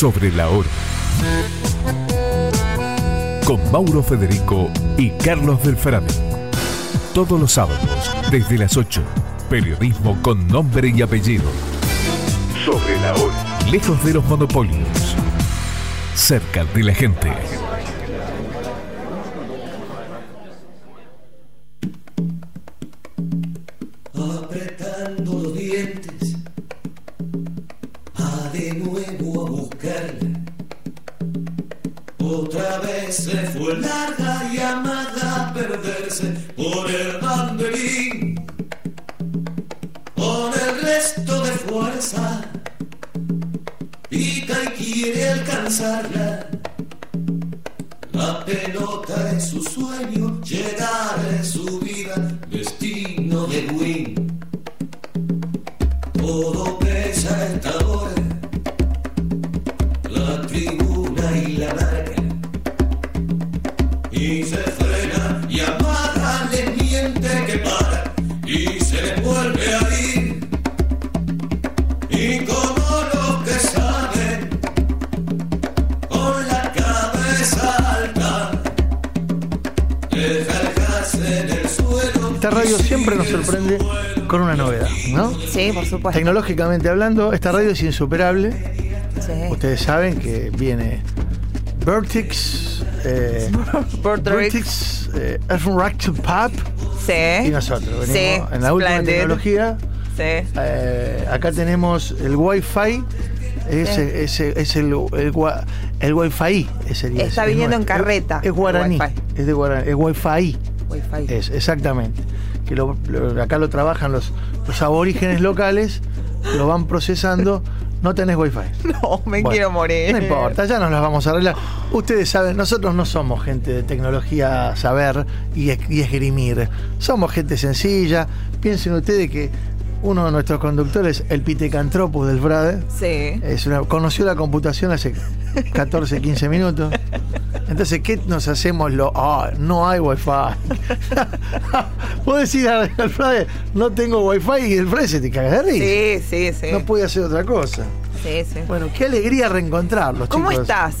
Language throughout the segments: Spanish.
Sobre la hora. Con Mauro Federico y Carlos del Frade. Todos los sábados, desde las 8. Periodismo con nombre y apellido. Sobre la hora. Lejos de los monopolios. Cerca de la gente. Tecnológicamente hablando, esta radio es insuperable. Sí. Ustedes saben que viene Vertix, eh. Vertix, eh, Pop y Sí. nosotros. Sí, Venimos en la última splendid. tecnología. Sí. Eh, acá tenemos el Wi-Fi. Es, es- es el, el, gua- el Wi-Fi. Está viniendo es en carreta, Es, es guaraní. Wi-Fi. Es de guaraní. Es Wi-Fi. Wi-Fi. Es, exactamente. Que lo- lo- acá lo trabajan los, los aborígenes locales, lo van procesando. No tenés wifi. No, me Bueno, quiero morir. No importa, ya nos las vamos a arreglar. Ustedes saben, nosotros no somos gente de tecnología saber y, es- y esgrimir. Somos gente sencilla. Piensen ustedes que uno de nuestros conductores, el Pitecantropus del Frade, Sí. es una- conoció la computación hace 14, 15 minutos. Entonces, ¿qué nos hacemos? Lo, ah, no hay wifi. Vos decís al Frade, no tengo wifi y el Frade se te caga de risa. Sí, sí, sí. No puede hacer otra cosa. Sí, sí. Bueno, qué alegría reencontrarlos, ¿Cómo chicos. estás?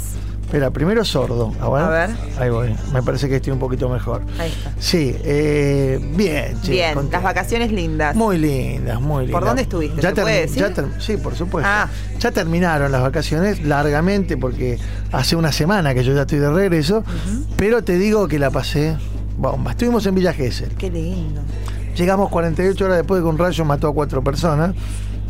Espera, primero sordo. A ver. A ver. Ahí voy. Me parece que estoy un poquito mejor. Ahí está. Sí, eh, bien, che, Bien, contento. las vacaciones lindas. Muy lindas, muy lindas. dónde estuviste? Ya ter- sí, por supuesto. Ah. Ya terminaron las vacaciones largamente porque hace una semana que yo ya estoy de regreso, pero te digo que la pasé bomba. Estuvimos en Villa Gesell. Qué lindo. Llegamos 48 horas después de que un rayo mató a cuatro personas,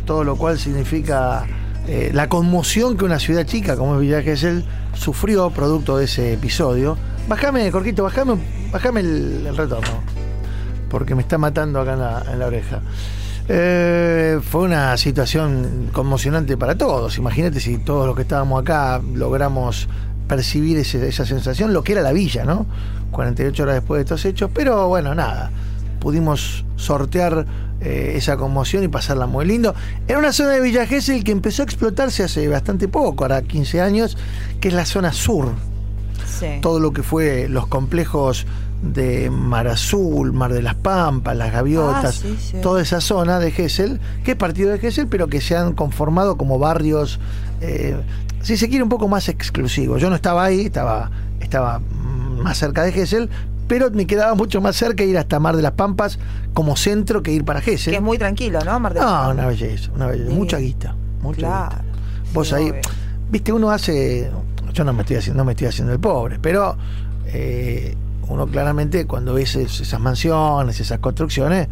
todo lo cual significa eh, la conmoción que una ciudad chica como es Villa Gesell sufrió producto de ese episodio. Bájame, Corquito, bájame, bájame el, el retorno, porque me está matando acá en la, en la oreja. Eh, fue una situación conmocionante para todos. Imagínate si todos los que estábamos acá logramos percibir ese- esa sensación, lo que era la villa, ¿no? 48 horas después de estos hechos, pero bueno, nada. Pudimos sortear eh, esa conmoción y pasarla muy lindo. Era una zona de Villa Gesell que empezó a explotarse hace bastante poco, ahora 15 años, que es la zona sur Sí. todo lo que fue los complejos de Mar Azul, Mar de las Pampas, las Gaviotas, Ah, sí, sí. toda esa zona de Gesell, que es partido de Gesell, pero que se han conformado como barrios, eh, si se quiere, un poco más exclusivos. Yo no estaba ahí, estaba, estaba más cerca de Gesell, pero me quedaba mucho más cerca ir hasta Mar de las Pampas como centro que ir para. Que es muy tranquilo, ¿no, Mar del No, Plata? una belleza, una belleza. Sí. Mucha guita, mucha Claro. guita. Vos Sí, ahí, obvio. viste, uno hace, yo no me estoy haciendo, no me estoy haciendo el pobre, pero eh, uno claramente cuando ves es- esas mansiones, esas construcciones,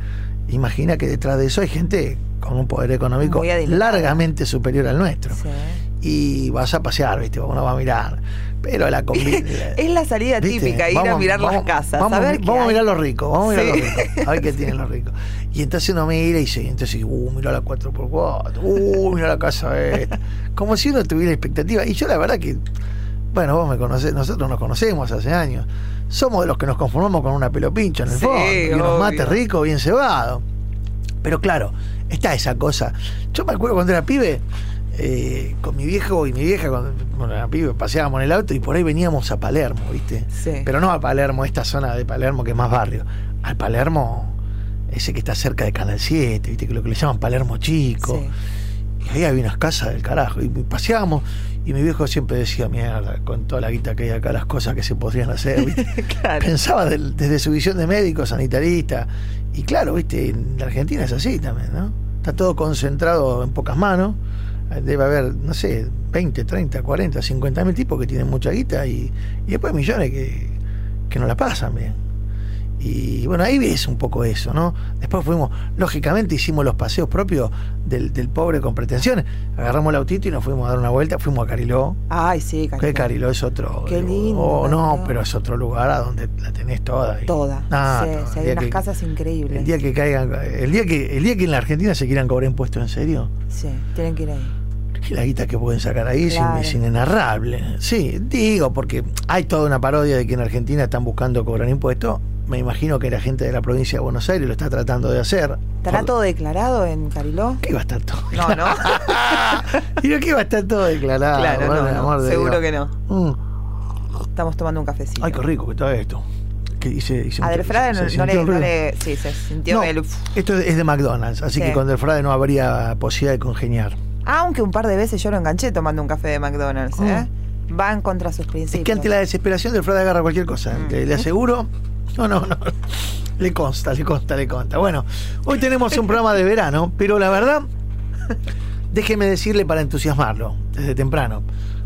imagina que detrás de eso hay gente con un poder económico largamente superior al nuestro. Sí. Y vas a pasear, viste, uno va a mirar. Pero la convi- Es la salida ¿Viste? típica, ir a Vamos- mirar las casas. Vamos, a ver vamos a mirar los ricos, vamos a mirar Sí. los ricos, a ver qué tienen los ricos. Y entonces uno mira y dice, entonces, uh, mira la 4x4, uh, mira la casa esta. Como si uno tuviera expectativa. Y yo la verdad que, bueno, vos me conocés, nosotros nos conocemos hace años. Somos de los que nos conformamos con una pelo pincho en el Sí, fondo, y unos mates ricos, bien cebados. Pero claro, está esa cosa. Yo me acuerdo cuando era pibe, eh, con mi viejo y mi vieja, cuando, cuando era pibe, paseábamos en el auto y por ahí veníamos a Palermo, ¿viste? Sí. Pero no a Palermo, esta zona de Palermo que es más barrio. Al Palermo, ese que está cerca de Canal 7, ¿viste? Que lo que le llaman Palermo Chico. Sí. Y ahí había unas casas del carajo. Y paseábamos. Y mi viejo siempre decía, mierda, con toda la guita que hay acá, las cosas que se podrían hacer. ¿viste? Claro. Pensaba del- desde su visión de médico, sanitarista. Y claro, viste, en la Argentina es así también, ¿no? Está todo concentrado en pocas manos. Debe haber, no sé, 20, 30, 40, 50 mil tipos que tienen mucha guita y, y después millones que, que no la pasan bien. Y bueno, ahí ves un poco eso, ¿no? Después fuimos, lógicamente hicimos los paseos propios del, del pobre con pretensiones. Agarramos el autito y nos fuimos a dar una vuelta, fuimos a Cariló. Ay, sí, Que Cariló. Cariló es otro. Qué lindo, Oh, no, Cariló. pero es otro lugar a donde la tenés toda. y- Toda. Ah, sí, hay unas que- casas increíbles. El día que caigan, el día que, el día que en la Argentina se quieran cobrar impuestos en serio, Sí, tienen que ir ahí. que la guita que pueden sacar ahí Claro. es inenarrable. Sí, digo, porque hay toda una parodia de que en Argentina están buscando cobrar impuestos. Me imagino que la gente de la provincia de Buenos Aires lo está tratando de hacer. ¿Estará Por- todo declarado en Cariló? ¿Qué va a estar todo? No, no. Digo, ¿qué va a estar todo declarado? claro, por no, amor de seguro Dios. que no. Mm. Estamos tomando un cafecito. Ay, qué rico que está esto. Que hice, hice A Del Frade no, le, no le- Sí, se sintió No, el. esto es de McDonald's, así Sí. que con Del Frade no habría posibilidad de congeniar. Aunque un par de veces yo lo enganché tomando un café de McDonald's, ¿eh? Mm. Van contra sus principios. Es que ante la desesperación Del Frade agarra cualquier cosa. Mm. Le, le aseguro. No, no, no. Le consta, le consta, le consta. Bueno, hoy tenemos un programa de verano, pero la verdad, déjeme decirle para entusiasmarlo desde temprano.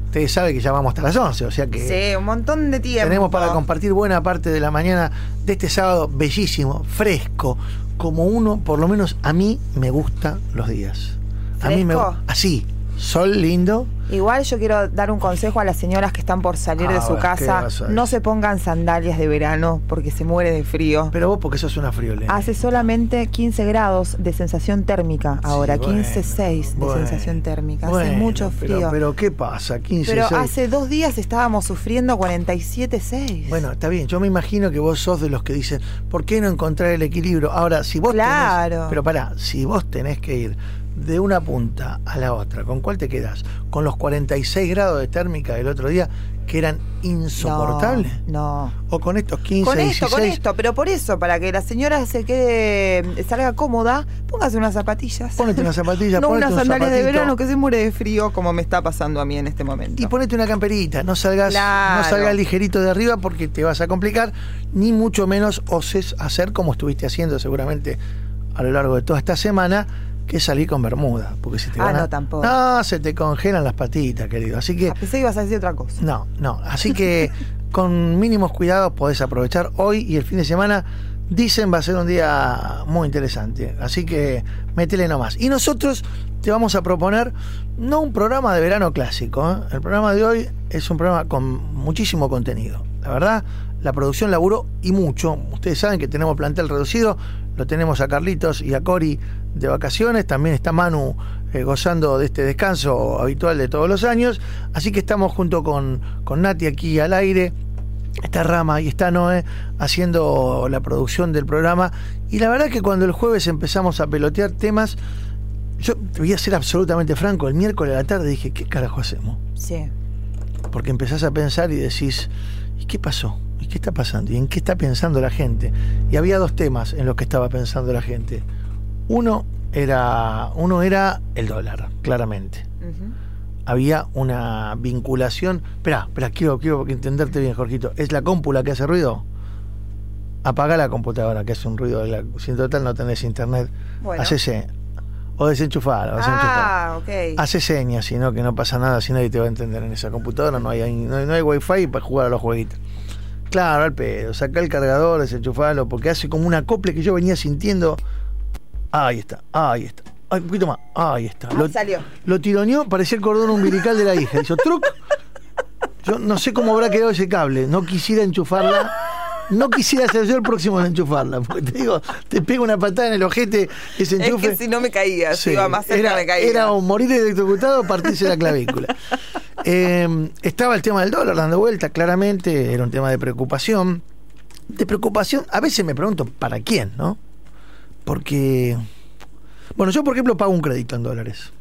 Ustedes saben que ya vamos hasta las 11, o sea que Sí, un montón de tiempo. tenemos para compartir buena parte de la mañana de este sábado bellísimo, fresco, como uno, por lo menos a mí me gustan los días. A mí me así, sol lindo. Igual yo quiero dar un consejo a las señoras que están por salir de su ver, ¿qué casa. No se pongan sandalias de verano porque se muere de frío. Pero vos porque sos una friolera. Hace solamente 15 grados de sensación térmica ahora, Sí, bueno, 15,6 de bueno, sensación térmica. hace mucho frío. Pero, ¿qué pasa? 15, Pero 6. hace dos días estábamos sufriendo 47,6. Bueno, está bien. Yo me imagino que vos sos de los que dicen, ¿por qué no encontrar el equilibrio? Ahora, si vos Claro. tenés. Pero pará, si vos tenés que ir de una punta a la otra, ¿con cuál te quedás? ¿Con los 46 grados de térmica del otro día, que eran insoportables? No. no. ¿O con estos 15, Con esto, 16? con esto, pero por eso, para que la señora se quede, salga cómoda, póngase unas zapatillas. Ponete unas zapatillas, no unas un sandalias de zapatito. verano que se muere de frío, como me está pasando a mí en este momento. Y ponete una camperita, no salgas, Claro. no salgas ligerito de arriba porque te vas a complicar, ni mucho menos oses hacer como estuviste haciendo seguramente a lo largo de toda esta semana, que salir con bermuda. Porque si te Ah, van a- no, tampoco. No, se te congelan las patitas, querido. Así que, pensé que ibas a decir otra cosa. no, no. Así que con mínimos cuidados podés aprovechar hoy y el fin de semana. Dicen va a ser un día muy interesante. Así que métele nomás. Y nosotros te vamos a proponer no un programa de verano clásico. ¿eh? El programa de hoy es un programa con muchísimo contenido. La verdad, la producción laburó y mucho. Ustedes saben que tenemos plantel reducido. Lo tenemos a Carlitos y a Cori de vacaciones. También está Manu eh, gozando de este descanso habitual de todos los años. Así que estamos junto con, con Nati aquí al aire. Está Rama y está Noé haciendo la producción del programa. Y la verdad que cuando el jueves empezamos a pelotear temas, yo te voy a ser absolutamente franco, el miércoles a la tarde dije, ¿qué carajo hacemos? Sí. Porque empezás a pensar y decís, ¿y qué pasó? ¿Y qué está pasando? ¿Y en qué está pensando la gente? Y había dos temas en los que estaba pensando la gente. Uno era, uno era el dólar, claramente. Había una vinculación. Espera, espera, quiero, quiero entenderte bien, Jorgito. ¿Es la cómpula que hace ruido? Apaga la computadora que hace un ruido. de la- Si en total no tenés internet, Bueno. hacese. O desenchufar, o desenchufar. Ah, ok. Hace señas, si no, que no pasa nada, si nadie te va a entender en esa computadora, no hay, no hay, no hay wifi para jugar a los jueguitos. Claro, al pedo, saca el cargador, desenchufalo, porque hace como un acople que yo venía sintiendo. Ahí está, ahí está. Ay, un poquito más, ahí está. Ah, salió. Lo tironeó, parecía el cordón umbilical de la hija. Hizo truc. Yo no sé cómo habrá quedado ese cable. No quisiera enchufarla. No quisiera ser yo el próximo en enchufarla. Porque te digo, te pega una patada en el ojete ese Es enchufe. que si no me caía, Sí, si iba más cerca era, me caía. era o morir electrocutado o partirse la clavícula. Eh, estaba el tema del dólar dando vuelta, claramente, era un tema de preocupación. De preocupación, a veces me pregunto, ¿para quién, no? Porque, bueno, yo por ejemplo pago un crédito en dólares.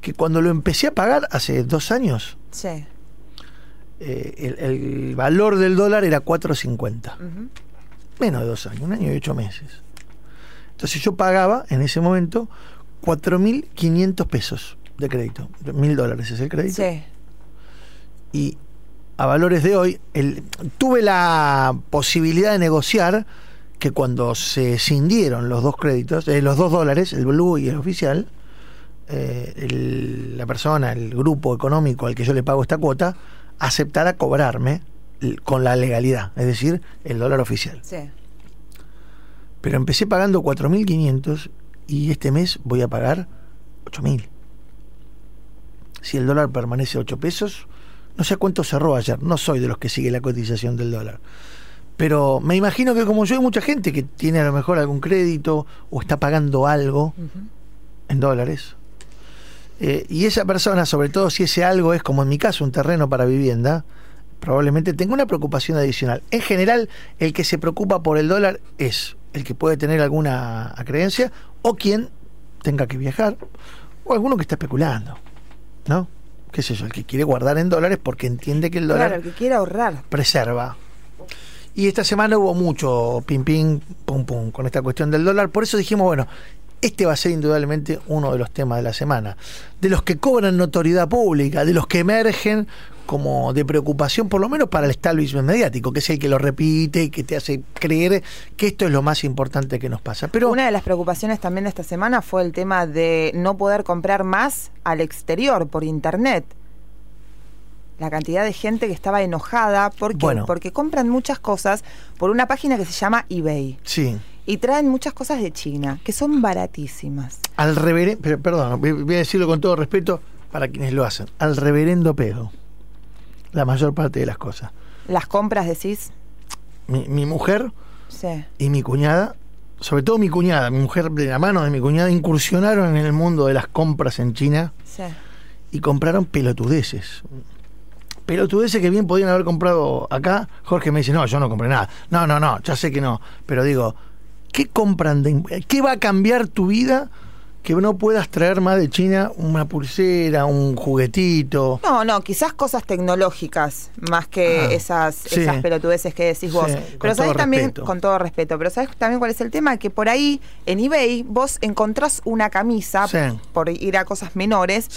Que cuando lo empecé a pagar hace dos años, Sí. Eh, el, el valor del dólar era 4.50 Ujú. menos de dos años, un año y ocho meses. Entonces yo pagaba en ese momento 4.500 pesos de crédito. Mil dólares es el crédito. Sí. Y a valores de hoy, el, tuve la posibilidad de negociar que cuando se cindieron los dos créditos, eh, los dos dólares, el blue y el oficial, eh, el- la persona, el grupo económico al que yo le pago esta cuota, aceptara cobrarme con la legalidad, es decir, el dólar oficial. Sí. Pero empecé pagando 4.500 y este mes voy a pagar 8.000. Si el dólar permanece a 8 pesos, no sé cuánto cerró ayer, no soy de los que sigue la cotización del dólar. Pero me imagino que como yo hay mucha gente que tiene a lo mejor algún crédito o está pagando algo en dólares. Eh, y esa persona, sobre todo si ese algo es como en mi caso un terreno para vivienda, probablemente tenga una preocupación adicional. En general, el que se preocupa por el dólar es el que puede tener alguna creencia o quien tenga que viajar o alguno que está especulando. ¿No? ¿Qué es eso? El que quiere guardar en dólares porque entiende que el dólar Claro, el que quiera ahorrar. preserva. Y esta semana hubo mucho pim pim, pum pum, con esta cuestión del dólar. Por eso dijimos, bueno, este va a ser indudablemente uno de los temas de la semana. De los que cobran notoriedad pública, de los que emergen como de preocupación, por lo menos para el establishment mediático, que es el que lo repite y que te hace creer que esto es lo más importante que nos pasa. Pero Una de las preocupaciones también de esta semana fue el tema de no poder comprar más al exterior por internet. La cantidad de gente que estaba enojada porque, Bueno. porque compran muchas cosas por una página que se llama eBay sí, y traen muchas cosas de China que son baratísimas. al reverendo, perdón, voy voy a decirlo con todo respeto para quienes lo hacen, al reverendo pedo. La mayor parte de las cosas. Las compras decís, Mi, mi mujer sí. y mi cuñada, sobre todo mi cuñada, mi mujer de la mano de mi cuñada, incursionaron en el mundo de las compras en China Sí. y compraron pelotudeces. Pelotudeces que bien podían haber comprado acá. Jorge me dice, no, yo no compré nada. No, no, no, ya sé que no. Pero digo, ¿qué compran? De, ¿Qué va a cambiar tu vida que no puedas traer más de China una pulsera, un juguetito? No, no, quizás cosas tecnológicas más que Ah, esas, sí. esas pelotudeces que decís vos. Sí, pero sabés también, respeto. con todo respeto, pero sabés también cuál es el tema, que por ahí en eBay vos encontrás una camisa, Sí. por ir a cosas menores,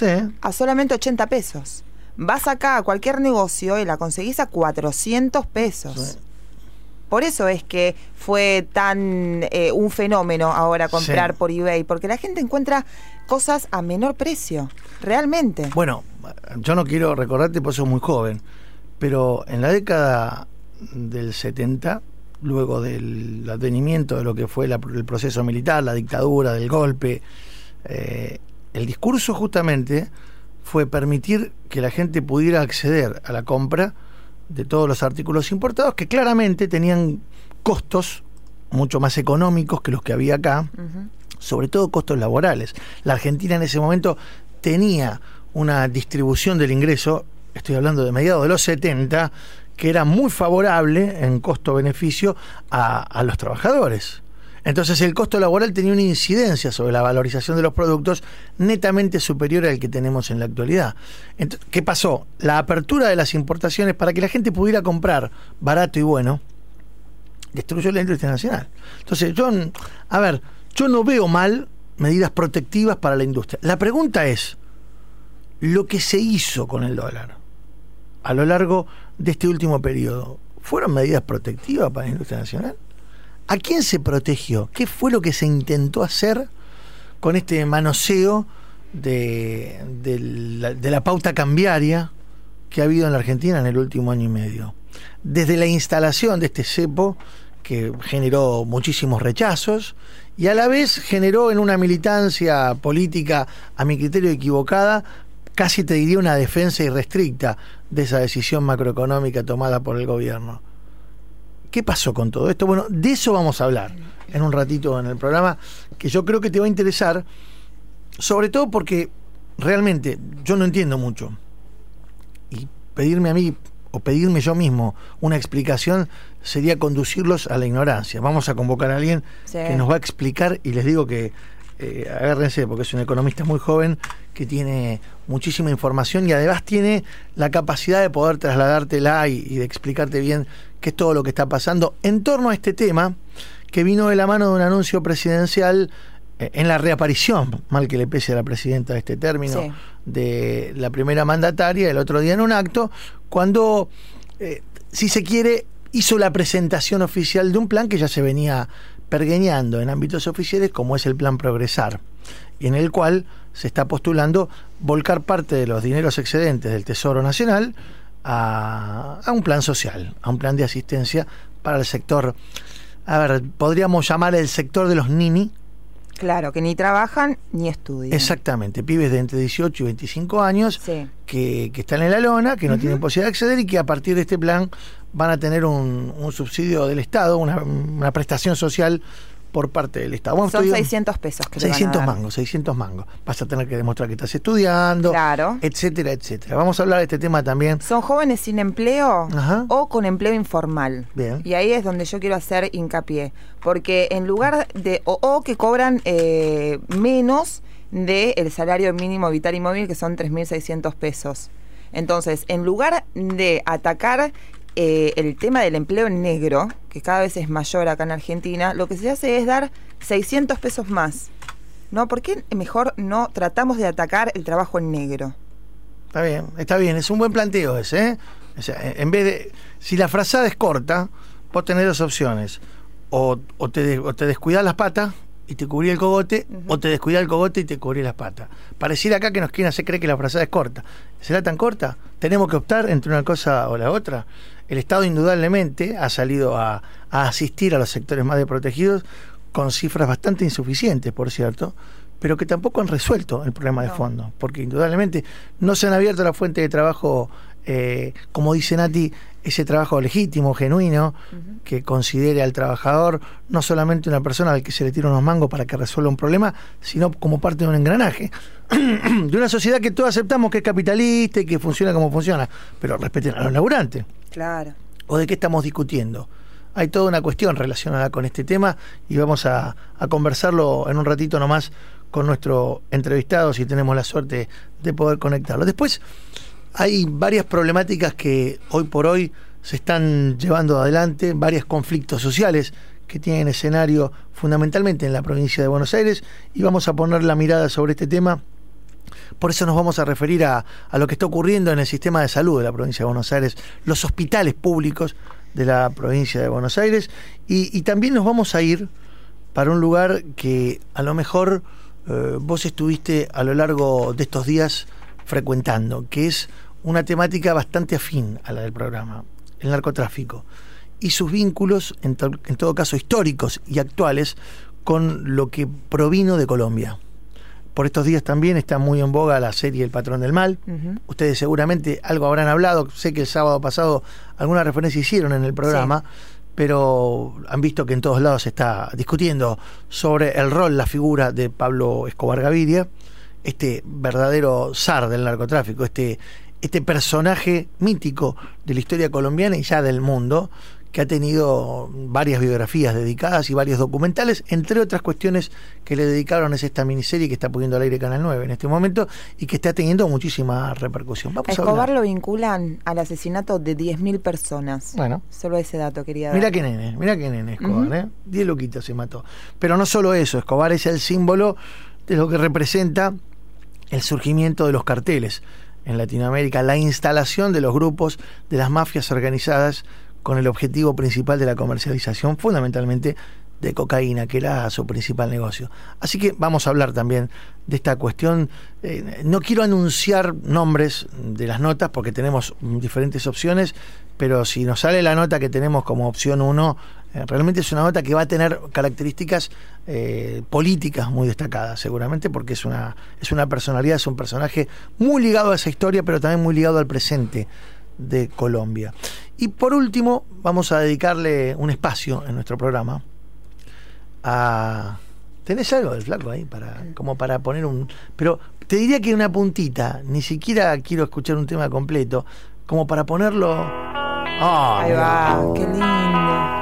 a solamente 80 pesos. Vas acá a cualquier negocio y la conseguís a 400 pesos. Por eso es que fue tan eh, un fenómeno ahora comprar Sí. por eBay, porque la gente encuentra cosas a menor precio, realmente. Bueno, yo no quiero recordarte porque sos muy joven, pero en la década del 70, luego del advenimiento de lo que fue la- el proceso militar, la dictadura, del golpe, eh, el discurso justamente fue permitir que la gente pudiera acceder a la compra de todos los artículos importados que claramente tenían costos mucho más económicos que los que había acá sobre todo costos laborales. La Argentina en ese momento tenía una distribución del ingreso, estoy hablando de mediados de los 70, que era muy favorable en costo-beneficio a, a los trabajadores. Entonces el costo laboral tenía una incidencia sobre la valorización de los productos netamente superior al que tenemos en la actualidad. Ent- ¿Qué pasó? La apertura de las importaciones para que la gente pudiera comprar barato y bueno, destruyó la industria nacional. Entonces, yo, a ver, yo no veo mal medidas protectivas para la industria. La pregunta es, lo que se hizo con el dólar a lo largo de este último periodo, ¿fueron medidas protectivas para la industria nacional? ¿A quién se protegió? ¿Qué fue lo que se intentó hacer con este manoseo de, la, la pauta cambiaria que ha habido en la Argentina en el último año y medio? Desde la instalación de este cepo, que generó muchísimos rechazos, y a la vez generó en una militancia política, a mi criterio equivocada, casi te diría una defensa irrestricta de esa decisión macroeconómica tomada por el gobierno. ¿Qué pasó con todo esto? Bueno, de eso vamos a hablar en un ratito en el programa, que yo creo que te va a interesar, sobre todo porque realmente yo no entiendo mucho. Y pedirme a mí, o pedirme yo mismo, una explicación sería conducirlos a la ignorancia. Vamos a convocar a alguien Sí. que nos va a explicar, y les digo que eh, agárrense, porque es un economista muy joven que tiene muchísima información y además tiene la capacidad de poder trasladártela y, y de explicarte bien qué es todo lo que está pasando en torno a este tema que vino de la mano de un anuncio presidencial eh, en la reaparición, mal que le pese a la presidenta de este término, Sí. de la primera mandataria, el otro día en un acto, cuando, eh, si se quiere, hizo la presentación oficial de un plan que ya se venía pergueñando en ámbitos oficiales, como es el plan Progresar, y en el cual se está postulando volcar parte de los dineros excedentes del Tesoro Nacional a, a un plan social, a un plan de asistencia para el sector, a ver, podríamos llamar el sector de los nini, Claro, que ni trabajan ni estudian. Exactamente, pibes de entre 18 y 25 años Sí. que, que están en la lona, que no tienen posibilidad de acceder y que a partir de este plan van a tener un, un subsidio del Estado, una, una prestación social por parte del Estado. Bueno, Son estoy- 600 pesos que le van a 600 dar. mangos, 600 mangos. Vas a tener que demostrar que estás estudiando, Claro. etcétera, etcétera. Vamos a hablar de este tema también. ¿Son jóvenes sin empleo Ajá. o con empleo informal? Bien. Y ahí es donde yo quiero hacer hincapié. Porque en lugar de. o, o que cobran eh, menos del salario mínimo vital y móvil, que son 3.600 pesos. Entonces, en lugar de atacar eh, el tema del empleo en negro, que cada vez es mayor acá en Argentina, lo que se hace es dar 600 pesos más. ¿No? ¿Por qué mejor no tratamos de atacar el trabajo en negro? Está bien, está bien, es un buen planteo ese, ¿eh? O sea, en vez de. Si la frazada es corta, vos tenés dos opciones. O, o te, o te descuidás las patas y te cubrí el cogote, o te descuidás el cogote y te cubrí las patas. Pareciera acá que nos quieren hacer creer que la frazada es corta. ¿Será tan corta? ¿Tenemos que optar entre una cosa o la otra? El Estado indudablemente ha salido a, a asistir a los sectores más desprotegidos con cifras bastante insuficientes, por cierto, pero que tampoco han resuelto el problema de No. fondo, porque indudablemente no se han abierto la fuente de trabajo, eh, como dice Nati, ese trabajo legítimo, genuino, que considere al trabajador no solamente una persona al que se le tira unos mangos para que resuelva un problema, sino como parte de un engranaje, de una sociedad que todos aceptamos que es capitalista y que funciona como funciona, pero respeten a los laburantes Claro. o de qué estamos discutiendo. Hay toda una cuestión relacionada con este tema y vamos a, a conversarlo en un ratito nomás con nuestro entrevistado si tenemos la suerte de poder conectarlo. Después hay varias problemáticas que hoy por hoy se están llevando adelante, varios conflictos sociales que tienen escenario fundamentalmente en la provincia de Buenos Aires y vamos a poner la mirada sobre este tema. Por eso nos vamos a referir a, a lo que está ocurriendo en el sistema de salud de la provincia de Buenos Aires, los hospitales públicos de la provincia de Buenos Aires, y, también nos vamos a ir para un lugar que a lo mejor eh, vos estuviste a lo largo de estos días frecuentando, que es una temática bastante afín a la del programa, el narcotráfico, y sus vínculos, en, to- en todo caso históricos y actuales, con lo que provino de Colombia. Por estos días también está muy en boga la serie El Patrón del Mal. Ustedes seguramente algo habrán hablado. Sé que el sábado pasado alguna referencia hicieron en el programa, pero han visto que en todos lados se está discutiendo sobre el rol, la figura de Pablo Escobar Gaviria, este verdadero zar del narcotráfico, este, este personaje mítico de la historia colombiana y ya del mundo, que ha tenido varias biografías dedicadas y varios documentales, entre otras cuestiones que le dedicaron es esta miniserie que está poniendo al aire Canal 9 en este momento y que está teniendo muchísima repercusión. Vamos A a Escobar lo vinculan al asesinato de 10.000 personas. Bueno. Solo ese dato quería dar. Mira qué nene, mira qué nene Escobar, Ujú. ¿eh? Diez loquitos se mató. Pero no solo eso, Escobar es el símbolo de lo que representa el surgimiento de los carteles en Latinoamérica, la instalación de los grupos de las mafias organizadas con el objetivo principal de la comercialización, fundamentalmente de cocaína, que era su principal negocio. Así que vamos a hablar también de esta cuestión. Eh, no quiero anunciar nombres de las notas porque tenemos diferentes opciones, pero si nos sale la nota que tenemos como opción 1, realmente es una nota que va a tener características eh, políticas muy destacadas, seguramente, porque es una, es una personalidad, es un personaje muy ligado a esa historia, pero también muy ligado al presente de Colombia. Y por último, vamos a dedicarle un espacio en nuestro programa a... ¿Tenés algo del flaco ahí? para como para poner un... Pero te diría que una puntita, ni siquiera quiero escuchar un tema completo, como para ponerlo... Ah, Ahí mirá. va, qué lindo.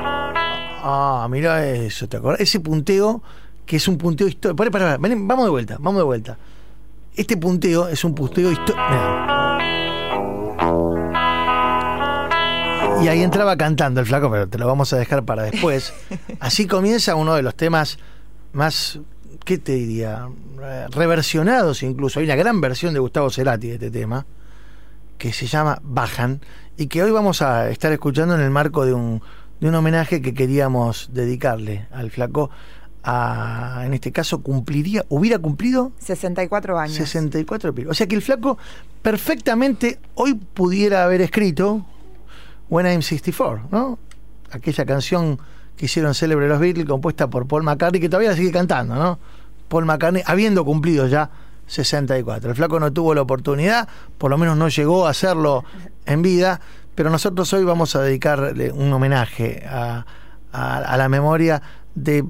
Ah, mira eso, ¿te acordás? Ese punteo, que es un punteo histórico. Pará, pará, pará, vení, vamos de vuelta, vamos de vuelta. Este punteo es un punteo histórico. Y ahí entraba cantando el flaco, pero te lo vamos a dejar para después. Así comienza uno de los temas más ¿qué te diría? Reversionados incluso. Hay una gran versión de Gustavo Cerati de este tema, que se llama Bajan, y que hoy vamos a estar escuchando en el marco de un, de un homenaje que queríamos dedicarle al flaco. A, en este caso, cumpliría, hubiera cumplido 64 años. 64 pico. O sea que el flaco perfectamente hoy pudiera haber escrito When I'm 64, ¿no? Aquella canción que hicieron célebre los Beatles, compuesta por Paul McCartney, que todavía la sigue cantando, ¿no? Paul McCartney, habiendo cumplido ya 64. El flaco no tuvo la oportunidad, por lo menos no llegó a hacerlo en vida, pero nosotros hoy vamos a dedicarle un homenaje a, a- a la memoria de,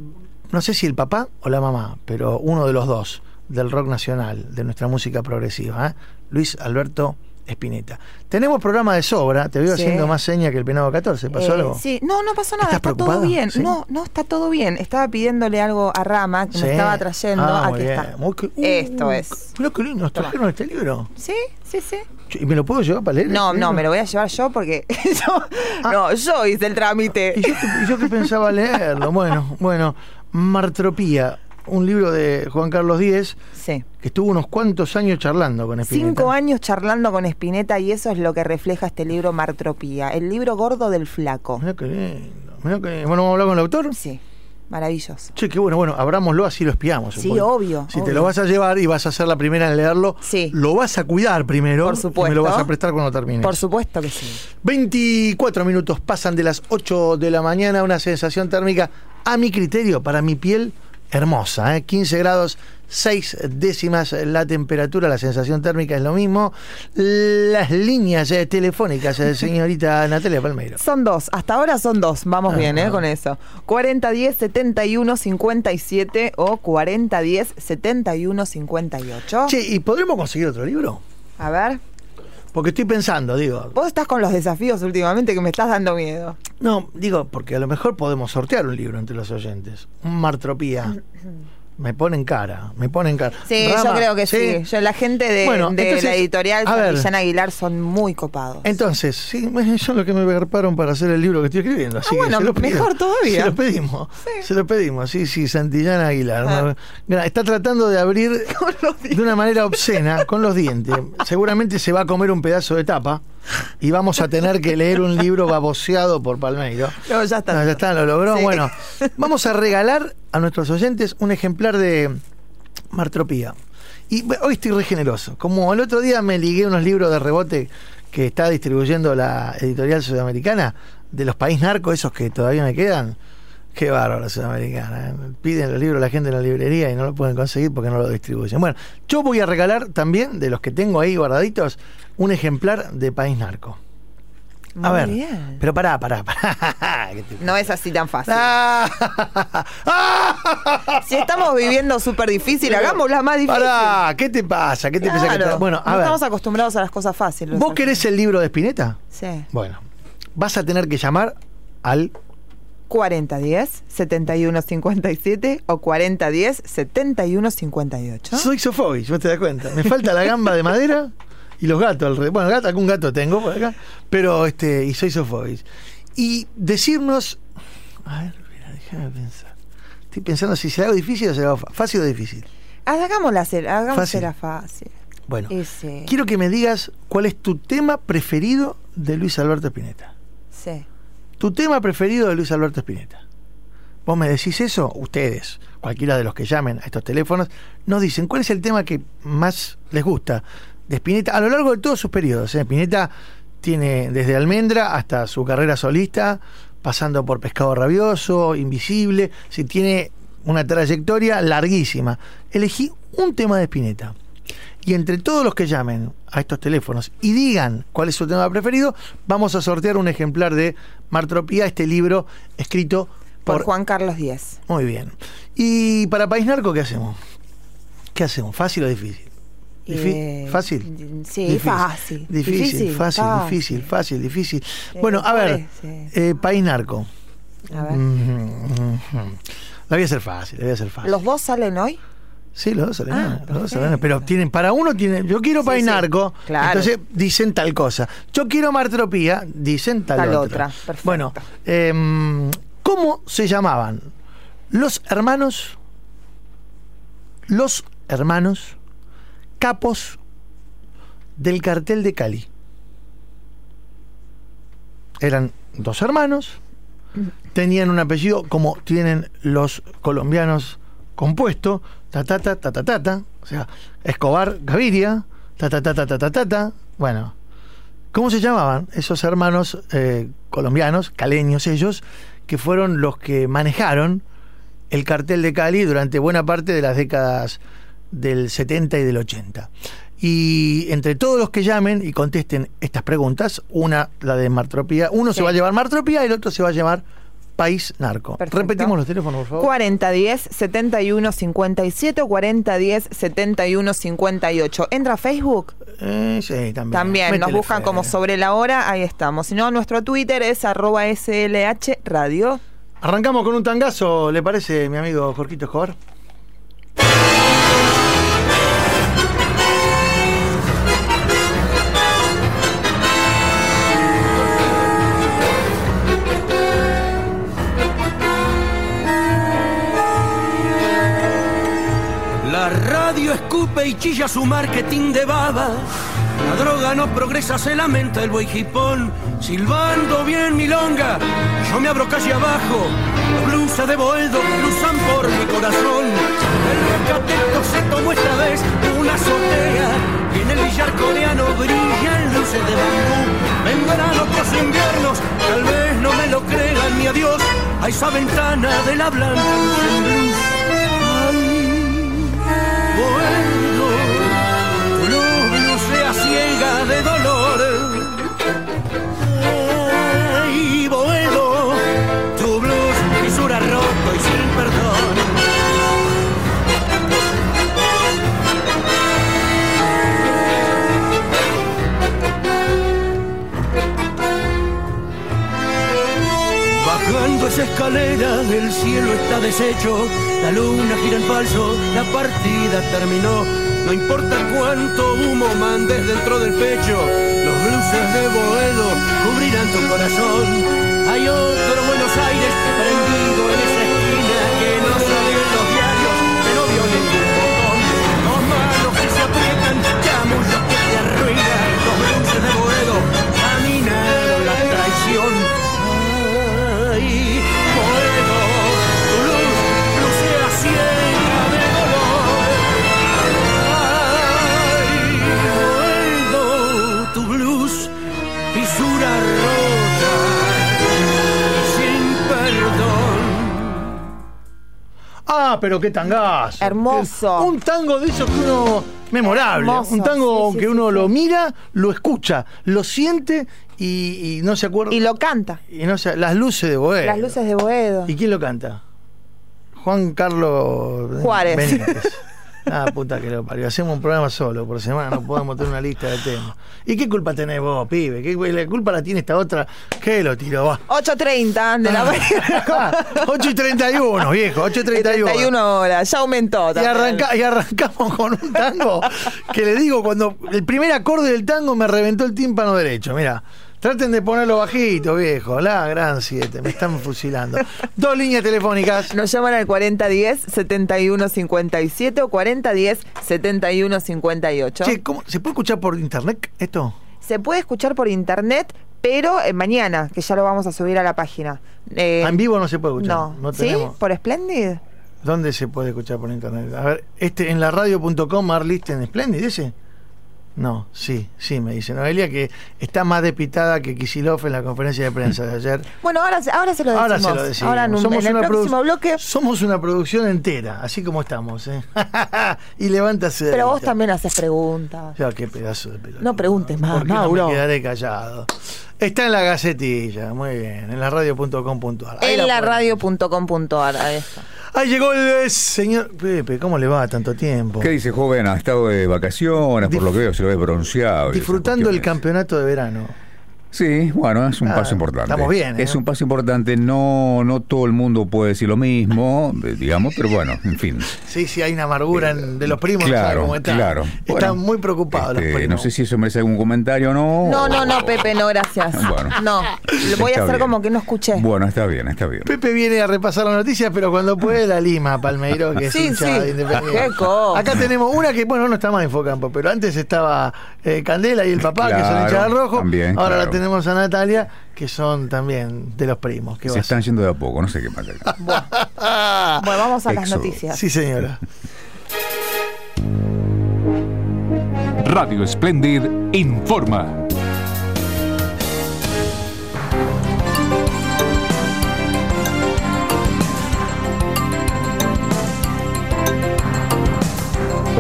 no sé si el papá o la mamá, pero uno de los dos del rock nacional, de nuestra música progresiva, ¿eh? Luis Alberto Espineta. Tenemos programa de sobra, te veo Sí. haciendo más seña que el penado 14, ¿pasó Eh, algo? Sí, no, no pasó nada, ¿Estás está todo bien. Sí. No, no, está todo bien. Estaba pidiéndole algo a Rama, que Sí. me estaba trayendo. Ah, Aquí está. Que- uh, Esto es. Qué lindo, nos trajeron este libro. Sí, sí, sí. ¿Y me lo puedo llevar para leer? No, este no, libro? me lo voy a llevar yo porque yo, Ah. no, yo hice el trámite. ¿Y yo, que- yo que pensaba leerlo. Bueno, bueno. Martropía, un libro de Juan Carlos Díez, Sí. que estuvo unos cuantos años charlando con Espineta. Cinco años charlando con Espineta y eso es lo que refleja este libro Martropía, el libro gordo del flaco. Mirá qué lindo. mirá lindo. Bueno, vamos a hablar con el autor. Sí, maravilloso. Che, qué bueno, bueno, abrámoslo, así lo espiamos. Sí, obvio, Si te lo vas a llevar y vas a ser la primera en leerlo, Sí. lo vas a cuidar primero. Por Y me supuesto. lo vas a prestar cuando termines. Por supuesto que sí. 24 minutos pasan de las 8 de la mañana, una sensación térmica a mi criterio, para mi piel, hermosa. ¿eh? 15 grados 6 décimas la temperatura, la sensación térmica es lo mismo. Las líneas eh, telefónicas, eh, señorita Natalia Palmeiro. Son dos, hasta ahora son dos, vamos bien, ¿eh? Con eso. 4010 71 57 o 4010 71 58. Che, ¿y podremos conseguir otro libro? A ver, Porque estoy pensando, digo, vos estás con los desafíos últimamente que me estás dando miedo. no, digo, porque a lo mejor podemos sortear un libro entre los oyentes. Un Martropía. Me ponen cara, me ponen cara. Sí, Rama, yo creo que sí. Yo, la gente de, Bueno, de entonces, la editorial. Santillán Aguilar son muy copados. Entonces, sí, son los que me agarparon para hacer el libro que estoy escribiendo. Así Ah, bueno, se lo mejor todavía. Se lo pedimos. Se lo pedimos, sí, sí, Santillán Aguilar. Ah. Está tratando de abrir de una manera obscena con los dientes. Seguramente se va a comer un pedazo de tapa y vamos a tener que leer un libro baboseado por Palmeiro. No, ya está. No, ya está, lo logró. Sí. Bueno, vamos a regalar a nuestros oyentes un ejemplar de Martropía. Y hoy estoy re generoso. Como el otro día me ligué unos libros de rebote que está distribuyendo la editorial sudamericana, de los países narcos, esos que todavía me quedan. Qué bárbaro la sudamericana. ¿eh? Piden los libros a la gente en la librería y no lo pueden conseguir porque no lo distribuyen. Bueno, yo voy a regalar también, de los que tengo ahí guardaditos, un ejemplar de País Narco. A Muy ver, bien. pero pará, pará, pará. No es así tan fácil. Si estamos viviendo súper difícil, hagámosla más difícil. Pará, ¿qué te pasa? ¿Qué te pasa? Claro, te- Bueno, a no ver. estamos acostumbrados a las cosas fáciles. ¿Vos querés el libro de Spinetta? Sí. Bueno, vas a tener que llamar al 4010 7157 o 4010 7158. Soy Sofovich, ¿vos te das cuenta? Me falta la gamba de madera y los gatos alrededor. Bueno, gato, algún gato tengo por acá, pero este, y soy Sofovich. Y decirnos. A ver, mira, déjame pensar. Estoy pensando si será algo difícil o será fácil o difícil. Hagámosla, hagámosla Fácil. fácil. fácil. Bueno, Ese. quiero que me digas cuál es tu tema preferido de Luis Alberto Spinetta. Sí. Tu tema preferido de Luis Alberto Spinetta. Vos me decís eso, ustedes, cualquiera de los que llamen a estos teléfonos, nos dicen cuál es el tema que más les gusta de Spinetta a lo largo de todos sus periodos. ¿eh? Spinetta tiene desde Almendra hasta su carrera solista, pasando por Pescado Rabioso, Invisible, si tiene una trayectoria larguísima. Elegí un tema de Spinetta. Y entre todos los que llamen a estos teléfonos y digan cuál es su tema preferido, vamos a sortear un ejemplar de Martropía, este libro escrito Por, por, Juan Carlos Díez. Muy bien. ¿Y para País Narco qué hacemos? ¿Qué hacemos? ¿Fácil o difícil? Eh, ¿Fácil? Sí, Difícil. fácil. Difícil, fácil, fácil. difícil, fácil, difícil. Eh, Bueno, a ver, eh, País Narco. A ver. Mhm, mhm. La voy a hacer fácil, la voy a hacer fácil. ¿Los dos salen hoy? Sí, los dos salen. Ah, los dos pero tienen, para uno tienen, yo quiero Sí, País sí, Narco, claro. entonces dicen tal cosa. Yo quiero Martropía, dicen tal, Tal otra. otra, perfecto. Bueno, em, ¿cómo se llamaban los hermanos los hermanos capos del cartel de Cali. Eran dos hermanos, tenían un apellido como tienen los colombianos compuesto, ta ta ta ta ta ta, ta, o sea, Escobar Gaviria, ta ta ta ta ta ta ta, ta. bueno, ¿cómo se llamaban esos hermanos eh, colombianos, caleños ellos, que fueron los que manejaron el cartel de Cali durante buena parte de las décadas del 70 y del 80? Y entre todos los que llamen y contesten estas preguntas, una, la de Martropía, uno se va a llevar Martropía y el otro se va a llevar País Narco. Perfecto. Repetimos los teléfonos, por favor. 4010 71 57 o 4010 71 58. ¿Entra a Facebook? Eh, sí, también. También, nos Métele buscan fe. como sobre la hora, ahí estamos. Si no, nuestro Twitter es arroba SLH Radio. Arrancamos con un tangazo, ¿le parece, mi amigo Jorquito Escobar? Escupe y chilla su marketing de baba. La droga no progresa, se lamenta el buey jipón. Silbando bien milonga, yo me abro calle abajo. Los blues de Boedo cruzan por mi corazón. El recateto se tomó esta vez una azotea. Y en el billar coreano brillan luces de bambú. Vendrán otros inviernos, tal vez no me lo crean ni a Dios. A esa ventana de la blanca tu luz blusea ciega de dolor. Bajando esa escalera del cielo está deshecho, la luna gira en falso, la partida terminó. No importa cuánto humo mandes dentro del pecho, los blues de Boedo cubrirán tu corazón. Hay otro Buenos Aires rota y sin perdón. Ah, pero qué tangazo. Hermoso. Un tango de esos que uno. memorable. Hermoso, Un tango sí, sí, que sí, uno sí. lo mira, lo escucha, lo siente y, y no se acuerda. Y lo canta. y no se- las luces de Boedo. Las luces de Boedo. ¿Y quién lo canta? Juan Carlos Juárez. Benítez. Ah, puta que lo parió. Hacemos un programa solo por semana, no podemos tener una lista de temas. ¿Y qué culpa tenés vos, pibe? ¿Qué, la culpa la tiene esta otra que lo tiró? Va. 8.30 de la mañana. 8 y 31, viejo, 8 y 31. 31 horas, ya aumentó Y, arranca- y arrancamos con un tango que le digo, cuando el primer acorde del tango me reventó el tímpano derecho. Mira, traten de ponerlo bajito, viejo. La gran 7, me están fusilando. Dos líneas telefónicas. Nos llaman al 4010-7157 o 4010-7158. Che, ¿cómo, ¿se puede escuchar por internet esto? Se puede escuchar por internet, pero eh, mañana, que ya lo vamos a subir a la página. Eh, Ah, en vivo no se puede escuchar. No. no ¿Sí? tenemos. ¿Por Splendid? ¿Dónde se puede escuchar por internet? A ver, este en la radio.com, Arlisten Splendid, ese. No, sí, sí, me dice Noelia que está más despitada que Kisilov en la conferencia de prensa de ayer. Bueno, ahora, se- ahora se lo decimos. Ahora se lo decimos. Ahora en, un- Somos en el una próximo bloque. Somos una producción entera, así como estamos. ¿eh? y levántase de Pero vos también haces preguntas. Ya, qué pedazo de pelota. No preguntes más, ¿Por qué no Mauro? me quedaré callado? Está en la gacetilla, muy bien, en la radio.com.ar. En la radio.com.ar. Ahí está. Ahí llegó el señor Pepe, ¿cómo le va tanto tiempo? ¿Qué dice, joven? Ha estado de vacaciones, por lo que veo, se lo ve bronceado. y Disfrutando el campeonato de verano. Sí, bueno, es un Ah, paso importante. estamos bien, ¿eh? Es un paso importante. No, no todo el mundo puede decir lo mismo, eh, digamos, pero bueno, en fin. Sí, sí, hay una amargura en- de los primos. Claro, cómo está. claro. Están Bueno, muy preocupados este, los primos. No sé si eso merece algún comentario o no. No, no, no, Pepe, no, gracias. Bueno. No, voy a hacer bien. como que no escuché. Bueno, está bien, está bien. Pepe viene a repasar las noticias, pero cuando puede la lima, Palmeiro, que es Sí, hincha sí. de Independiente. Qué cosa. Acá tenemos una que, bueno, no está más Infocampo, pero antes estaba eh, Candela y el papá, que son Claro, hinchas del rojo. también, Ahora claro. la tenemos a Natalia, que son también de los primos. ¿Qué Se están yendo de a poco, no sé qué pasa. Bueno, vamos a las noticias. Sí, señora. Radio Splendid informa.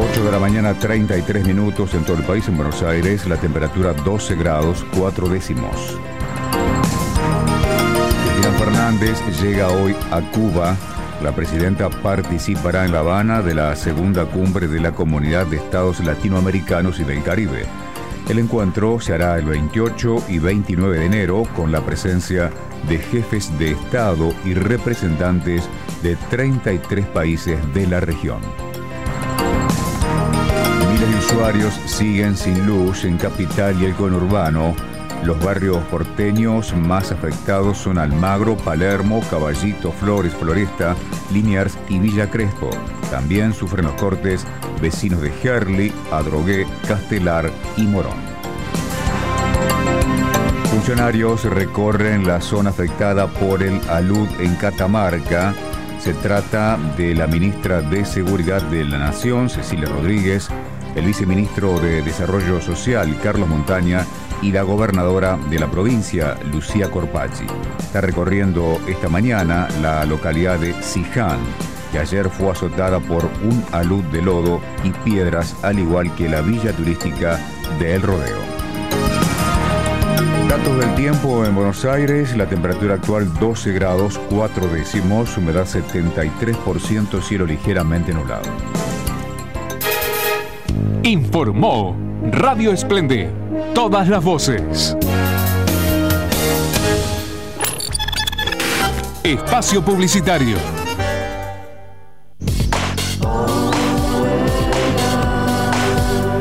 Ocho de la mañana, 33 minutos en todo el país. En Buenos Aires, la temperatura 12 grados, 4 décimos. Cristina Fernández llega hoy a Cuba. La presidenta participará en La Habana de la segunda cumbre de la Comunidad de Estados Latinoamericanos y del Caribe. El encuentro se hará el 28 y 29 de enero con la presencia de jefes de Estado y representantes de 33 países de la región. Usuarios siguen sin luz en Capital y el conurbano. Los barrios porteños más afectados son Almagro, Palermo, Caballito, Flores, Floresta, Liniers y Villa Crespo. También sufren los cortes vecinos de Herli, Adrogué, Castelar y Morón. Funcionarios recorren la zona afectada por el alud en Catamarca. Se trata de la ministra de Seguridad de la Nación, Cecilia Rodríguez, el viceministro de Desarrollo Social, Carlos Montaña, y la gobernadora de la provincia, Lucía Corpacci. Está recorriendo esta mañana la localidad de Siján, que ayer fue azotada por un alud de lodo y piedras, al igual que la villa turística de El Rodeo. Datos del tiempo en Buenos Aires, la temperatura actual 12 grados 4 décimos, humedad 73%, cielo ligeramente nublado. Informó Radio Splendid. Todas las voces. Espacio Publicitario.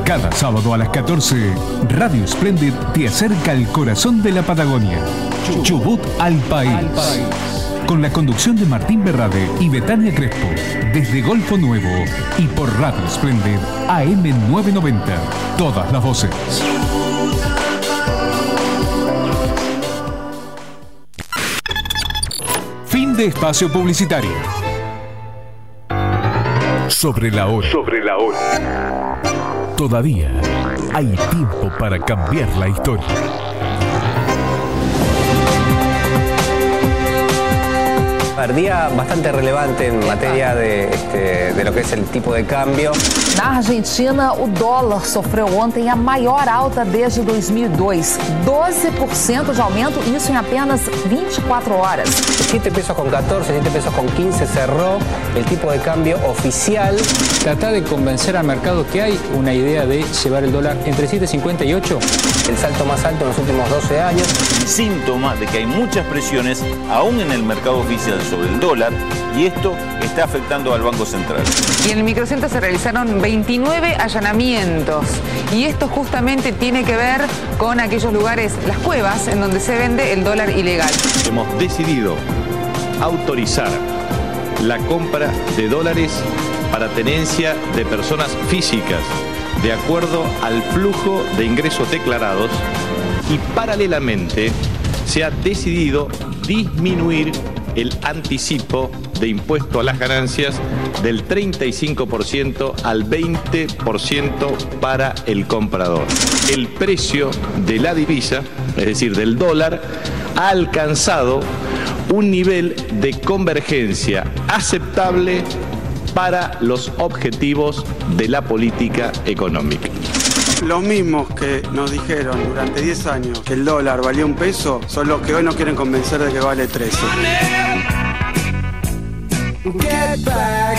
Cada sábado a las 14, Radio Splendid te acerca al corazón de la Patagonia. Chubut al país. Con la conducción de Martín Berrade y Betania Crespo, desde Golfo Nuevo y por Radio Splendid AM990. Todas las voces. Fin de espacio publicitario. Sobre la hora. Sobre la hora. Todavía hay tiempo para cambiar la historia. A ver, Día bastante relevante en materia de, este, de lo que es el tipo de cambio. Na Argentina, o dólar sofreu ontem a maior alta desde 2002. 12% de aumento, isso em apenas 24 horas. 7 pesos con 14, 7 pesos con 15 cerró el tipo de cambio oficial. Tratar de convencer al mercado que hay una idea de llevar el dólar entre 7.50 y 8. El salto más alto en los últimos 12 años. síntoma de que hay muchas presiones aún en el mercado oficial sobre el dólar y esto está afectando al Banco Central. Y en el microcentro se realizaron 29 allanamientos. Y esto justamente tiene que ver con aquellos lugares, las cuevas, en donde se vende el dólar ilegal. hemos decidido autorizar la compra de dólares para tenencia de personas físicas de acuerdo al flujo de ingresos declarados y paralelamente se ha decidido disminuir el anticipo de impuesto a las ganancias del 35% al 20% para el comprador. El precio de la divisa, es decir, del dólar, ha alcanzado un nivel de convergencia aceptable para los objetivos de la política económica. Los mismos que nos dijeron durante 10 años que el dólar valía un peso son los que hoy nos quieren convencer de que vale 13. Get back.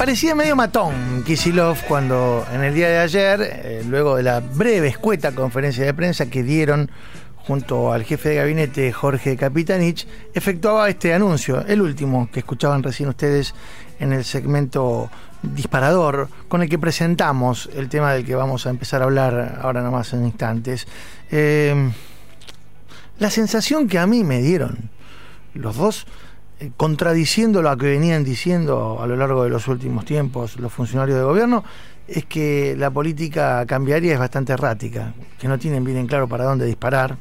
Parecía medio matón Kisilov cuando en el día de ayer, eh, luego de la breve, escueta conferencia de prensa que dieron junto al jefe de gabinete Jorge Capitanich, efectuaba este anuncio, el último que escuchaban recién ustedes en el segmento disparador con el que presentamos el tema del que vamos a empezar a hablar ahora nomás en instantes. Eh, la sensación que a mí me dieron los dos, contradiciendo lo que venían diciendo a lo largo de los últimos tiempos los funcionarios de gobierno, es que la política cambiaria es bastante errática, que no tienen bien en claro para dónde disparar,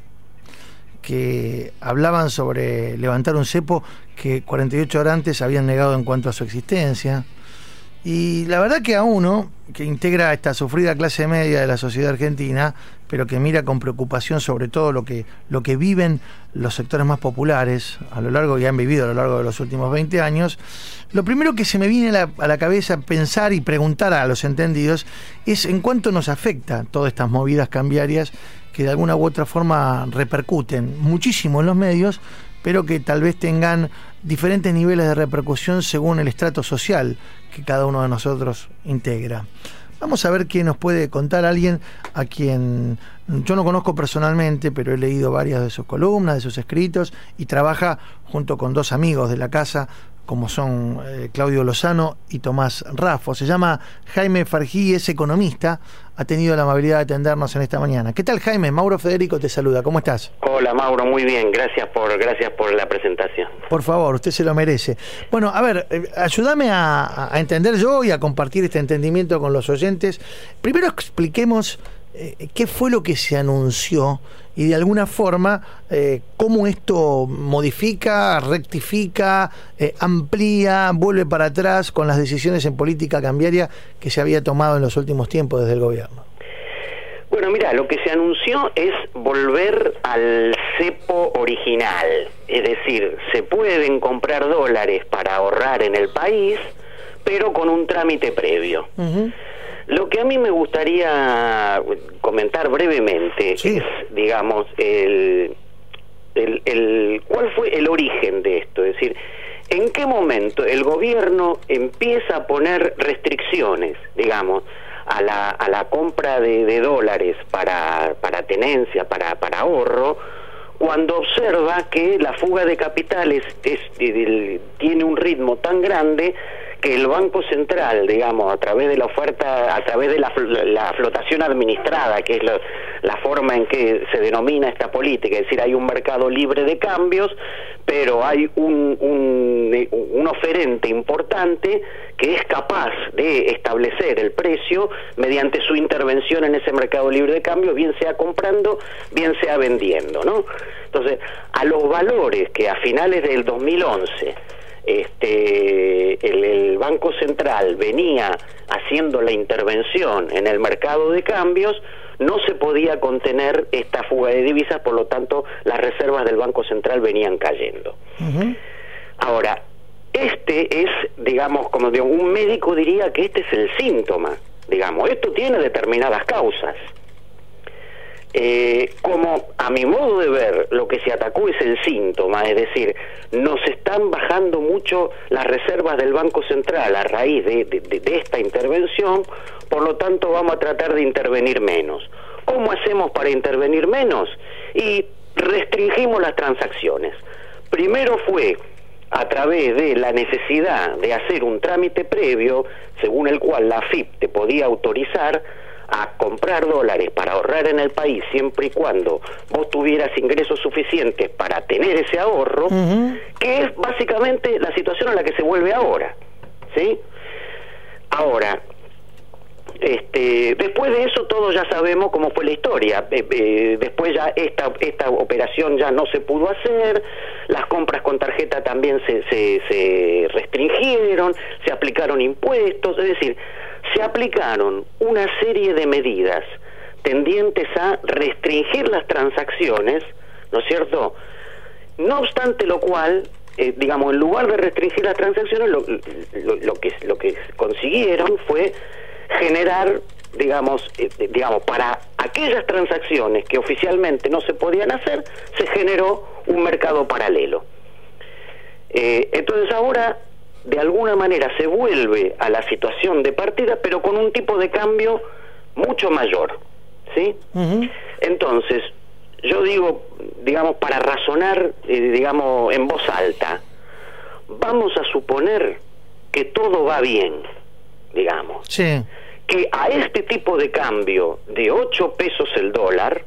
que hablaban sobre levantar un cepo que 48 horas antes habían negado en cuanto a su existencia. Y la verdad que a uno, que integra esta sufrida clase media de la sociedad argentina, pero que mira con preocupación sobre todo lo que, lo que viven los sectores más populares a lo largo y han vivido a lo largo de los últimos 20 años, lo primero que se me viene a la, a la cabeza pensar y preguntar a los entendidos es en cuánto nos afecta todas estas movidas cambiarias que de alguna u otra forma repercuten muchísimo en los medios, pero que tal vez tengan diferentes niveles de repercusión según el estrato social que cada uno de nosotros integra. Vamos a ver qué nos puede contar alguien a quien yo no conozco personalmente, pero he leído varias de sus columnas, de sus escritos, y trabaja junto con dos amigos de la casa, como son eh, Claudio Lozano y Tomás Raffo. Se llama Jaime Fargí, es economista, ha tenido la amabilidad de atendernos en esta mañana. ¿Qué tal Jaime? Mauro Federico te saluda, ¿cómo estás? Hola Mauro, muy bien, gracias por, gracias por la presentación. Por favor, usted se lo merece. Bueno, a ver, eh, ayúdame a, a entender yo y a compartir este entendimiento con los oyentes. Primero expliquemos qué fue lo que se anunció y de alguna forma eh, cómo esto modifica, rectifica, eh, amplía, vuelve para atrás con las decisiones en política cambiaria que se había tomado en los últimos tiempos desde el gobierno. Bueno, mira, lo que se anunció es volver al cepo original, es decir, se pueden comprar dólares para ahorrar en el país, pero con un trámite previo. Lo que a mí me gustaría comentar brevemente es, digamos, el, el, el, cuál fue el origen de esto, es decir, en qué momento el gobierno empieza a poner restricciones, digamos, a la, a la compra de, de dólares para, para tenencia, para, para ahorro, cuando observa que la fuga de capitales es, tiene un ritmo tan grande que el Banco Central, digamos, a través de la oferta, a través de la, la flotación administrada, que es la, la, forma en que se denomina esta política, es decir, hay un mercado libre de cambios, pero hay un, un, un oferente importante que es capaz de establecer el precio mediante su intervención en ese mercado libre de cambios, bien sea comprando, bien sea vendiendo, ¿no? Entonces, a los valores que a finales del 2011 este, el, el, Banco Central venía haciendo la intervención en el mercado de cambios, no se podía contener esta fuga de divisas, por lo tanto las reservas del Banco Central venían cayendo. Uh -huh. Ahora, este es, digamos, como digo, un médico diría que este es el síntoma, digamos, esto tiene determinadas causas. Eh, como a mi modo de ver lo que se atacó es el síntoma, es decir, nos están bajando mucho las reservas del Banco Central a raíz de, de, de, esta intervención, por lo tanto vamos a tratar de intervenir menos. ¿Cómo hacemos para intervenir menos? Y restringimos las transacciones. Primero fue a través de la necesidad de hacer un trámite previo, según el cual la FIP te podía autorizar a comprar dólares para ahorrar en el país siempre y cuando vos tuvieras ingresos suficientes para tener ese ahorro, uh -huh. que es básicamente la situación a la que se vuelve ahora. ¿Sí? Ahora, este, después de eso todos ya sabemos cómo fue la historia. Eh, eh, después ya esta, esta operación ya no se pudo hacer, las compras con tarjeta también se, se, se restringieron, se aplicaron impuestos, es decir, se aplicaron una serie de medidas tendientes a restringir las transacciones, ¿no es cierto? No obstante lo cual, eh, digamos, en lugar de restringir las transacciones, lo, que, lo que consiguieron fue generar, digamos, eh, digamos, para aquellas transacciones que oficialmente no se podían hacer, se generó un mercado paralelo. Eh, entonces ahora de alguna manera se vuelve a la situación de partida, pero con un tipo de cambio mucho mayor. ¿Sí? Entonces, yo digo, digamos, para razonar, eh, digamos, en voz alta, vamos a suponer que todo va bien, digamos. Sí. Que a este tipo de cambio de 8 pesos el dólar,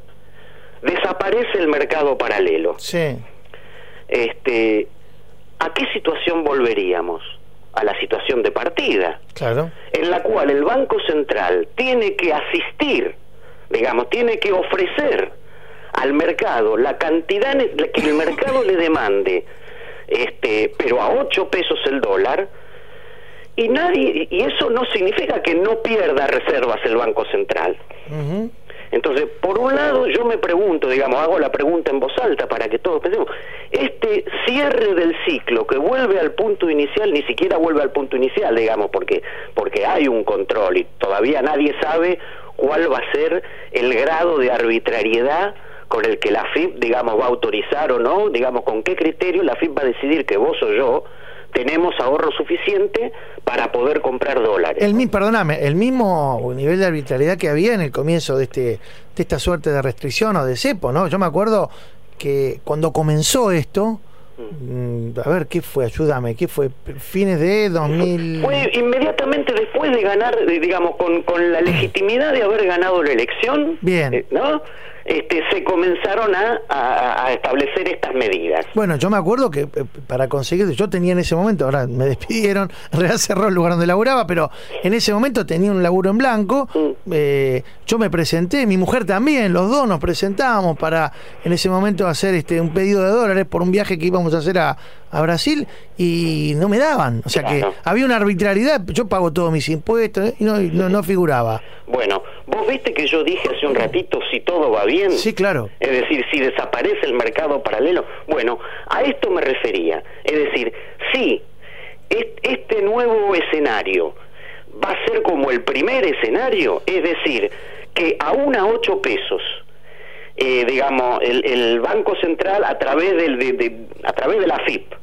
desaparece el mercado paralelo. Sí. Este, ¿A qué situación volveríamos? A la situación de partida, Claro. en la cual el Banco Central tiene que asistir, digamos, tiene que ofrecer al mercado la cantidad que el mercado le demande, este, pero a 8 pesos el dólar, y nadie, y eso no significa que no pierda reservas el Banco Central. Entonces, por un lado, yo me pregunto, digamos, hago la pregunta en voz alta para que todos pensemos, este cierre del ciclo que vuelve al punto inicial, ni siquiera vuelve al punto inicial, digamos, porque, porque hay un control y todavía nadie sabe cuál va a ser el grado de arbitrariedad con el que la FIP, digamos, va a autorizar o no, digamos, con qué criterio la FIP va a decidir que vos o yo tenemos ahorro suficiente para poder comprar dólares. El, perdóname, el mismo nivel de arbitrariedad que había en el comienzo de, este, de esta suerte de restricción o de cepo, ¿no? Yo me acuerdo que cuando comenzó esto, mm, a ver, ¿qué fue? Ayúdame, ¿qué fue? Fines de 2000... Fue inmediatamente después de ganar, digamos, con, con la legitimidad de haber ganado la elección, Bien. eh, ¿no? Este, se comenzaron a, a- a establecer estas medidas. Bueno, yo me acuerdo que eh, para conseguir, yo tenía en ese momento, ahora me despidieron, realidad cerró el lugar donde laburaba, pero en ese momento tenía un laburo en blanco, eh, yo me presenté, mi mujer también, los dos nos presentábamos para en ese momento hacer este un pedido de dólares por un viaje que íbamos a hacer a, a Brasil y no me daban, o sea que había una arbitrariedad, yo pago todos mis impuestos eh, y no, no, no figuraba. Bueno, vos viste que yo dije hace un ratito si todo va bien. Sí, claro. Es decir, si desaparece el mercado paralelo. Bueno, a esto me refería. Es decir, si es- este nuevo escenario va a ser como el primer escenario, es decir, que aún a 8 pesos, eh, digamos, el, el Banco Central a través, del, de, de- a través de la FIP,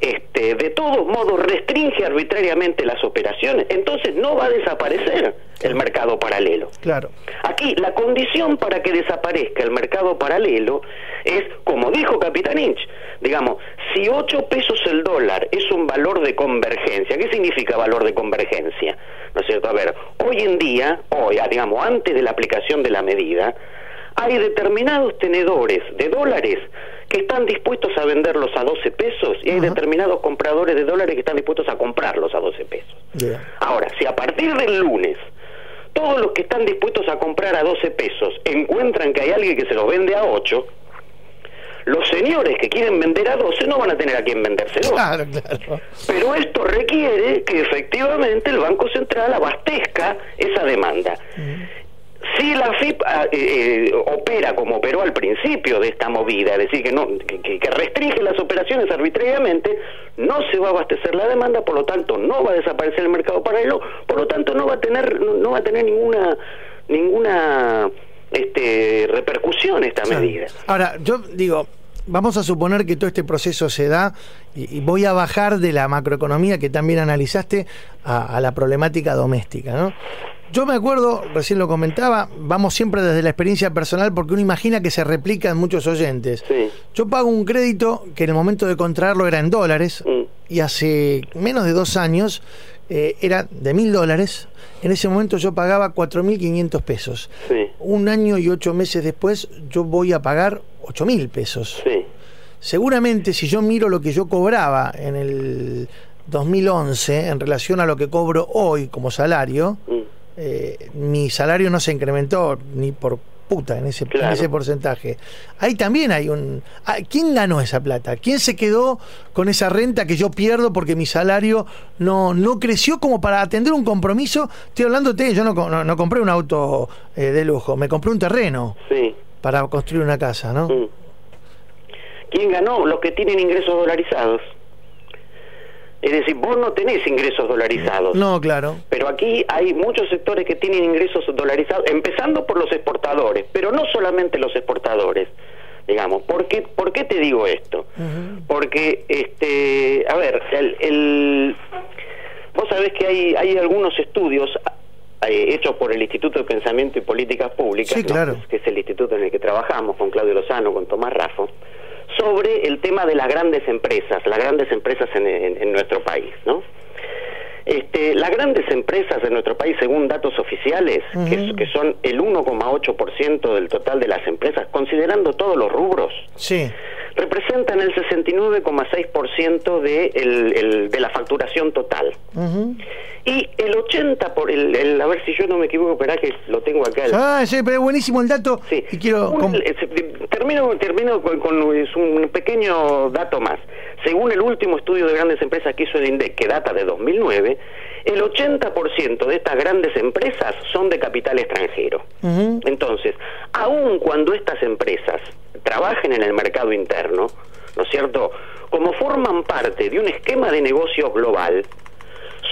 este, de todos modos restringe arbitrariamente las operaciones, entonces no va a desaparecer el mercado paralelo. Claro. Aquí la condición para que desaparezca el mercado paralelo es, como dijo Capitanich, digamos, si 8 pesos el dólar es un valor de convergencia, ¿qué significa valor de convergencia? ¿No es cierto? A ver, hoy en día, hoy, ah, digamos, antes de la aplicación de la medida, hay determinados tenedores de dólares que están dispuestos a venderlos a 12 pesos y hay determinados compradores de dólares que están dispuestos a comprarlos a 12 pesos. Ahora, si a partir del lunes todos los que están dispuestos a comprar a 12 pesos encuentran que hay alguien que se los vende a 8, los señores que quieren vender a 12 no van a tener a quien vendérselo. Claro, claro. Pero esto requiere que efectivamente el Banco Central abastezca esa demanda. Si la FIP ah, eh, eh, opera como operó al principio de esta movida, es decir, que, no, que, restringe las operaciones arbitrariamente, no se va a abastecer la demanda, por lo tanto no va a desaparecer el mercado paralelo, por lo tanto no va a tener no, no va a tener ninguna ninguna este, repercusión esta medida. Ahora, yo digo, vamos a suponer que todo este proceso se da y, y voy a bajar de la macroeconomía que también analizaste a, a la problemática doméstica, ¿no? Yo me acuerdo, recién lo comentaba, vamos siempre desde la experiencia personal porque uno imagina que se replica en muchos oyentes. Yo pago un crédito que en el momento de contraerlo era en dólares y hace menos de dos años eh, era de mil dólares. En ese momento yo pagaba 4.500 pesos. Un año y ocho meses después yo voy a pagar 8.000 pesos. Seguramente si yo miro lo que yo cobraba en el 2011 en relación a lo que cobro hoy como salario, eh, mi salario no se incrementó ni por puta en ese, en ese porcentaje. Ahí también hay un... ah, ¿Quién ganó esa plata? ¿Quién se quedó con esa renta que yo pierdo porque mi salario no, no creció como para atender un compromiso? Estoy hablándote, yo no, no, no compré un auto eh, de lujo, me compré un terreno Sí. para construir una casa, ¿no? ¿Quién ganó? Los que tienen ingresos dolarizados. Es decir, vos no tenés ingresos dolarizados. No, claro. Pero aquí hay muchos sectores que tienen ingresos dolarizados, empezando por los exportadores, pero no solamente los exportadores, digamos. ¿Por qué, por qué te digo esto? Porque, este, a ver, el, el- sabes que hay, hay algunos estudios eh, hechos por el Instituto de Pensamiento y Políticas Públicas, Sí, ¿no? claro. que es el instituto en el que trabajamos con Claudio Lozano, con Tomás Raffo, sobre el tema de las grandes empresas, las grandes empresas en, en- en nuestro país, ¿no? Este, las grandes empresas de nuestro país, según datos oficiales, que, que son el 1,8% del total de las empresas, considerando todos los rubros, Sí. Representan el 69,6% de, el- el- de la facturación total. Y el 80%, por el, el- a ver si yo no me equivoco, esperá que lo tengo acá. Ah, sí, pero es buenísimo el dato. Y quiero. un- eh, termino termino con, con- es un pequeño dato más. Según el último estudio de grandes empresas que hizo el INDEC, que data de 2009, el 80% de estas grandes empresas son de capital extranjero. Entonces, aun cuando estas empresas trabajen en el mercado interno, ¿no es cierto? Como forman parte de un esquema de negocio global,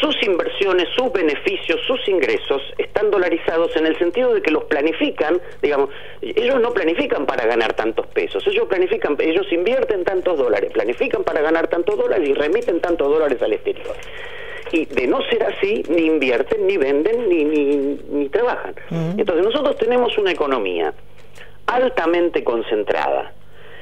sus inversiones, sus beneficios, sus ingresos están dolarizados en el sentido de que los planifican, digamos, ellos no planifican para ganar tantos pesos, ellos planifican, ellos invierten tantos dólares, planifican para ganar tantos dólares y remiten tantos dólares al exterior. Y de no ser así, ni invierten, ni venden, ni, ni, ni trabajan. Entonces nosotros tenemos una economía altamente concentrada,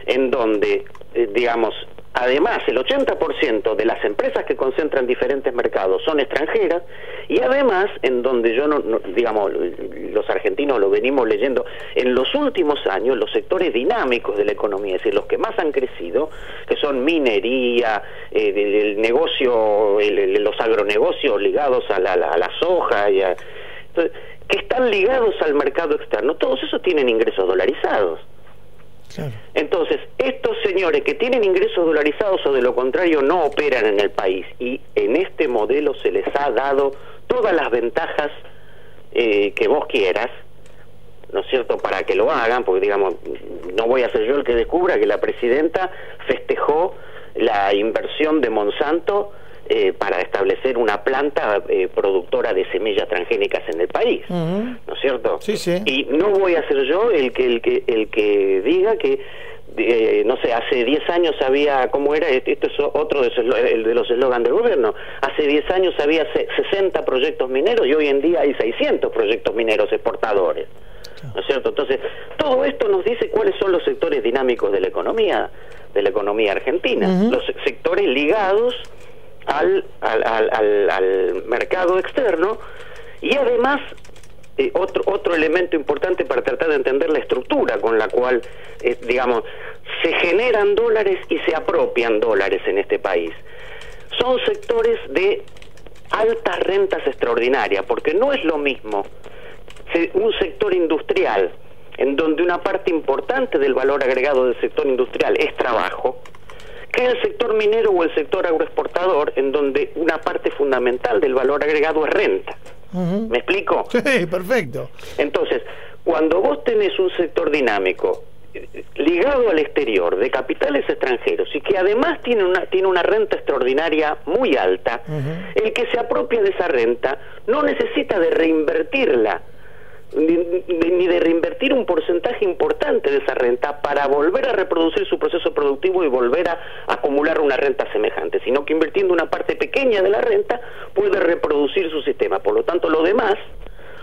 en donde, eh, digamos, además el 80% de las empresas que concentran diferentes mercados son extranjeras, y además en donde yo no, no- digamos, los argentinos lo venimos leyendo, en los últimos años los sectores dinámicos de la economía, es decir, los que más han crecido, que son minería, eh, del- el negocio, el- el- los agronegocios ligados a la, a la soja y a, entonces, que están ligados al mercado externo, todos esos tienen ingresos dolarizados. Entonces, estos señores que tienen ingresos dolarizados o de lo contrario no operan en el país y en este modelo se les ha dado todas las ventajas eh, que vos quieras, ¿no es cierto?, para que lo hagan, porque digamos, no voy a ser yo el que descubra que la presidenta festejó la inversión de Monsanto eh, para establecer una planta eh, productora de semillas transgénicas en el país. ¿no es cierto? Sí, sí. Y no voy a ser yo el que el que el que diga que eh, no sé, hace 10 años había, ¿cómo era? Este- Esto es otro de, de los eslogans del gobierno. Hace 10 años había se- 60 proyectos mineros y hoy en día hay 600 proyectos mineros exportadores. ¿No es cierto? Entonces, todo esto nos dice cuáles son los sectores dinámicos de la economía, de la economía argentina. Los se- sectores ligados al, al, al, mercado externo y además eh, otro otro elemento importante para tratar de entender la estructura con la cual eh, digamos se generan dólares y se apropian dólares en este país. Son sectores de altas rentas extraordinarias porque no es lo mismo un sector industrial en donde una parte importante del valor agregado del sector industrial es trabajo que el sector minero o el sector agroexportador en donde una parte fundamental del valor agregado es renta. ¿Me explico? Sí, perfecto. Entonces, cuando vos tenés un sector dinámico eh, ligado al exterior de capitales extranjeros y que además tiene una tiene una renta extraordinaria muy alta, el que se apropia de esa renta no necesita de reinvertirla ni, ni- de reinvertir un porcentaje importante de esa renta para volver a reproducir su proceso productivo y volver a acumular una renta semejante, sino que invirtiendo una parte pequeña de la renta puede reproducir su sistema. Por lo tanto, lo demás,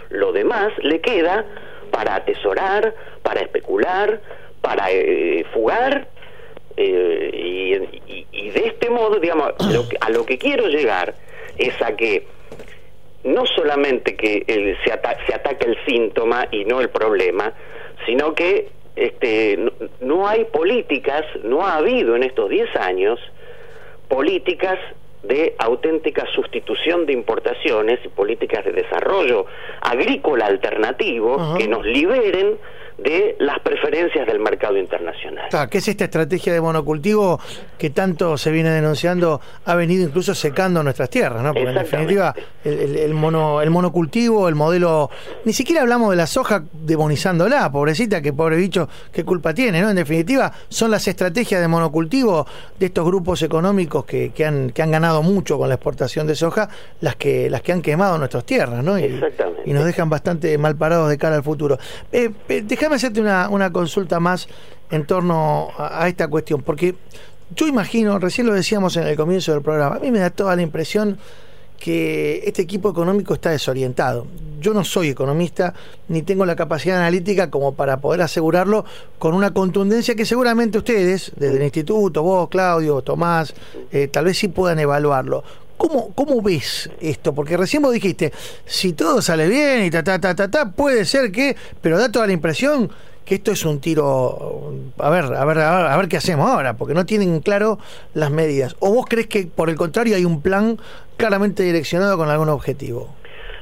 lo demás le queda para atesorar, para especular, para eh, fugar eh, y, de este modo, digamos, a lo que quiero llegar es a que no solamente que el- se, ata- se ataca el síntoma y no el problema, sino que este, no, no hay políticas, no ha habido en estos 10 años políticas de auténtica sustitución de importaciones y políticas de desarrollo agrícola alternativo que nos liberen de las preferencias del mercado internacional. ¿Qué es esta estrategia de monocultivo que tanto se viene denunciando? Ha venido incluso secando nuestras tierras, ¿no? Porque en definitiva, el, el- el mono, el monocultivo, el modelo. Ni siquiera hablamos de la soja demonizándola, pobrecita, que pobre bicho, qué culpa tiene, ¿no? En definitiva, son las estrategias de monocultivo de estos grupos económicos que, que han, que han ganado mucho con la exportación de soja, las que, las que han quemado nuestras tierras, ¿no? Y, y nos dejan bastante mal parados de cara al futuro. Eh, eh, déjame hacerte una, una consulta más en torno a, esta cuestión, porque yo imagino, recién lo decíamos en el comienzo del programa, a mí me da toda la impresión que este equipo económico está desorientado. Yo no soy economista ni tengo la capacidad analítica como para poder asegurarlo con una contundencia que seguramente ustedes, desde el instituto, vos, Claudio, Tomás, eh, tal vez sí puedan evaluarlo. ¿Cómo, ¿Cómo ves esto? Porque recién vos dijiste, si todo sale bien y ta, ta, ta, ta, ta, puede ser que, pero da toda la impresión que esto es un tiro, a ver, a ver, a ver, a ver qué hacemos ahora, porque no tienen claro las medidas. ¿O vos crees que por el contrario hay un plan claramente direccionado con algún objetivo?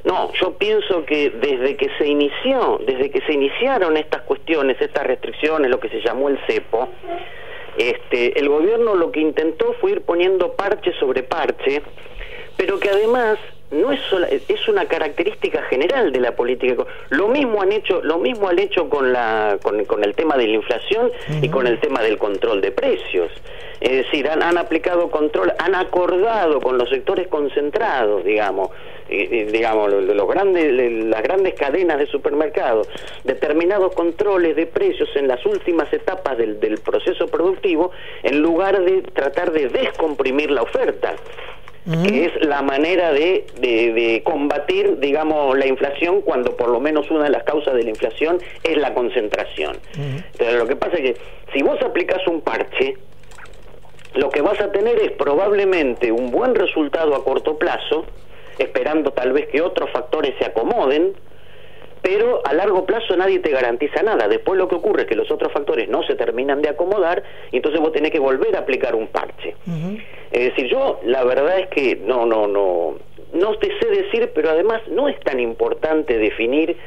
No, yo pienso que desde que se inició, desde que se iniciaron estas cuestiones, estas restricciones, lo que se llamó el cepo, este, el gobierno lo que intentó fue ir poniendo parche sobre parche, pero que además no es sola, es una característica general de la política. Lo mismo han hecho lo mismo han hecho con la con, el tema de la inflación y con el tema del control de precios. Es decir han, han aplicado control han acordado con los sectores concentrados digamos digamos los grandes las grandes cadenas de supermercados determinados controles de precios en las últimas etapas del, del proceso productivo en lugar de tratar de descomprimir la oferta que es la manera de, de, combatir, digamos, la inflación cuando por lo menos una de las causas de la inflación es la concentración. Entonces, lo que pasa es que si vos aplicás un parche, lo que vas a tener es probablemente un buen resultado a corto plazo, esperando tal vez que otros factores se acomoden, pero a largo plazo nadie te garantiza nada. Después lo que ocurre es que los otros factores no se terminan de acomodar y entonces vos tenés que volver a aplicar un parche. Es decir, yo la verdad es que no, no, no, no te sé decir, pero además no es tan importante definir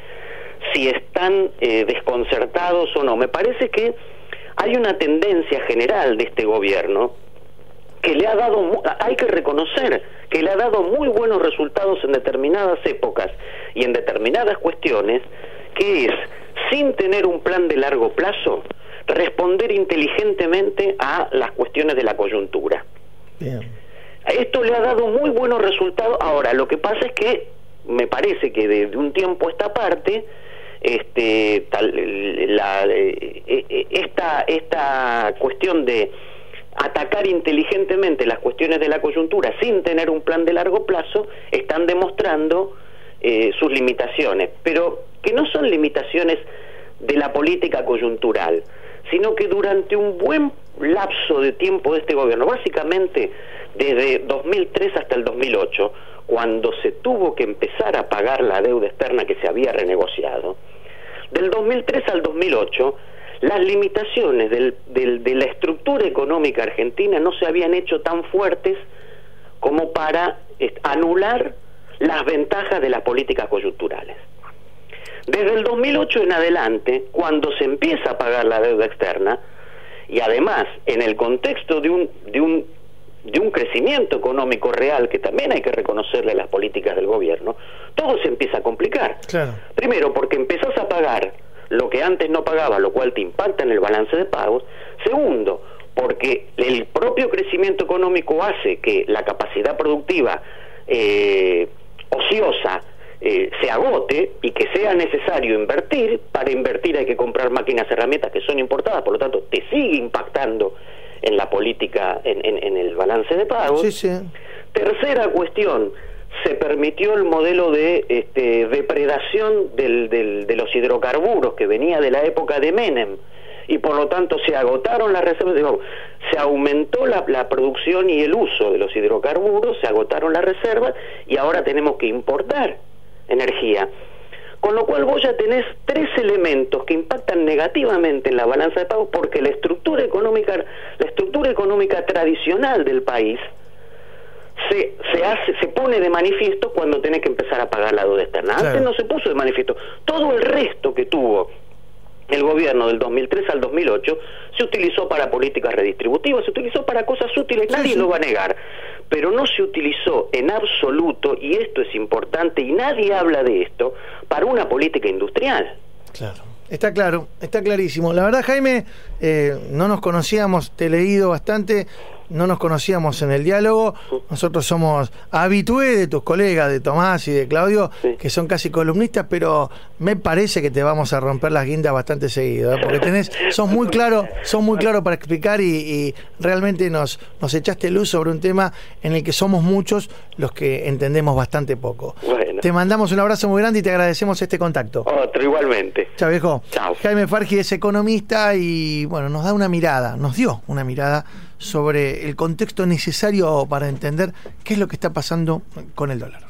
si están eh, desconcertados o no. Me parece que hay una tendencia general de este gobierno que le ha dado, hay que reconocer que le ha dado muy buenos resultados en determinadas épocas y en determinadas cuestiones, que es, sin tener un plan de largo plazo, responder inteligentemente a las cuestiones de la coyuntura. Esto le ha dado muy buenos resultados. Ahora, lo que pasa es que me parece que de, un tiempo a esta parte, este, tal, la, eh, eh, esta, esta cuestión de atacar inteligentemente las cuestiones de la coyuntura sin tener un plan de largo plazo, están demostrando eh, sus limitaciones, pero que no son limitaciones de la política coyuntural, sino que durante un buen lapso de tiempo de este gobierno, básicamente desde 2003 hasta el 2008, cuando se tuvo que empezar a pagar la deuda externa que se había renegociado, del 2003 al 2008, las limitaciones del, de la estructura económica argentina no se habían hecho tan fuertes como para anular las ventajas de las políticas coyunturales. Desde el 2008 en adelante, cuando se empieza a pagar la deuda externa, y además en el contexto de un, de un, de un crecimiento económico real, que también hay que reconocerle a las políticas del gobierno, todo se empieza a complicar. Primero, porque empezás a pagar lo que antes no pagaba, lo cual te impacta en el balance de pagos. Segundo, porque el propio crecimiento económico hace que la capacidad productiva eh, ociosa eh, se agote y que sea necesario invertir, para invertir hay que comprar máquinas, herramientas que son importadas, por lo tanto te sigue impactando en la política, en, en el balance de pagos. Sí, sí. Tercera cuestión, se permitió el modelo de este, depredación del, de los hidrocarburos que venía de la época de Menem y por lo tanto se agotaron las reservas, se aumentó la, la, producción y el uso de los hidrocarburos, se agotaron las reservas y ahora tenemos que importar energía. Con lo cual vos ya tenés tres elementos que impactan negativamente en la balanza de pagos porque la estructura económica, la estructura económica tradicional del país, se, se, hace, se pone de manifiesto cuando tenés que empezar a pagar la deuda externa. Antes no se puso de manifiesto. Todo el resto que tuvo el gobierno del 2003 al 2008 se utilizó para políticas redistributivas, se utilizó para cosas útiles, nadie lo va a negar, pero no se utilizó en absoluto, y esto es importante, y nadie habla de esto, para una política industrial. Claro. Está claro, está clarísimo. La verdad, Jaime, eh, no nos conocíamos, te he leído bastante no nos conocíamos en el diálogo. Nosotros somos habitué de tus colegas, de Tomás y de Claudio, que son casi columnistas, pero me parece que te vamos a romper las guindas bastante seguido, ¿eh? porque tenés, sos muy claro, sos muy claro para explicar y, y realmente nos, nos echaste luz sobre un tema en el que somos muchos los que entendemos bastante poco. Bueno. Te mandamos un abrazo muy grande y te agradecemos este contacto. Otro igualmente. Chao, viejo. Chao. Jaime Fargi es economista y bueno, nos da una mirada, nos dio una mirada sobre el contexto necesario para entender qué es lo que está pasando con el dólar.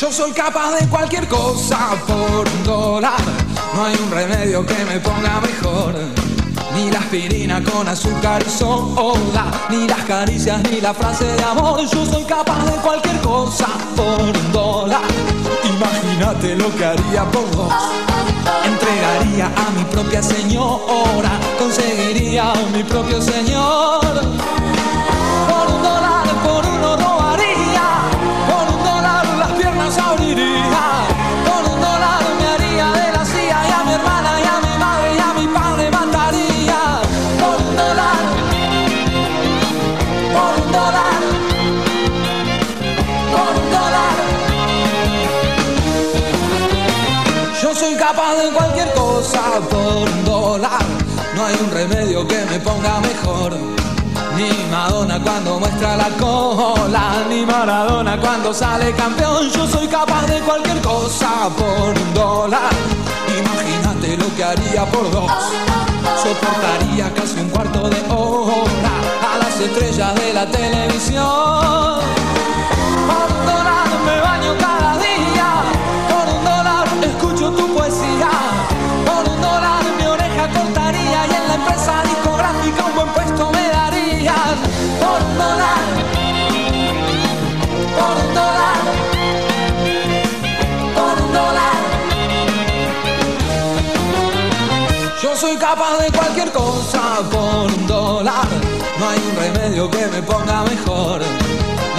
Yo soy capaz de cualquier cosa por un dólar. No hay un remedio que me ponga mejor. Ni la aspirina con azúcar y soda. Ni las caricias ni la frase de amor. Yo soy capaz de cualquier cosa por un dólar. Imagínate lo que haría por dos. Entregaría a mi propia señora. Conseguiría a mi propio señor. Cuando muestra la cola, ni Maradona cuando sale campeón. Yo soy capaz de cualquier cosa por un dólar. Imagínate lo que haría por dos. Soportaría casi un cuarto de hora a las estrellas de la televisión. Cualquier cosa por un dólar. No hay un remedio que me ponga mejor.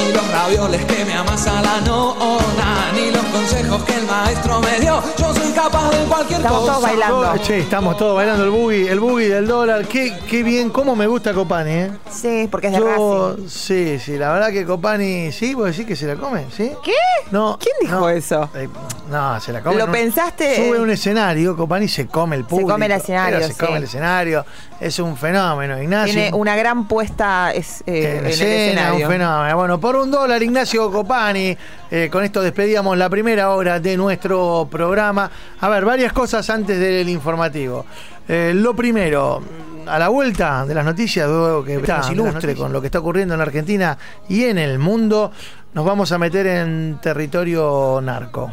Ni los ravioles que me amasa la nona, ni los consejos que el maestro me dio. Yo soy capaz de cualquier Estamos cosa. todos bailando. Che, estamos todos bailando el boogie, el boogie del dólar. Qué, qué bien, cómo me gusta Copani, ¿eh? Sí, porque es de Yo, sí, sí, la verdad que Copani, sí, vos decís que se la come, ¿sí? ¿Qué? No. ¿Quién dijo eso? Eh, no, se la come. ¿Lo no. pensaste? Sube un escenario, Copani se come el público. come el escenario, pero se sí. come el escenario. Es un fenómeno, Ignacio. Tiene una gran puesta es, eh, en en el escena, escenario. un fenómeno. Bueno, por un dólar, Ignacio Copani. Eh, con esto despedíamos la primera hora de nuestro programa. A ver, varias cosas antes del informativo. Eh, lo primero, a la vuelta de las noticias, luego que Está, nos ilustre con lo que está ocurriendo en la Argentina y en el mundo, nos vamos a meter en territorio narco.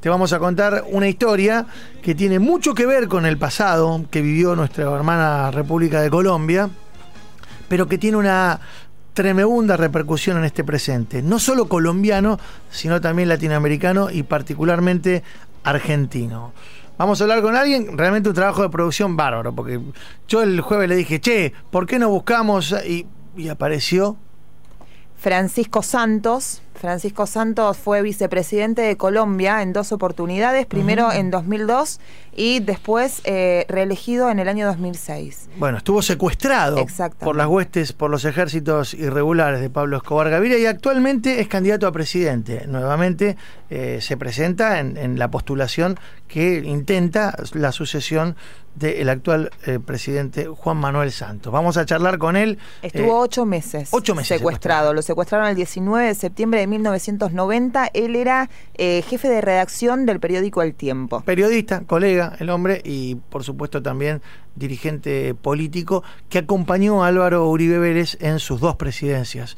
Te vamos a contar una historia que tiene mucho que ver con el pasado que vivió nuestra hermana República de Colombia, pero que tiene una tremenda repercusión en este presente, no solo colombiano, sino también latinoamericano y particularmente argentino. Vamos a hablar con alguien, realmente un trabajo de producción bárbaro, porque yo el jueves le dije, che, ¿por qué no buscamos? Y, y apareció Francisco Santos. Francisco Santos fue vicepresidente de Colombia en dos oportunidades, primero en 2002 y después eh, reelegido en el año 2006. Bueno, estuvo secuestrado por las huestes, por los ejércitos irregulares de Pablo Escobar Gaviria y actualmente es candidato a presidente. Nuevamente eh, se presenta en, en la postulación que intenta la sucesión del actual eh, presidente Juan Manuel Santos. Vamos a charlar con él. Estuvo ocho meses, ocho meses secuestrado. Lo secuestraron el 19 de septiembre de 1990. Él era jefe de redacción del periódico El Tiempo. periodista, colega, el hombre, y por supuesto también dirigente político que acompañó a Álvaro Uribe Vélez en sus dos presidencias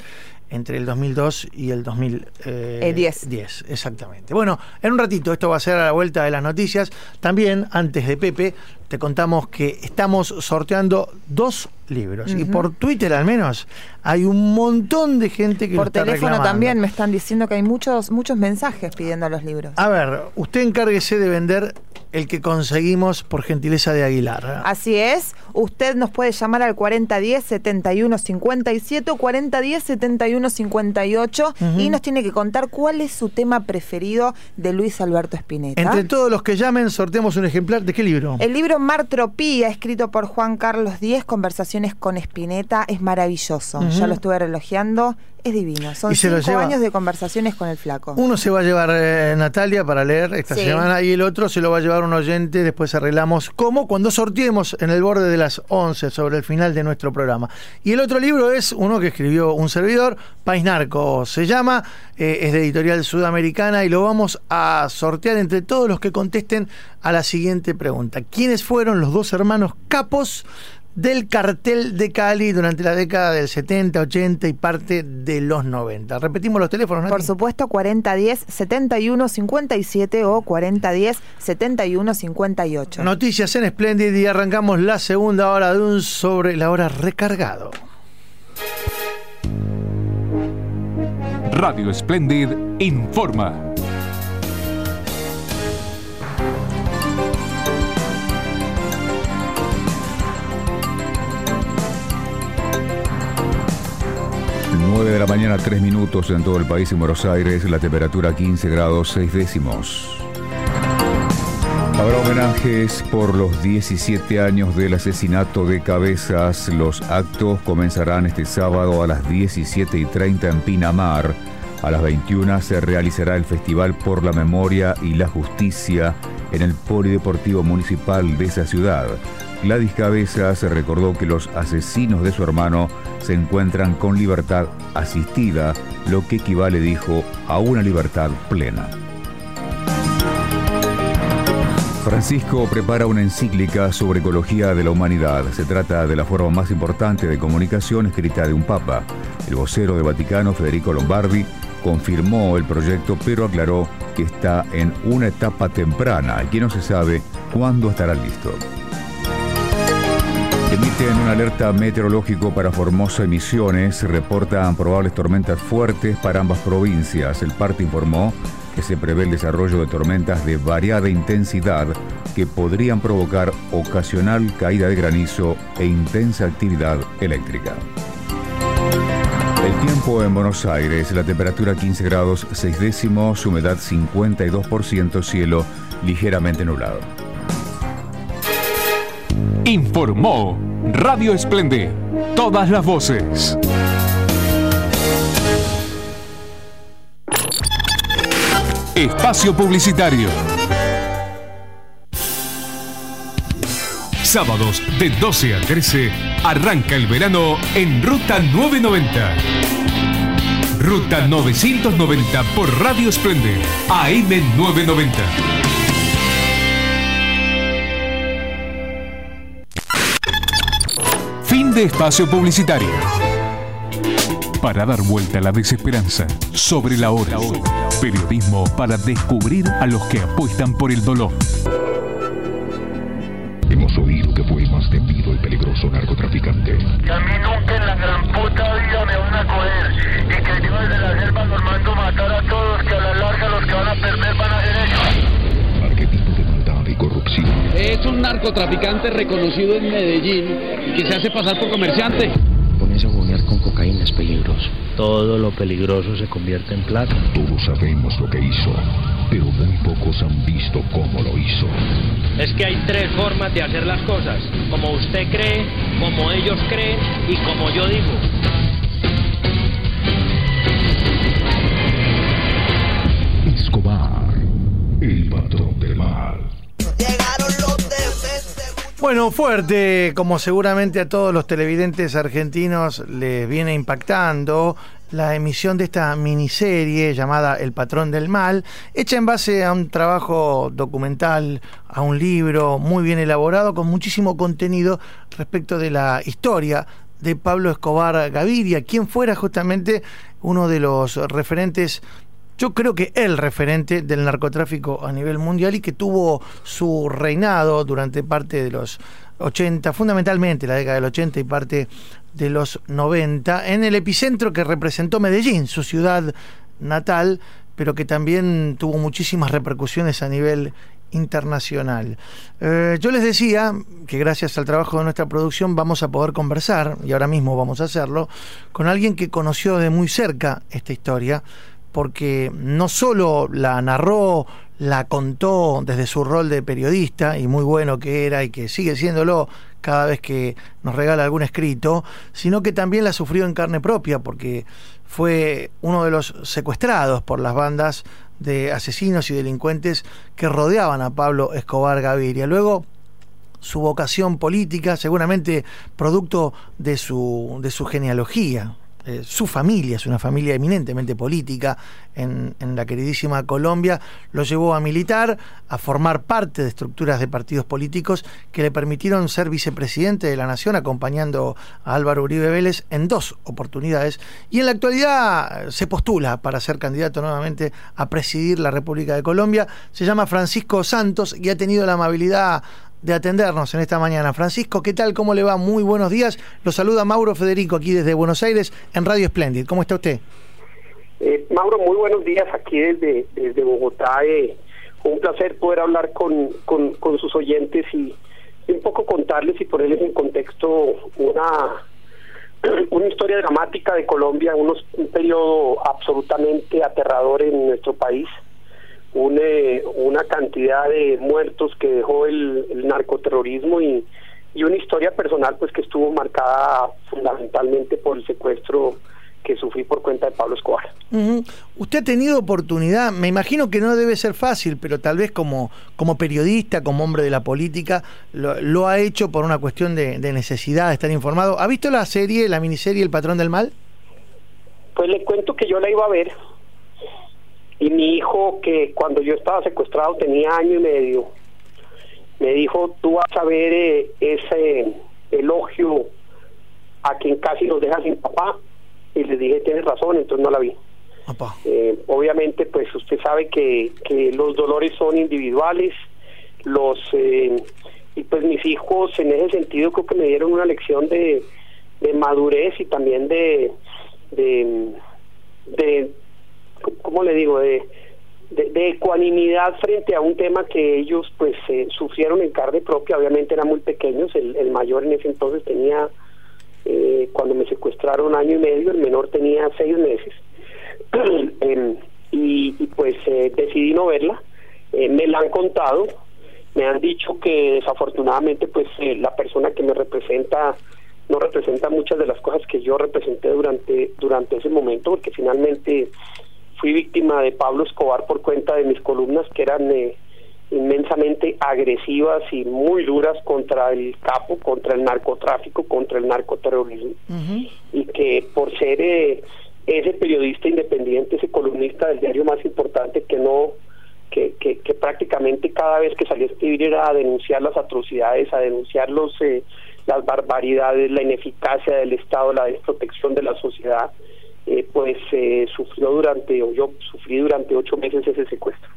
entre el 2002 y el 2010. Eh, diez. 10, exactamente. Bueno, en un ratito esto va a ser a la vuelta de las noticias. También, antes de Pepe, te contamos que estamos sorteando dos libros. Y por Twitter al menos hay un montón de gente que lo Por está teléfono reclamando. también me están diciendo que hay muchos muchos mensajes pidiendo los libros. A ver, usted encárguese de vender el que conseguimos por gentileza de Aguilar. Así es, usted nos puede llamar al 4010-7157 o 4010-7158 Ujú. y nos tiene que contar cuál es su tema preferido de Luis Alberto Spinetta. Entre todos los que llamen, sorteamos un ejemplar. ¿De qué libro? El libro Martropía, escrito por Juan Carlos Díez, Conversaciones con Spinetta, es maravilloso. Ujú. Ya lo estuve relojeando, es divino. Son Y se lo cinco lleva- años de conversaciones con el flaco. Uno se va a llevar eh, Natalia para leer esta Sí. semana y el otro se lo va a llevar un oyente. Después arreglamos cómo cuando sorteemos en el borde de las 11 sobre el final de nuestro programa. Y el otro libro es uno que escribió un servidor, País Narco se llama, eh, es de editorial sudamericana y lo vamos a sortear entre todos los que contesten a la siguiente pregunta. ¿Quiénes fueron los dos hermanos capos? Del cartel de Cali durante la década del 70, 80 y parte de los 90. Repetimos los teléfonos, Nati. Por supuesto, 4010-7157 o 4010-7158. Noticias en Splendid y arrancamos la segunda hora de un sobre la hora recargado. Radio Splendid informa. Nueve de la mañana, 3 minutos en todo el país en Buenos Aires, la temperatura 15 grados 6 décimos. Habrá homenajes por los 17 años del asesinato de Cabezas. Los actos comenzarán este sábado a las 17 y 30 en Pinamar. A las 21 se realizará el Festival por la Memoria y la Justicia en el Polideportivo Municipal de esa ciudad. Gladys Cabezas recordó que los asesinos de su hermano se encuentran con libertad asistida, lo que equivale, dijo, a una libertad plena. Francisco prepara una encíclica sobre ecología de la humanidad. Se trata de la forma más importante de comunicación escrita de un papa. El vocero de Vaticano, Federico Lombardi, confirmó el proyecto, pero aclaró que está en una etapa temprana y que no se sabe cuándo estará listo. Emiten un alerta meteorológico para Formosa y Misiones. Reportan probables tormentas fuertes para ambas provincias. El parte informó que se prevé el desarrollo de tormentas de variada intensidad que podrían provocar ocasional caída de granizo e intensa actividad eléctrica. El tiempo en Buenos Aires, la temperatura 15 grados 6 décimos, humedad 52%, cielo ligeramente nublado. Informó Radio Splendid. Todas las voces. Espacio Publicitario. Sábados de 12 a 13 arranca el verano en Ruta 990. Ruta 990 por Radio Splendid, AM 990. Fin de espacio publicitario. Para dar vuelta a la desesperanza sobre la hora. Periodismo para descubrir a los que apuestan por el dolor. Hemos oído que fue el más temido y peligroso narcotraficante. Que a mí nunca en la gran puta vida me van a coger. Y que yo desde la selva los mando matar a todos, que a la larga los que van a perder van a ser ellos. Arquetipo de maldad y corrupción. Es un narcotraficante reconocido en Medellín que se hace pasar por comerciante. Pones a jugar con cocaína es peligroso. Todo lo peligroso se convierte en plata. Todos sabemos lo que hizo, pero muy pocos han visto cómo lo hizo. Es que hay tres formas de hacer las cosas. Como usted cree, como ellos creen y como yo digo. Escobar, Bueno, fuerte, como seguramente a todos los televidentes argentinos les viene impactando la emisión de esta miniserie llamada El Patrón del Mal, hecha en base a un trabajo documental, a un libro muy bien elaborado, con muchísimo contenido respecto de la historia de Pablo Escobar Gaviria, quien fuera justamente uno de los referentes yo creo que el referente del narcotráfico a nivel mundial y que tuvo su reinado durante parte de los 80, fundamentalmente la década del 80 y parte de los 90, en el epicentro que representó Medellín, su ciudad natal, pero que también tuvo muchísimas repercusiones a nivel internacional. Eh, yo les decía que gracias al trabajo de nuestra producción vamos a poder conversar, y ahora mismo vamos a hacerlo, con alguien que conoció de muy cerca esta historia, porque no solo la narró, la contó desde su rol de periodista, y muy bueno que era y que sigue siéndolo cada vez que nos regala algún escrito, sino que también la sufrió en carne propia, porque fue uno de los secuestrados por las bandas de asesinos y delincuentes que rodeaban a Pablo Escobar Gaviria. Luego su vocación política, seguramente producto de su, de su genealogía, eh, su familia, es una familia eminentemente política en, en, la queridísima Colombia, lo llevó a militar, a formar parte de estructuras de partidos políticos que le permitieron ser vicepresidente de la Nación, acompañando a Álvaro Uribe Vélez en dos oportunidades, y en la actualidad se postula para ser candidato nuevamente a presidir la República de Colombia. Se llama Francisco Santos y ha tenido la amabilidad de atendernos en esta mañana. Francisco, ¿qué tal? ¿Cómo le va? Muy buenos días. Lo saluda Mauro Federico aquí desde Buenos Aires en Radio Splendid. ¿Cómo está usted? Eh, Mauro, muy buenos días aquí desde, desde Bogotá. Eh, un placer poder hablar con, con, con sus oyentes y, y, un poco contarles y ponerles en contexto una, una historia dramática de Colombia, unos, un periodo absolutamente aterrador en nuestro país una, una cantidad de muertos que dejó el, el narcoterrorismo y, y, una historia personal pues que estuvo marcada fundamentalmente por el secuestro que sufrí por cuenta de Pablo Escobar. Uh -huh. Usted ha tenido oportunidad, me imagino que no debe ser fácil, pero tal vez como, como periodista, como hombre de la política, lo, lo ha hecho por una cuestión de, de, necesidad de estar informado. ¿Ha visto la serie, la miniserie El Patrón del Mal? Pues le cuento que yo la iba a ver, y mi hijo, que cuando yo estaba secuestrado tenía año y medio, me dijo, tú vas a ver eh, ese elogio a quien casi nos deja sin papá. Y le dije, tienes razón, entonces no la vi. Eh, obviamente, pues usted sabe que, que los dolores son individuales, los eh, y pues mis hijos en ese sentido creo que me dieron una lección de, de madurez y también de, de, de ¿cómo le digo?, de, de, ecuanimidad frente a un tema que ellos pues eh, sufrieron en carne propia, obviamente eran muy pequeños, el, mayor en ese entonces tenía, eh, cuando me secuestraron año y medio, el menor tenía seis meses, eh, y, y, pues decidí no verla, me la han contado, me han dicho que desafortunadamente pues la persona que me representa no representa muchas de las cosas que yo representé durante durante ese momento porque finalmente fui víctima de Pablo Escobar por cuenta de mis columnas que eran eh, inmensamente agresivas y muy duras contra el capo, contra el narcotráfico, contra el narcoterrorismo. Uh -huh. Y que por ser eh, ese periodista independiente, ese columnista del diario más importante que no, que, que, que, prácticamente cada vez que salía a escribir era a denunciar las atrocidades, a denunciar los, eh, las barbaridades, la ineficacia del Estado, la desprotección de la sociedad eh, pues eh, sufrió durante, o yo sufrí durante ocho meses ese secuestro.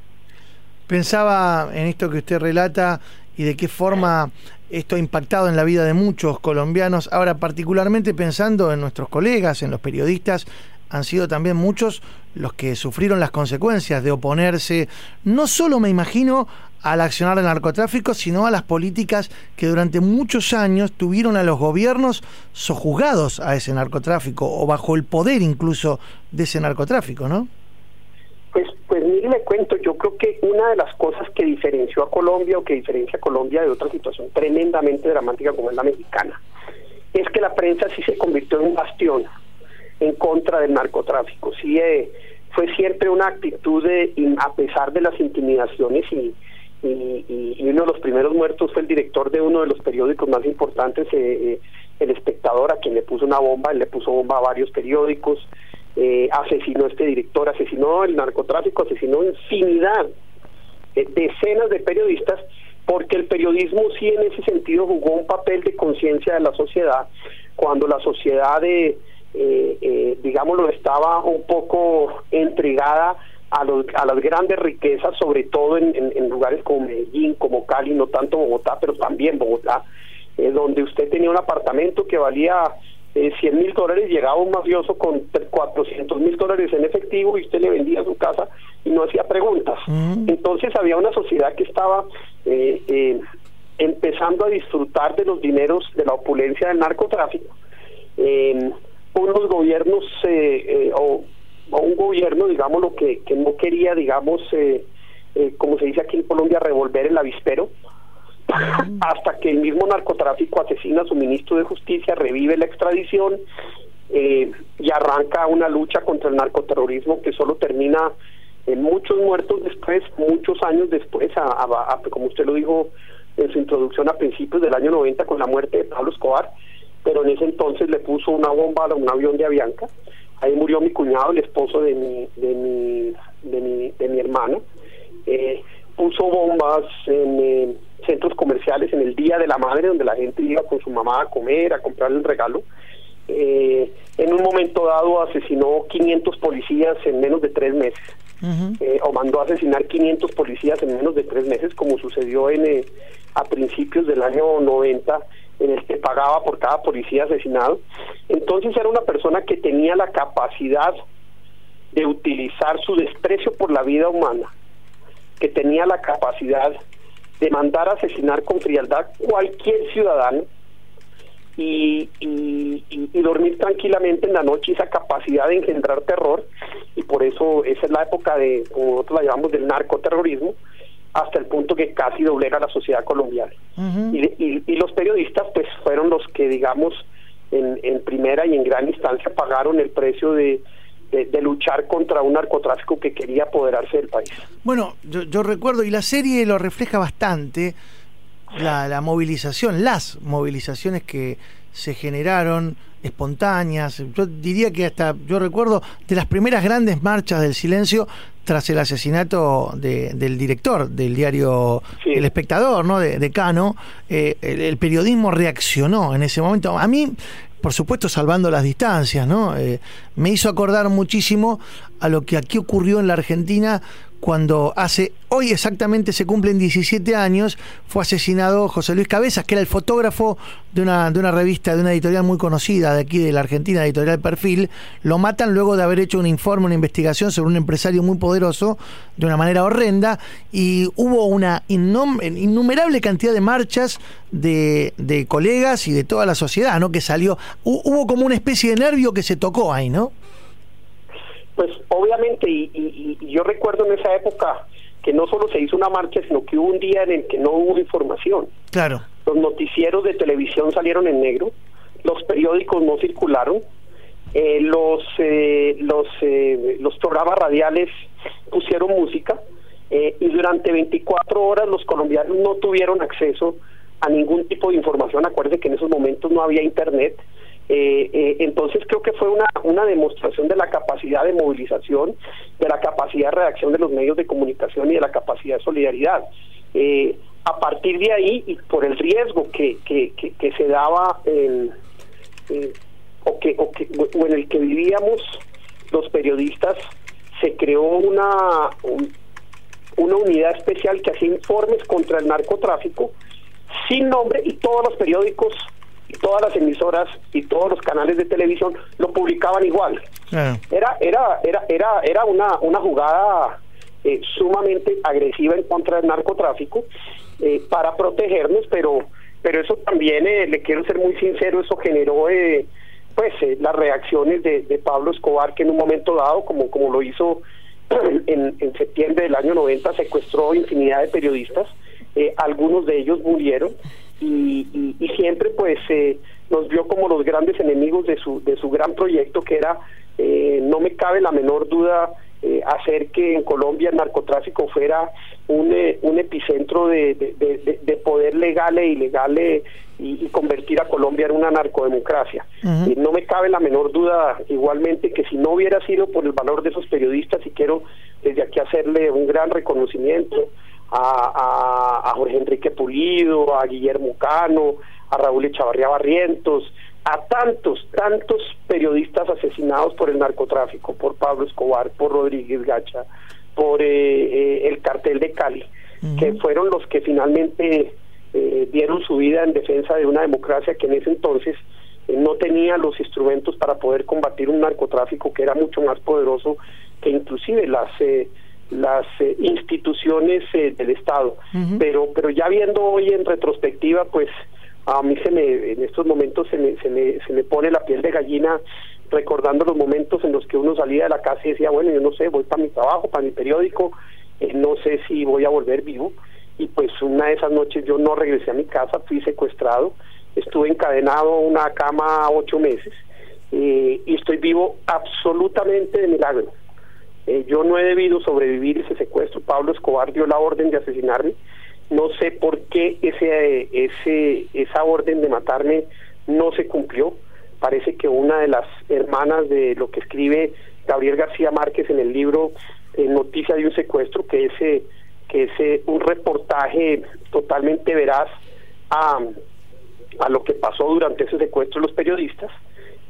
Pensaba en esto que usted relata y de qué forma esto ha impactado en la vida de muchos colombianos. Ahora, particularmente pensando en nuestros colegas, en los periodistas, han sido también muchos los que sufrieron las consecuencias de oponerse, no solo me imagino al accionar del narcotráfico, sino a las políticas que durante muchos años tuvieron a los gobiernos sojuzgados a ese narcotráfico o bajo el poder incluso de ese narcotráfico, ¿no? Pues, pues mire, le cuento, yo creo que una de las cosas que diferenció a Colombia o que diferencia a Colombia de otra situación tremendamente dramática como es la mexicana, es que la prensa sí se convirtió en un bastión en contra del narcotráfico. Sí, eh, fue siempre una actitud de, a pesar de las intimidaciones y, y, y, uno de los primeros muertos fue el director de uno de los periódicos más importantes, eh, eh, El Espectador, a quien le puso una bomba, él le puso bomba a varios periódicos, eh, asesinó a este director, asesinó el narcotráfico, asesinó infinidad, decenas de periodistas, porque el periodismo sí en ese sentido jugó un papel de conciencia de la sociedad, cuando la sociedad de... Eh, digámoslo, estaba un poco entregada a, los, a las grandes riquezas, sobre todo en, en- en lugares como Medellín, como Cali, no tanto Bogotá, pero también Bogotá, eh, donde usted tenía un apartamento que valía eh, 100 mil dólares, llegaba un mafioso con 400 mil dólares en efectivo y usted le vendía su casa y no hacía preguntas. Entonces había una sociedad que estaba eh, eh, empezando a disfrutar de los dineros de la opulencia del narcotráfico. Eh, unos gobiernos eh, eh, o, o un gobierno, digamos, lo que, que no quería, digamos, eh, eh, como se dice aquí en Colombia, revolver el avispero, hasta que el mismo narcotráfico asesina a su ministro de Justicia, revive la extradición eh, y arranca una lucha contra el narcoterrorismo que solo termina en muchos muertos después, muchos años después, a- a- a- como usted lo dijo en su introducción a principios del año 90 con la muerte de Pablo Escobar, pero en ese entonces le puso una bomba a un avión de Avianca. Ahí murió mi cuñado, el esposo de mi, de mi, de mi, de mi hermana. Eh, puso bombas en eh, centros comerciales en el Día de la Madre, donde la gente iba con su mamá a comer, a comprarle un regalo. Eh, en un momento dado asesinó 500 policías en menos de tres meses. Eh, o mandó a asesinar 500 policías en menos de tres meses, como sucedió en eh, a principios del año 90, en el que pagaba por cada policía asesinado. Entonces era una persona que tenía la capacidad de utilizar su desprecio por la vida humana, que tenía la capacidad de mandar a asesinar con frialdad cualquier ciudadano y, y- y- dormir tranquilamente en la noche, esa capacidad de engendrar terror, y por eso esa es la época de, como nosotros la llamamos, del narcoterrorismo, hasta el punto que casi doblega la sociedad colombiana. y, y- y los periodistas pues fueron los que, digamos, en, en primera y en gran instancia pagaron el precio de, de- de luchar contra un narcotráfico que quería apoderarse del país. Bueno, yo, yo recuerdo, y la serie lo refleja bastante, la, la movilización, las movilizaciones que se generaron espontáneas. Yo diría que hasta, yo recuerdo, de las primeras grandes marchas del silencio tras el asesinato de- del director del diario El Espectador, ¿no? De, de Cano, eh, el, el periodismo reaccionó en ese momento. A mí, por supuesto, salvando las distancias, ¿no? Eh, me hizo acordar muchísimo a lo que aquí ocurrió en la Argentina cuando hace, hoy exactamente se cumplen 17 años, fue asesinado José Luis Cabezas, que era el fotógrafo de una, de una revista, de una editorial muy conocida de aquí de la Argentina, Editorial Perfil. Lo matan luego de haber hecho un informe, una investigación sobre un empresario muy poderoso, de una manera horrenda, y hubo una innumerable cantidad de marchas de, de colegas y de toda la sociedad, ¿no? Que salió, hu- hubo como una especie de nervio que se tocó ahí, ¿no? Pues obviamente, y, y- y yo recuerdo en esa época que no solo se hizo una marcha, sino que hubo un día en el que no hubo información. Claro. Los noticieros de televisión salieron en negro, los periódicos no circularon, eh, los, eh, los, eh, los programas radiales pusieron música eh, y durante 24 horas los colombianos no tuvieron acceso a ningún tipo de información. Acuérdense que en esos momentos no había internet. Eh, eh, entonces creo que fue una, una demostración de la capacidad de movilización, de la capacidad de reacción de los medios de comunicación y de la capacidad de solidaridad. Eh, a partir de ahí y por el riesgo que, que, se daba en, eh, o, que, o, que, en el que vivíamos los periodistas, se creó una, un- una unidad especial que hacía informes contra el narcotráfico sin nombre y todos los periódicos todas las emisoras y todos los canales de televisión lo publicaban igual. Era era era era era una una jugada eh, sumamente agresiva en contra del narcotráfico eh, para protegernos, pero pero eso también eh, le quiero ser muy sincero, eso generó eh, pues eh, las reacciones de, de Pablo Escobar que en un momento dado como como lo hizo en, en septiembre del año 90 secuestró infinidad de periodistas, eh, algunos de ellos murieron y, y- y siempre pues eh, nos vio como los grandes enemigos de su, de su gran proyecto que era, eh, no me cabe la menor duda, eh, hacer que en Colombia el narcotráfico fuera un, eh, un epicentro de, de- de- de- de poder legal e ilegal eh, y, y convertir a Colombia en una narcodemocracia. Y no me cabe la menor duda igualmente que si no hubiera sido por el valor de esos periodistas, y quiero desde aquí hacerle un gran reconocimiento a, a- a Jorge Enrique Pulido, a Guillermo Cano, a Raúl Echavarría Barrientos, a tantos, tantos periodistas asesinados por el narcotráfico, por Pablo Escobar, por Rodríguez Gacha, por eh, eh, el cartel de Cali, que fueron los que finalmente eh, dieron su vida en defensa de una democracia que en ese entonces eh, no tenía los instrumentos para poder combatir un narcotráfico que era mucho más poderoso que inclusive las eh, las eh, instituciones eh, del Estado. Pero pero ya viendo hoy en retrospectiva, pues a mí se me en estos momentos se me, se me, se me pone la piel de gallina recordando los momentos en los que uno salía de la casa y decía, bueno, yo no sé, voy para mi trabajo, para mi periódico, eh, no sé si voy a volver vivo. Y pues una de esas noches yo no regresé a mi casa, fui secuestrado, estuve encadenado a una cama ocho meses eh, y estoy vivo absolutamente de milagro. Eh, yo no he debido sobrevivir ese secuestro. Pablo Escobar dio la orden de asesinarme. No sé por qué ese, ese, esa orden de matarme no se cumplió. Parece que una de las hermanas de lo que escribe Gabriel García Márquez en el libro eh, Noticia de un secuestro, que es, eh, que es un reportaje totalmente veraz a, a lo que pasó durante ese secuestro de los periodistas.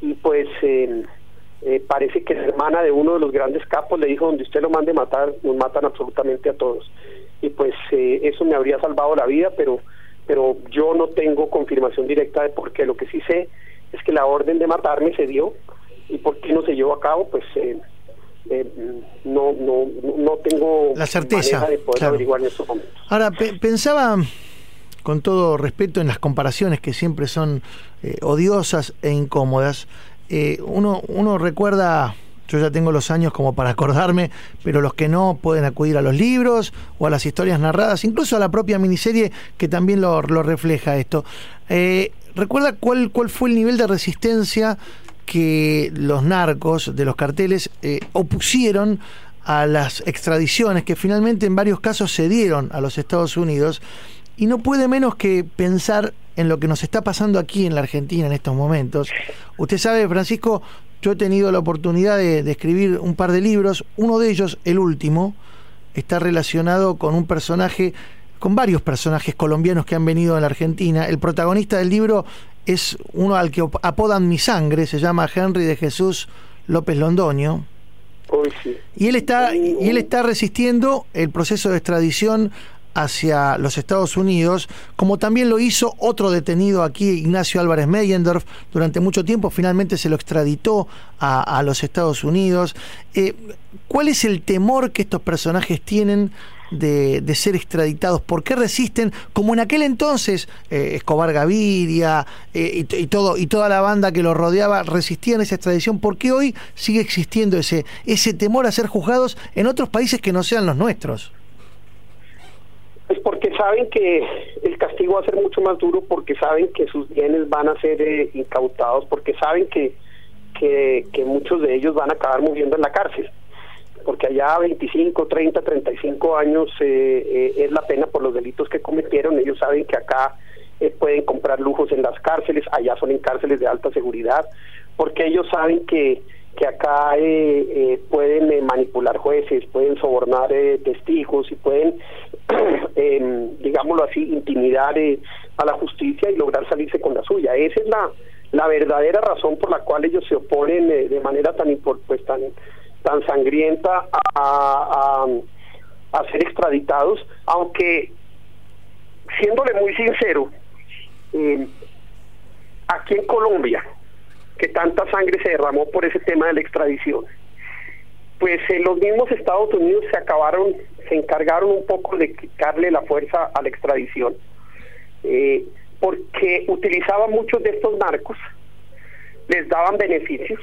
Y pues eh, eh, parece que la hermana de uno de los grandes capos le dijo, donde usted lo mande matar, nos matan absolutamente a todos. Y pues eh, eso me habría salvado la vida, pero, pero yo no tengo confirmación directa de por qué. Lo que sí sé es que la orden de matarme se dio y por qué no se llevó a cabo, pues eh, eh, no, no, no tengo La certeza, manera de poder claro. averiguar en estos momentos. Ahora, pe- pensaba, con todo respeto, en las comparaciones que siempre son eh, odiosas e incómodas. Eh, uno, uno recuerda, yo ya tengo los años como para acordarme, pero los que no pueden acudir a los libros o a las historias narradas, incluso a la propia miniserie que también lo, lo refleja esto. Eh, ¿Recuerda cuál, cuál fue el nivel de resistencia que los narcos de los carteles eh, opusieron a las extradiciones que finalmente en varios casos se dieron a los Estados Unidos y no puede menos que pensar en lo que nos está pasando aquí en la Argentina en estos momentos. Usted sabe, Francisco, yo he tenido la oportunidad de, de escribir un par de libros, uno de ellos, el último, está relacionado con un personaje, con varios personajes colombianos que han venido a la Argentina. El protagonista del libro es uno al que apodan mi sangre, se llama Henry de Jesús López Londoño. Y él está, y él está resistiendo el proceso de extradición hacia los Estados Unidos, como también lo hizo otro detenido aquí, Ignacio Álvarez Meyendorf, durante mucho tiempo finalmente se lo extraditó a, los Estados Unidos. Eh, ¿Cuál es el temor que estos personajes tienen de, ser extraditados? ¿Por qué resisten? Como en aquel entonces eh, Escobar Gaviria eh, y todo, y toda la banda que lo rodeaba resistían esa extradición. ¿Por qué hoy sigue existiendo ese, ese temor a ser juzgados en otros países que no sean los nuestros? Pues porque saben que el castigo va a ser mucho más duro, porque saben que sus bienes van a ser eh, incautados, porque saben que, que, que muchos de ellos van a acabar muriendo en la cárcel. Porque allá 25, 30, 35 años eh, eh, es la pena por los delitos que cometieron. Ellos saben que acá eh, pueden comprar lujos en las cárceles, allá son en cárceles de alta seguridad, porque ellos saben que, que acá eh, eh, pueden eh, manipular jueces, pueden sobornar testigos y pueden, eh, digámoslo así, intimidar a la justicia y lograr salirse con la suya. Esa es la, la verdadera razón por la cual ellos se oponen de manera tan, pues, tan, tan sangrienta a, a, a ser extraditados, aunque siéndole muy sincero, eh, aquí en Colombia, que tanta sangre se derramó por ese tema de la extradición, pues eh, los mismos Estados Unidos se acabaron, se encargaron un poco de quitarle la fuerza a la extradición, eh, porque utilizaban muchos de estos narcos, les daban beneficios,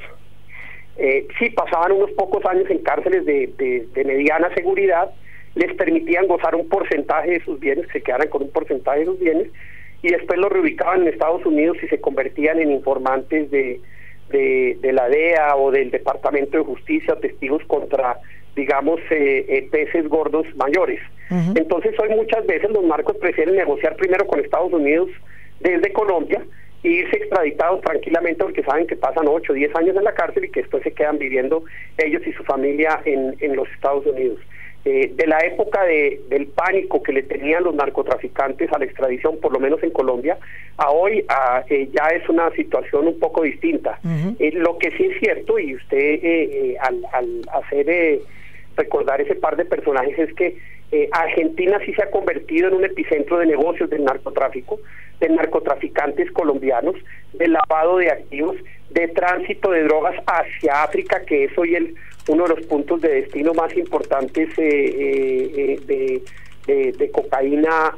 eh, sí pasaban unos pocos años en cárceles de, de- mediana seguridad, les permitían gozar un porcentaje de sus bienes, se quedaran con un porcentaje de sus bienes, y después los reubicaban en Estados Unidos y se convertían en informantes de, de, de la DEA o del Departamento de Justicia, testigos contra, digamos, eh, eh, peces gordos mayores. Entonces hoy muchas veces los narcos prefieren negociar primero con Estados Unidos desde Colombia e irse extraditados tranquilamente porque saben que pasan 8 o 10 años en la cárcel y que después se quedan viviendo ellos y su familia en, en los Estados Unidos. Eh, de la época de, del pánico que le tenían los narcotraficantes a la extradición, por lo menos en Colombia, a hoy a, eh, ya es una situación un poco distinta. Eh, lo que sí es cierto, y usted eh, eh, al, al hacer eh, recordar ese par de personajes es que eh, Argentina sí se ha convertido en un epicentro de negocios del narcotráfico, de narcotraficantes colombianos, de lavado de activos, de tránsito de drogas hacia África, que es hoy el, uno de los puntos de destino más importantes eh, eh, de, cocaína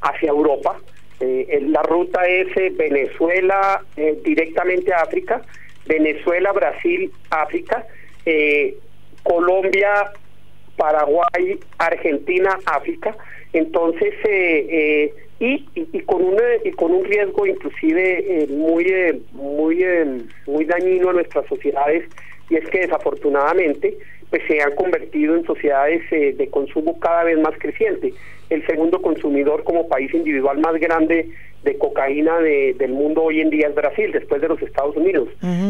hacia Europa. La ruta es Venezuela directamente a África, Venezuela, Brasil, África, Colombia, Paraguay, Argentina, África. Entonces, eh, eh, y, y, y con un, y con un riesgo inclusive eh, muy, eh, muy, muy dañino a nuestras sociedades, y es que desafortunadamente pues se han convertido en sociedades eh, de consumo cada vez más creciente. El segundo consumidor como país individual más grande de cocaína de- del mundo hoy en día es Brasil, después de los Estados Unidos.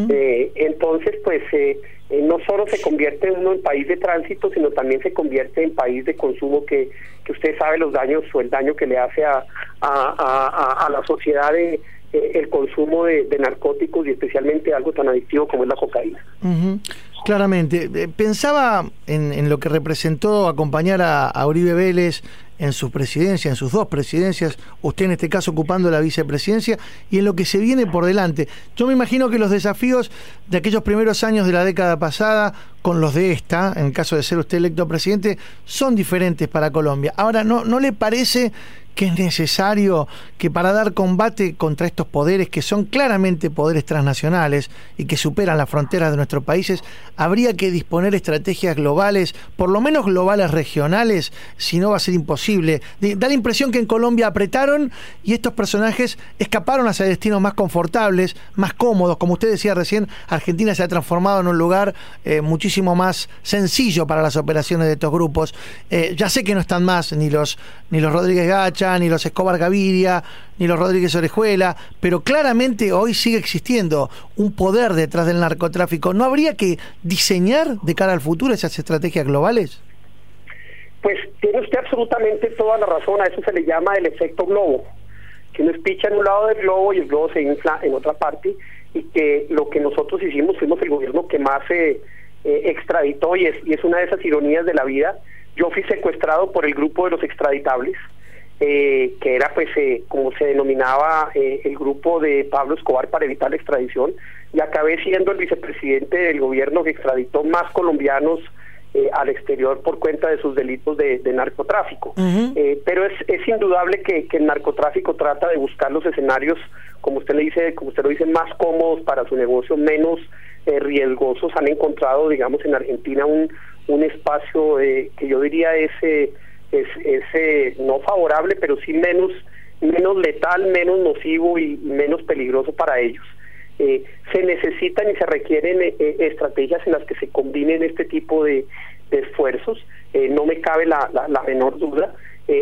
Eh, entonces, pues eh, eh, no solo se convierte uno en país de tránsito, sino también se convierte en país de consumo que, que usted sabe los daños o el daño que le hace a, a, a- la sociedad de, eh, el consumo de, de narcóticos y especialmente algo tan adictivo como es la cocaína. Ujú, Claramente. Eh, Pensaba en, lo que representó acompañar a, a Uribe Vélez en su presidencia, en sus dos presidencias, usted en este caso ocupando la vicepresidencia, y en lo que se viene por delante. Yo me imagino que los desafíos de aquellos primeros años de la década pasada con los de esta, en caso de ser usted electo presidente, son diferentes para Colombia. Ahora, ¿no, no le parece que es necesario que para dar combate contra estos poderes que son claramente poderes transnacionales y que superan las fronteras de nuestros países, habría que disponer estrategias globales, por lo menos globales regionales, si no va a ser imposible. Da la impresión que en Colombia apretaron y estos personajes escaparon hacia destinos más confortables, más cómodos. Como usted decía recién, Argentina se ha transformado en un lugar eh, muchísimo más sencillo para las operaciones de estos grupos. Eh, ya sé que no están más ni los, ni los Rodríguez Gacha, ni los Escobar Gaviria, ni los Rodríguez Orejuela, pero claramente hoy sigue existiendo un poder detrás del narcotráfico. ¿No habría que diseñar de cara al futuro esas estrategias globales? Pues tiene usted absolutamente toda la razón, a eso se le llama el efecto globo, que uno espicha en un lado del globo y el globo se infla en otra parte y que lo que nosotros hicimos fuimos el gobierno que más eh, eh, extraditó y es, y es una de esas ironías de la vida. Yo fui secuestrado por el grupo de los extraditables, eh, que era pues eh, como se denominaba eh, el grupo de Pablo Escobar para evitar la extradición y acabé siendo el vicepresidente del gobierno que extraditó más colombianos eh, al exterior por cuenta de sus delitos de, de narcotráfico. Eh, pero es, es indudable que, que el narcotráfico trata de buscar los escenarios, como usted le dice, como usted lo dice, más cómodos para su negocio, menos eh, riesgosos. Han encontrado, digamos, en Argentina un, un espacio eh, que yo diría es, es, es, eh, no favorable, pero sí menos, menos letal, menos nocivo y menos peligroso para ellos. Eh, se necesitan y se requieren eh, eh, estrategias en las que se combinen este tipo de, esfuerzos. No me cabe la, la, la menor duda.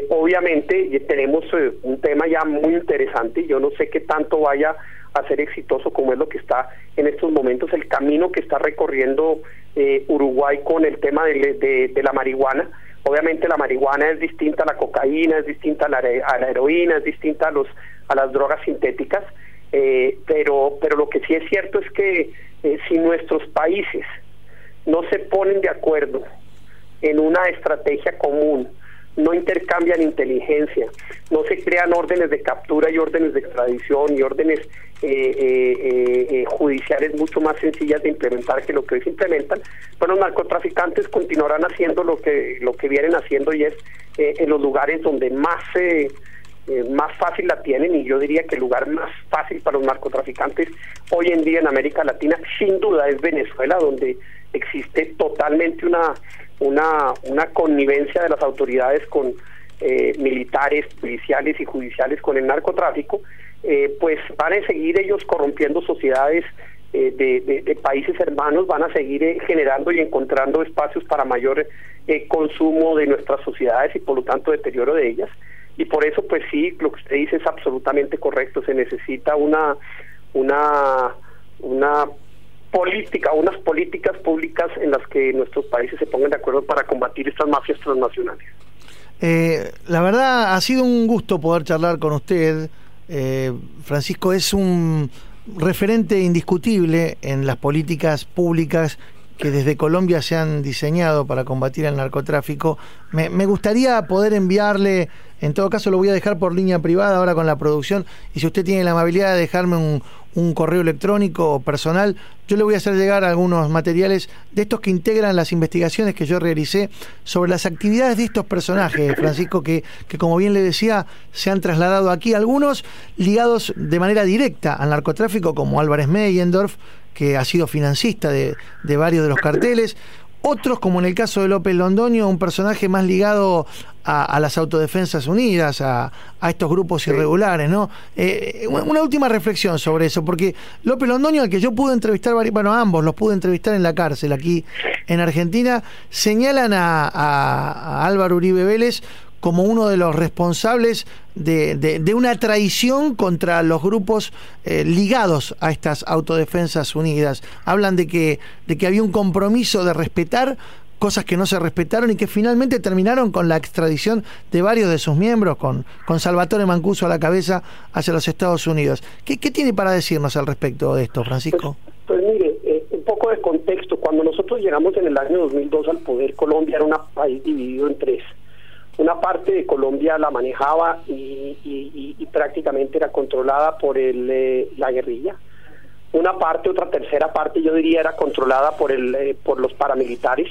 Obviamente tenemos un tema ya muy interesante. Yo no sé qué tanto vaya a ser exitoso como es lo que está en estos momentos, el camino que está recorriendo eh, Uruguay con el tema de, de la marihuana. Obviamente la marihuana es distinta a la cocaína, es distinta a la, a la heroína, es distinta a, los, a las drogas sintéticas. Eh, pero, pero lo que sí es cierto es que eh, si nuestros países no se ponen de acuerdo en una estrategia común, no intercambian inteligencia, no se crean órdenes de captura y órdenes de extradición y órdenes eh, eh, eh, judiciales mucho más sencillas de implementar que lo que hoy se implementan, pues los narcotraficantes continuarán haciendo lo que lo que vienen haciendo y es eh, en los lugares donde más eh, eh, más fácil la tienen y yo diría que el lugar más fácil para los narcotraficantes hoy en día en América Latina sin duda es Venezuela donde existe totalmente una una, connivencia de las autoridades con eh, militares, policiales y judiciales con el narcotráfico, eh, pues van a seguir ellos corrompiendo sociedades eh, de, países hermanos, van a seguir eh, generando y encontrando espacios para mayor eh, consumo de nuestras sociedades y por lo tanto deterioro de ellas. Y por eso, pues sí, lo que usted dice es absolutamente correcto, se necesita una, una, una política, unas políticas públicas en las que nuestros países se pongan de acuerdo para combatir estas mafias transnacionales. La verdad ha sido un gusto poder charlar con usted. Eh, Francisco es un referente indiscutible en las políticas públicas que desde Colombia se han diseñado para combatir el narcotráfico. Me, me gustaría poder enviarle, en todo caso lo voy a dejar por línea privada ahora con la producción, y si usted tiene la amabilidad de dejarme un, un correo electrónico personal, yo le voy a hacer llegar algunos materiales de estos que integran las investigaciones que yo realicé sobre las actividades de estos personajes, Francisco, que, que como bien le decía, se han trasladado aquí, algunos ligados de manera directa al narcotráfico, como Álvarez Meyendorf, que ha sido financista de, de varios de los carteles, otros, como en el caso de López Londoño, un personaje más ligado a, a las autodefensas unidas, a, a estos grupos irregulares, ¿no? Eh, una, una última reflexión sobre eso, porque López Londoño, al que yo pude entrevistar, bueno, ambos los pude entrevistar en la cárcel aquí en Argentina, señalan a Álvaro Uribe Vélez como uno de los responsables de, de- una traición contra los grupos eh, ligados a estas autodefensas unidas. Hablan de que, de que había un compromiso de respetar cosas que no se respetaron y que finalmente terminaron con la extradición de varios de sus miembros, con, con Salvatore Mancuso a la cabeza hacia los Estados Unidos. ¿Qué, qué tiene para decirnos al respecto de esto, Francisco? Pues mire, eh, un poco de contexto. Cuando nosotros llegamos en el año 2002 al poder, Colombia era un país dividido en tres. Una parte de Colombia la manejaba y, prácticamente era controlada por el, eh, la guerrilla. Una parte, otra tercera parte, yo diría, era controlada por, el, eh, por los paramilitares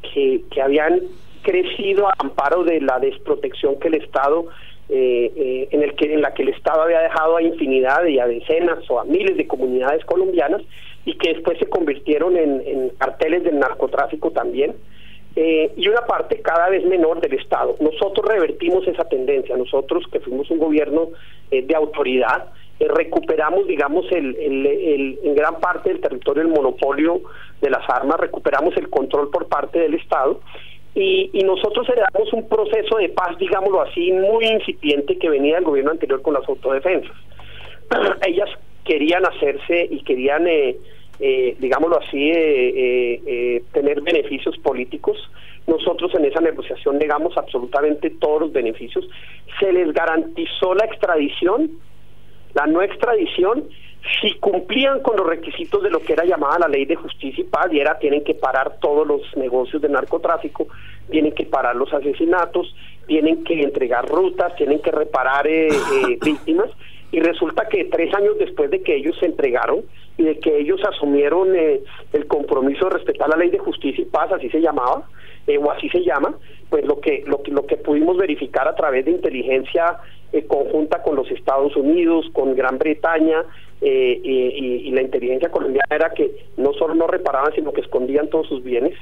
que, que habían crecido a amparo de la desprotección que el Estado eh, eh, en el que en la que el Estado había dejado a infinidad y a decenas o a miles de comunidades colombianas y que después se convirtieron en carteles del narcotráfico también eh, y una parte cada vez menor del Estado. Nosotros revertimos esa tendencia, nosotros que fuimos un gobierno eh, de autoridad, eh, recuperamos, digamos, el, el- el- en gran parte del territorio el monopolio de las armas, recuperamos el control por parte del Estado y, y nosotros heredamos un proceso de paz, digámoslo así, muy incipiente que venía del gobierno anterior con las autodefensas. Ellas querían hacerse y querían, eh, eh, digámoslo así, eh, eh, eh, tener beneficios políticos. Nosotros en esa negociación negamos absolutamente todos los beneficios. Se les garantizó la extradición, la no extradición, si cumplían con los requisitos de lo que era llamada la ley de justicia y paz, y era tienen que parar todos los negocios de narcotráfico, tienen que parar los asesinatos, tienen que entregar rutas, tienen que reparar eh, eh, víctimas, y resulta que tres años después de que ellos se entregaron y de que ellos asumieron eh, el compromiso de respetar la ley de justicia y paz, así se llamaba, eh, o así se llama, pues lo que, lo que, lo que pudimos verificar a través de inteligencia eh, conjunta con los Estados Unidos, con Gran Bretaña, eh, y, la inteligencia colombiana era que no solo no reparaban, sino que escondían todos sus bienes.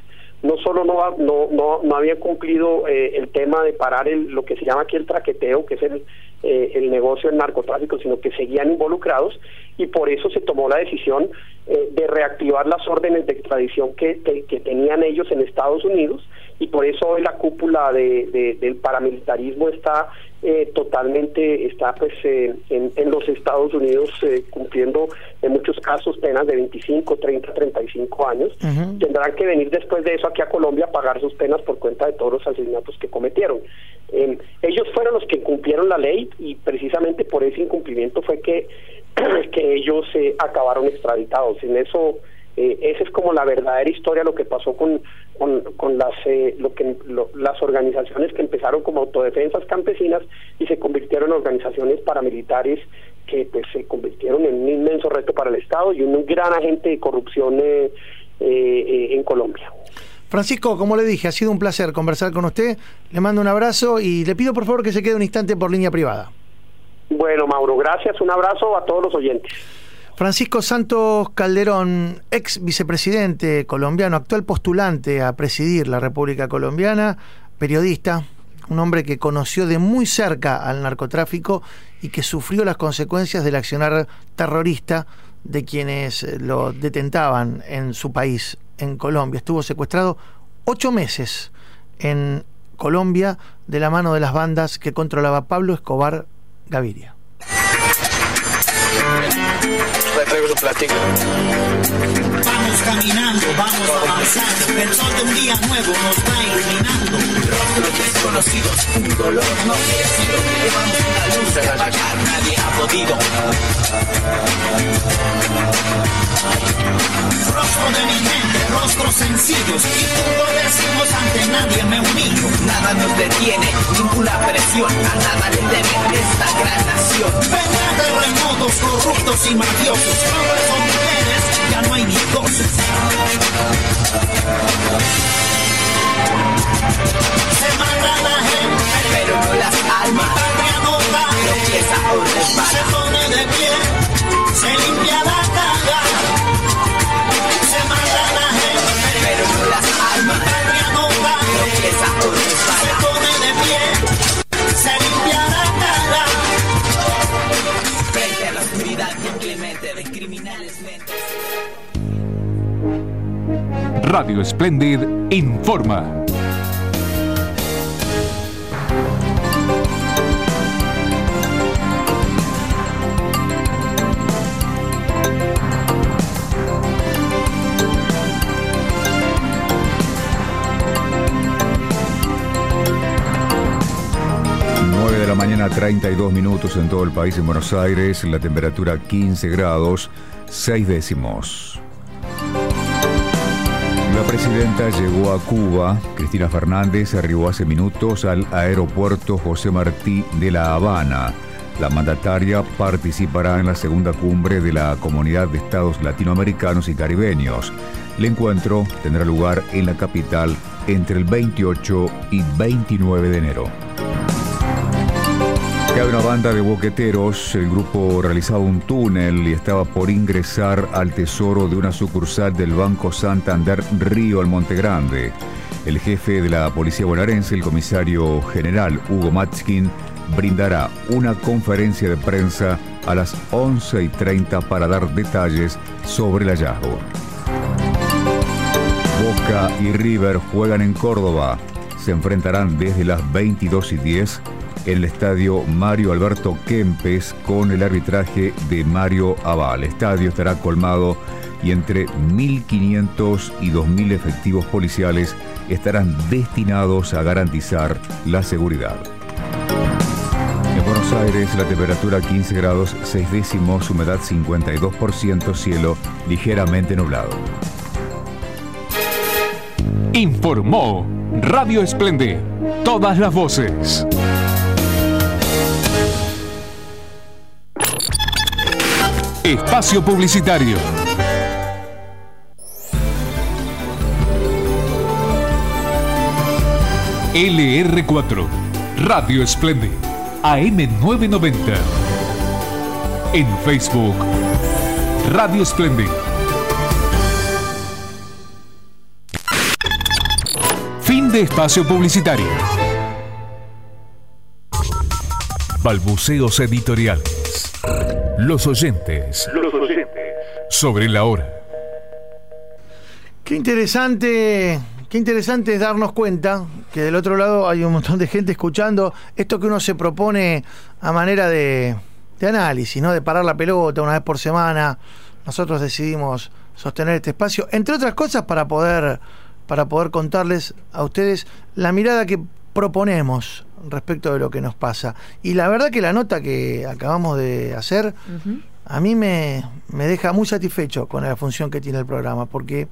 No solo no, no, no, no habían cumplido eh, el tema de parar el, lo que se llama aquí el traqueteo, que es el, eh, el negocio del narcotráfico, sino que seguían involucrados y por eso se tomó la decisión eh, de reactivar las órdenes de extradición que, que- tenían ellos en Estados Unidos y por eso hoy la cúpula de- del paramilitarismo está eh, totalmente está pues eh, en, en los Estados Unidos eh, cumpliendo en muchos casos penas de 25, 30, 35 años tendrán que venir después de eso aquí a Colombia a pagar sus penas por cuenta de todos los asesinatos que cometieron. Eh, ellos fueron los que incumplieron la ley y precisamente por ese incumplimiento fue que, que ellos eh, acabaron extraditados. En eso, eh, esa es como la verdadera historia, lo que pasó con, con, con las, eh, lo que, lo- las organizaciones que empezaron como autodefensas campesinas y se convirtieron en organizaciones paramilitares que pues se convirtieron en un inmenso reto para el Estado y un gran agente de corrupción eh, eh, eh, en Colombia. Francisco, como le dije, ha sido un placer conversar con usted. Le mando un abrazo y le pido por favor que se quede un instante por línea privada. Bueno, Mauro, gracias. Un abrazo a todos los oyentes. Francisco Santos Calderón, ex vicepresidente colombiano, actual postulante a presidir la República Colombiana, periodista, un hombre que conoció de muy cerca al narcotráfico y que sufrió las consecuencias del accionar terrorista de quienes eh, lo detentaban en su país, en Colombia. Estuvo secuestrado ocho meses en Colombia de la mano de las bandas que controlaba Pablo Escobar Gaviria. Los platicos. Vamos caminando, vamos avanzando. El sol de un día nuevo nos va iluminando. Rostros desconocidos, un dolor no merecido. Llevamos una luz de apagar, nadie ha podido. Rostro de mi mente, rostros sencillos. Y punto decimos ante nadie me humillo. Nada nos detiene, ninguna presión. A nada le teme esta gran nación. Vendrán terremotos corruptos y mafiosos. Ya no hay ni voces. Se mata la gente, pero no las almas. Patria no va, tropieza o resbala. Se pone de pie, se limpia la cara. Se mata la gente, pero no las almas. Patria no va, tropieza o resbala. Se pone de pie, se limpia de criminales mentes. Radio Splendid informa. De la mañana, 32 minutos en todo el país, en Buenos Aires, la temperatura 15 grados, 6 décimos. La presidenta llegó a Cuba. Cristina Fernández arribó hace minutos al aeropuerto José Martí de La Habana. La mandataria participará en la segunda cumbre de la Comunidad de Estados Latinoamericanos y Caribeños. El encuentro tendrá lugar en la capital entre el 28 y 29 de enero. Cabe una banda de boqueteros. El grupo realizaba un túnel y estaba por ingresar al tesoro de una sucursal del Banco Santander Río al Monte Grande. El jefe de la policía bonaerense, el comisario general Hugo Matskin, brindará una conferencia de prensa a las 11 y 30 para dar detalles sobre el hallazgo. Boca y River juegan en Córdoba. Se enfrentarán desde las 22 y 10 en el estadio Mario Alberto Kempes con el arbitraje de Mario Aval. El estadio estará colmado y entre 1.500 y 2.000 efectivos policiales estarán destinados a garantizar la seguridad. En Buenos Aires la temperatura 15 grados 6 décimos, humedad 52%, cielo ligeramente nublado. Informó Radio Esplendid. Todas las voces. Espacio Publicitario. LR4, Radio Esplendid, AM990. En Facebook, Radio Esplendid. Fin de espacio publicitario. Balbuceos editoriales. Los oyentes. Los oyentes. Sobre la hora. Qué interesante, qué interesante es darnos cuenta que del otro lado hay un montón de gente escuchando esto que uno se propone a manera de, de análisis, ¿no? De parar la pelota una vez por semana. Nosotros decidimos sostener este espacio, entre otras cosas para poder, para poder contarles a ustedes la mirada que proponemos respecto de lo que nos pasa. Y la verdad que la nota que acabamos de hacer a mí me, me deja muy satisfecho con la función que tiene el programa, porque eh,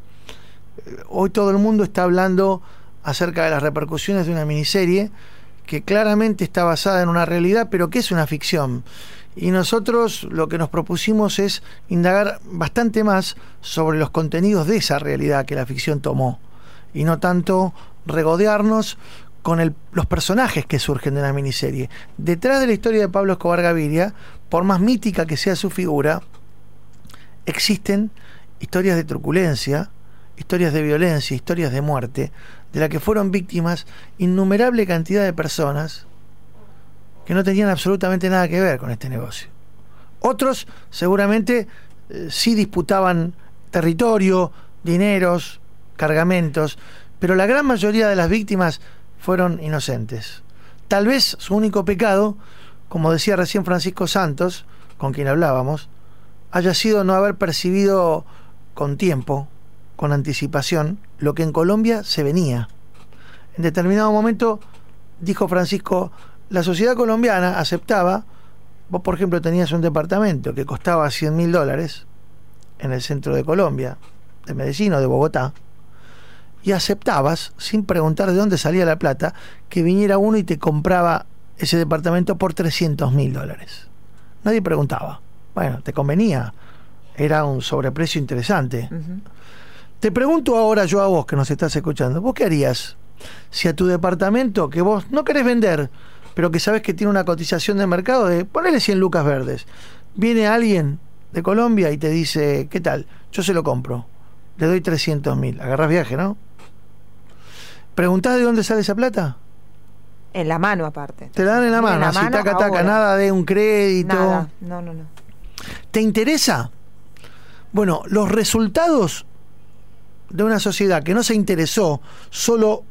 hoy todo el mundo está hablando acerca de las repercusiones de una miniserie que claramente está basada en una realidad, pero que es una ficción. Y nosotros lo que nos propusimos es indagar bastante más sobre los contenidos de esa realidad que la ficción tomó, y no tanto regodearnos con el- los personajes que surgen de la miniserie. Detrás de la historia de Pablo Escobar Gaviria, por más mítica que sea su figura, existen historias de truculencia, historias de violencia, historias de muerte, de la que fueron víctimas innumerable cantidad de personas que no tenían absolutamente nada que ver con este negocio. Otros seguramente eh, sí disputaban territorio, dineros, cargamentos, pero la gran mayoría de las víctimas fueron inocentes. Tal vez su único pecado, como decía recién Francisco Santos, con quien hablábamos, haya sido no haber percibido con tiempo, con anticipación, lo que en Colombia se venía. En determinado momento, dijo Francisco, la sociedad colombiana aceptaba, vos por ejemplo tenías un departamento que costaba 100 mil dólares en el centro de Colombia, de Medellín o de Bogotá, y aceptabas, sin preguntar de dónde salía la plata, que viniera uno y te compraba ese departamento por 300 mil dólares. Nadie preguntaba. Bueno, te convenía. Era un sobreprecio interesante. Te pregunto ahora yo a vos que nos estás escuchando, ¿vos qué harías si a tu departamento que vos no querés vender, pero que sabes que tiene una cotización de mercado de ponele 100 lucas verdes, viene alguien de Colombia y te dice, ¿qué tal? Yo se lo compro. Le doy 300 mil. Agarrás viaje, ¿no? ¿Preguntás de dónde sale esa plata? En la mano, aparte. Te la dan en la mano, así taca, taca, ahora. nada de un crédito. Nada. No, no, no. ¿Te interesa? Bueno, los resultados de una sociedad que no se interesó solo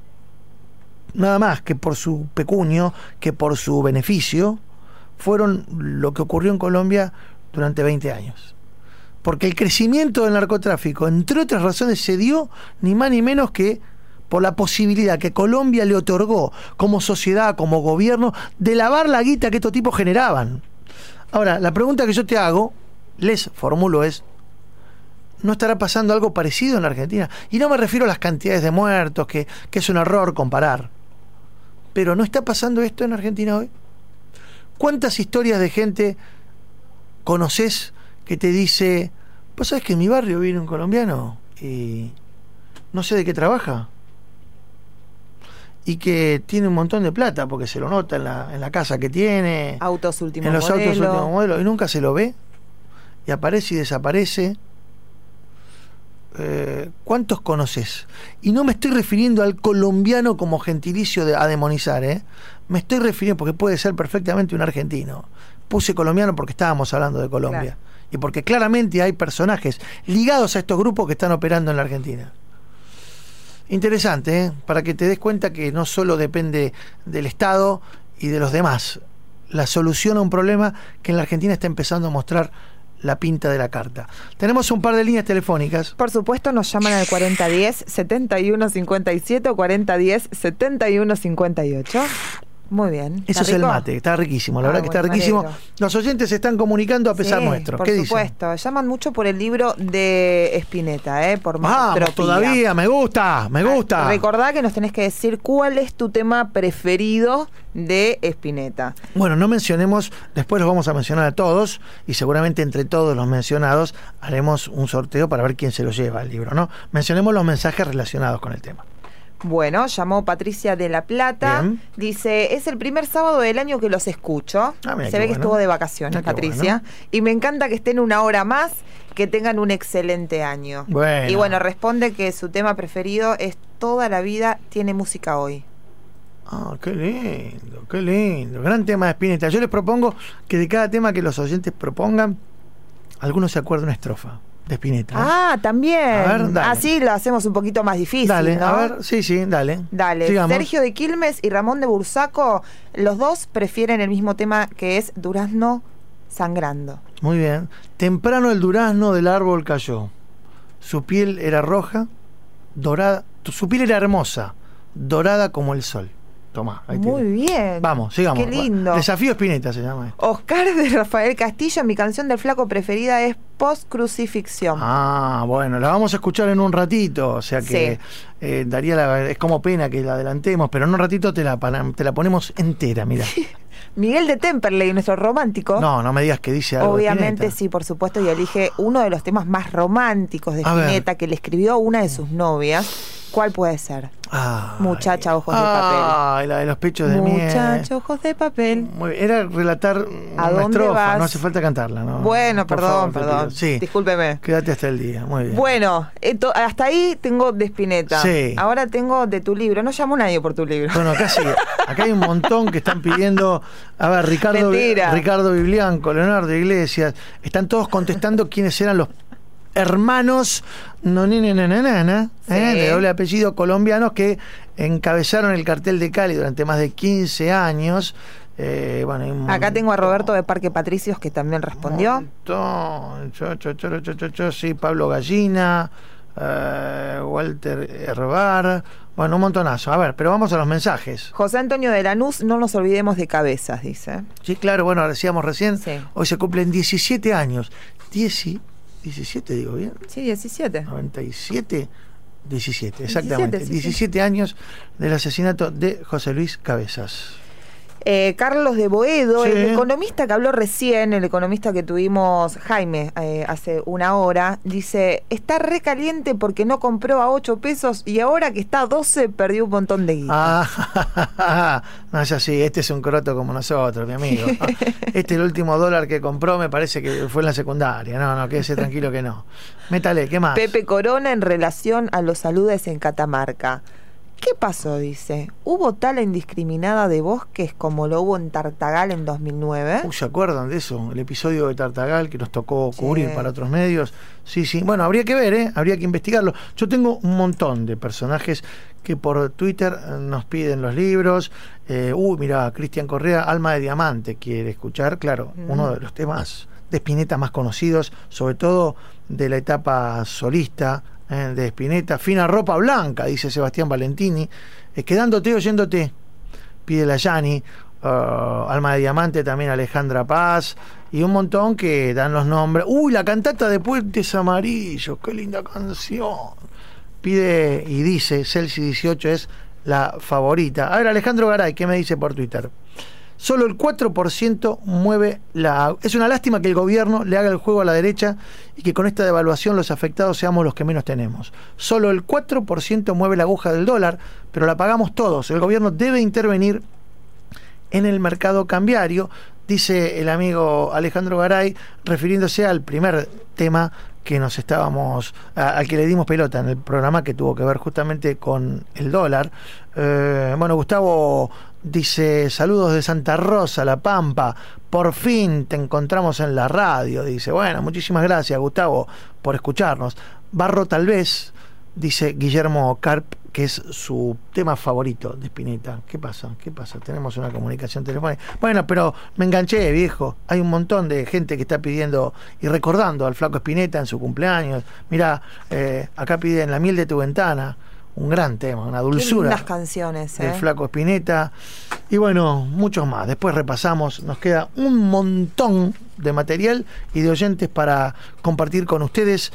nada más que por su pecunio, que por su beneficio, fueron lo que ocurrió en Colombia durante 20 años. Porque el crecimiento del narcotráfico, entre otras razones, se dio ni más ni menos que por la posibilidad que Colombia le otorgó como sociedad, como gobierno, de lavar la guita que estos tipos generaban. Ahora, la pregunta que yo te hago, les formulo es, ¿no estará pasando algo parecido en la Argentina? Y no me refiero a las cantidades de muertos, que, es un error comparar. Pero ¿no está pasando esto en Argentina hoy? ¿Cuántas historias de gente conoces que te dice, pues sabes que en mi barrio viene un colombiano y no sé de qué trabaja? Y que tiene un montón de plata porque se lo nota en la, en la casa que tiene, Autos últimos en los autos últimos modelos, y nunca se lo ve, y aparece y desaparece. Eh, ¿Cuántos conoces? Y no me estoy refiriendo al colombiano como gentilicio de, a demonizar, ¿eh? Me estoy refiriendo, porque puede ser perfectamente un argentino. Puse colombiano porque estábamos hablando de Colombia. Claro. Y porque claramente hay personajes ligados a estos grupos que están operando en la Argentina. Interesante, ¿eh? para que te des cuenta que no solo depende del Estado y de los demás. La solución a un problema que en la Argentina está empezando a mostrar la pinta de la carta. Tenemos un par de líneas telefónicas. Por supuesto, nos llaman al 4010-7157 o 4010-7158. Muy bien. Eso ¿Está es el mate, está riquísimo, la Ah, verdad que está riquísimo. Los oyentes se están comunicando a pesar Sí, nuestro. Por ¿Qué dicen? supuesto. Llaman mucho por el libro de Spinetta, ¿eh? Por Maestropía. todavía, me gusta, me gusta. Recordá que nos tenés que decir cuál es tu tema preferido de Spinetta. Bueno, no mencionemos, después los vamos a mencionar a todos y seguramente entre todos los mencionados haremos un sorteo para ver quién se lo lleva el libro, ¿no? Mencionemos los mensajes relacionados con el tema. Bueno, llamó Patricia de la Plata. Bien. Dice, es el primer sábado del año que los escucho. Ah, mira Se ve que estuvo de vacaciones, Ah, Patricia. bueno. Y me encanta que estén una hora más, que tengan un excelente año. Bueno. Y bueno, responde que su tema preferido es Toda la vida tiene música hoy. Ah, qué lindo, qué lindo. Gran tema de Spinetta. Yo les propongo que de cada tema que los oyentes propongan, algunos se acuerden una estrofa de Spinetta. Ah, también. A ver, dale. Así lo hacemos un poquito más difícil. dale, ¿no? a ver, sí, sí, dale. Dale, Sigamos. Sergio de Quilmes y Ramón de Bursaco, los dos prefieren el mismo tema que es Durazno sangrando. Muy bien. Temprano el durazno del árbol cayó. Su piel era roja, dorada. Su piel era hermosa, dorada como el sol. Tomá, ahí Muy tiene. bien. Vamos, sigamos. Qué lindo. Desafío Spinetta se llama esto. Oscar de Rafael Castillo, mi canción del flaco preferida es Post Crucifixión. Ah, bueno, la vamos a escuchar en un ratito, o sea que eh, daría la, es como pena que la adelantemos, pero en un ratito te la, te la ponemos entera, mira. Miguel de Temperley, nuestro romántico. No, no me digas que dice algo. Obviamente sí, por supuesto, y elige uno de los temas más románticos de. Spinetta que le escribió una de sus novias. ¿Cuál puede ser? Ah, Muchacha, ojos de papel. Ay, la de los pechos de miel. Muchacha, ojos de papel. Era relatar ¿A una dónde estrofa, vas? no hace falta cantarla, ¿no? Bueno, Por perdón, favor, perdón. Sí, Discúlpeme. quédate hasta el día, muy bien. Bueno, esto- hasta ahí tengo de Spinetta. Sí. Ahora tengo de tu libro. No llamo a nadie por tu libro. Bueno, acá sí, acá hay un montón que están pidiendo, a ver, Ricardo, Mentira. Ricardo Biblianco, Leonardo Iglesias, están todos contestando quiénes eran los hermanos Noninenanana, Sí. ¿eh? de doble apellido colombianos que encabezaron el cartel de Cali durante más de 15 años Eh, bueno, un Acá tengo a Roberto de Parque Patricios que también respondió. Cho, cho, cho, sí, Pablo Gallina, eh, Walter Herbar. Bueno, un montonazo. A ver, pero vamos a los mensajes. José Antonio de Lanús, no nos olvidemos de cabezas, dice. Sí, claro, bueno, decíamos recién, hoy se cumplen 17 años. 10, 17, digo bien. Sí, 17. 97, 17, exactamente. 17, sí, sí. 17 años del asesinato de José Luis Cabezas. Eh, Carlos de Boedo, Sí. el economista que habló recién, el economista que tuvimos, Jaime, eh, hace una hora, dice, está recaliente porque no compró a 8 pesos y ahora que está a 12 perdió un montón de guita. Ah, no es así, este es un croto como nosotros, mi amigo. Este el último dólar que compró me parece que fue en la secundaria. No, no, quédese tranquilo que no. Métale, ¿qué más? Pepe Corona en relación a los saludes en Catamarca. ¿Qué pasó? Dice. ¿Hubo tala indiscriminada de bosques como lo hubo en Tartagal en 2009? Uy, ¿Se acuerdan de eso? El episodio de Tartagal que nos tocó cubrir para otros medios. Sí, sí. Bueno, habría que ver, ¿eh? Habría que investigarlo. Yo tengo un montón de personajes que por Twitter eh, nos piden los libros. Eh, uy, mira, Cristian Correa, Alma de Diamante, quiere escuchar. Claro, Mm. uno de los temas de Spinetta más conocidos, sobre todo de la etapa solista de Spinetta. Fina ropa blanca, dice Sebastián Valentini. Eh, quedándote oyéndote pide la Yani, uh, Alma de Diamante también Alejandra Paz y un montón que dan los nombres. Uy, la cantata de Puentes Amarillos, qué linda canción. Pide y dice, Celsi 18 es la favorita. A ver, Alejandro Garay, ¿qué me dice por Twitter? Solo el 4% mueve la... Es una lástima que el gobierno le haga el juego a la derecha y que con esta devaluación los afectados seamos los que menos tenemos. Solo el 4% mueve la aguja del dólar, pero la pagamos todos. El gobierno debe intervenir en el mercado cambiario, dice el amigo Alejandro Garay, refiriéndose al primer tema que nos estábamos, al que le dimos pelota en el programa que tuvo que ver justamente con el dólar. Eh, bueno, Gustavo dice, saludos de Santa Rosa, La Pampa, por fin te encontramos en la radio, dice, bueno, muchísimas gracias Gustavo por escucharnos. Barro tal vez, dice Guillermo Carp, que es su tema favorito de Spinetta. ¿Qué pasa? ¿Qué pasa? Tenemos una comunicación telefónica. Bueno, pero me enganché, viejo. Hay un montón de gente que está pidiendo y recordando al flaco Spinetta en su cumpleaños. Mira, acá piden La miel de tu ventana. Un gran tema, una Qué dulzura lindas canciones, ¿eh? del flaco Spinetta. Y bueno, muchos más. Después repasamos. Nos queda un montón de material y de oyentes para compartir con ustedes.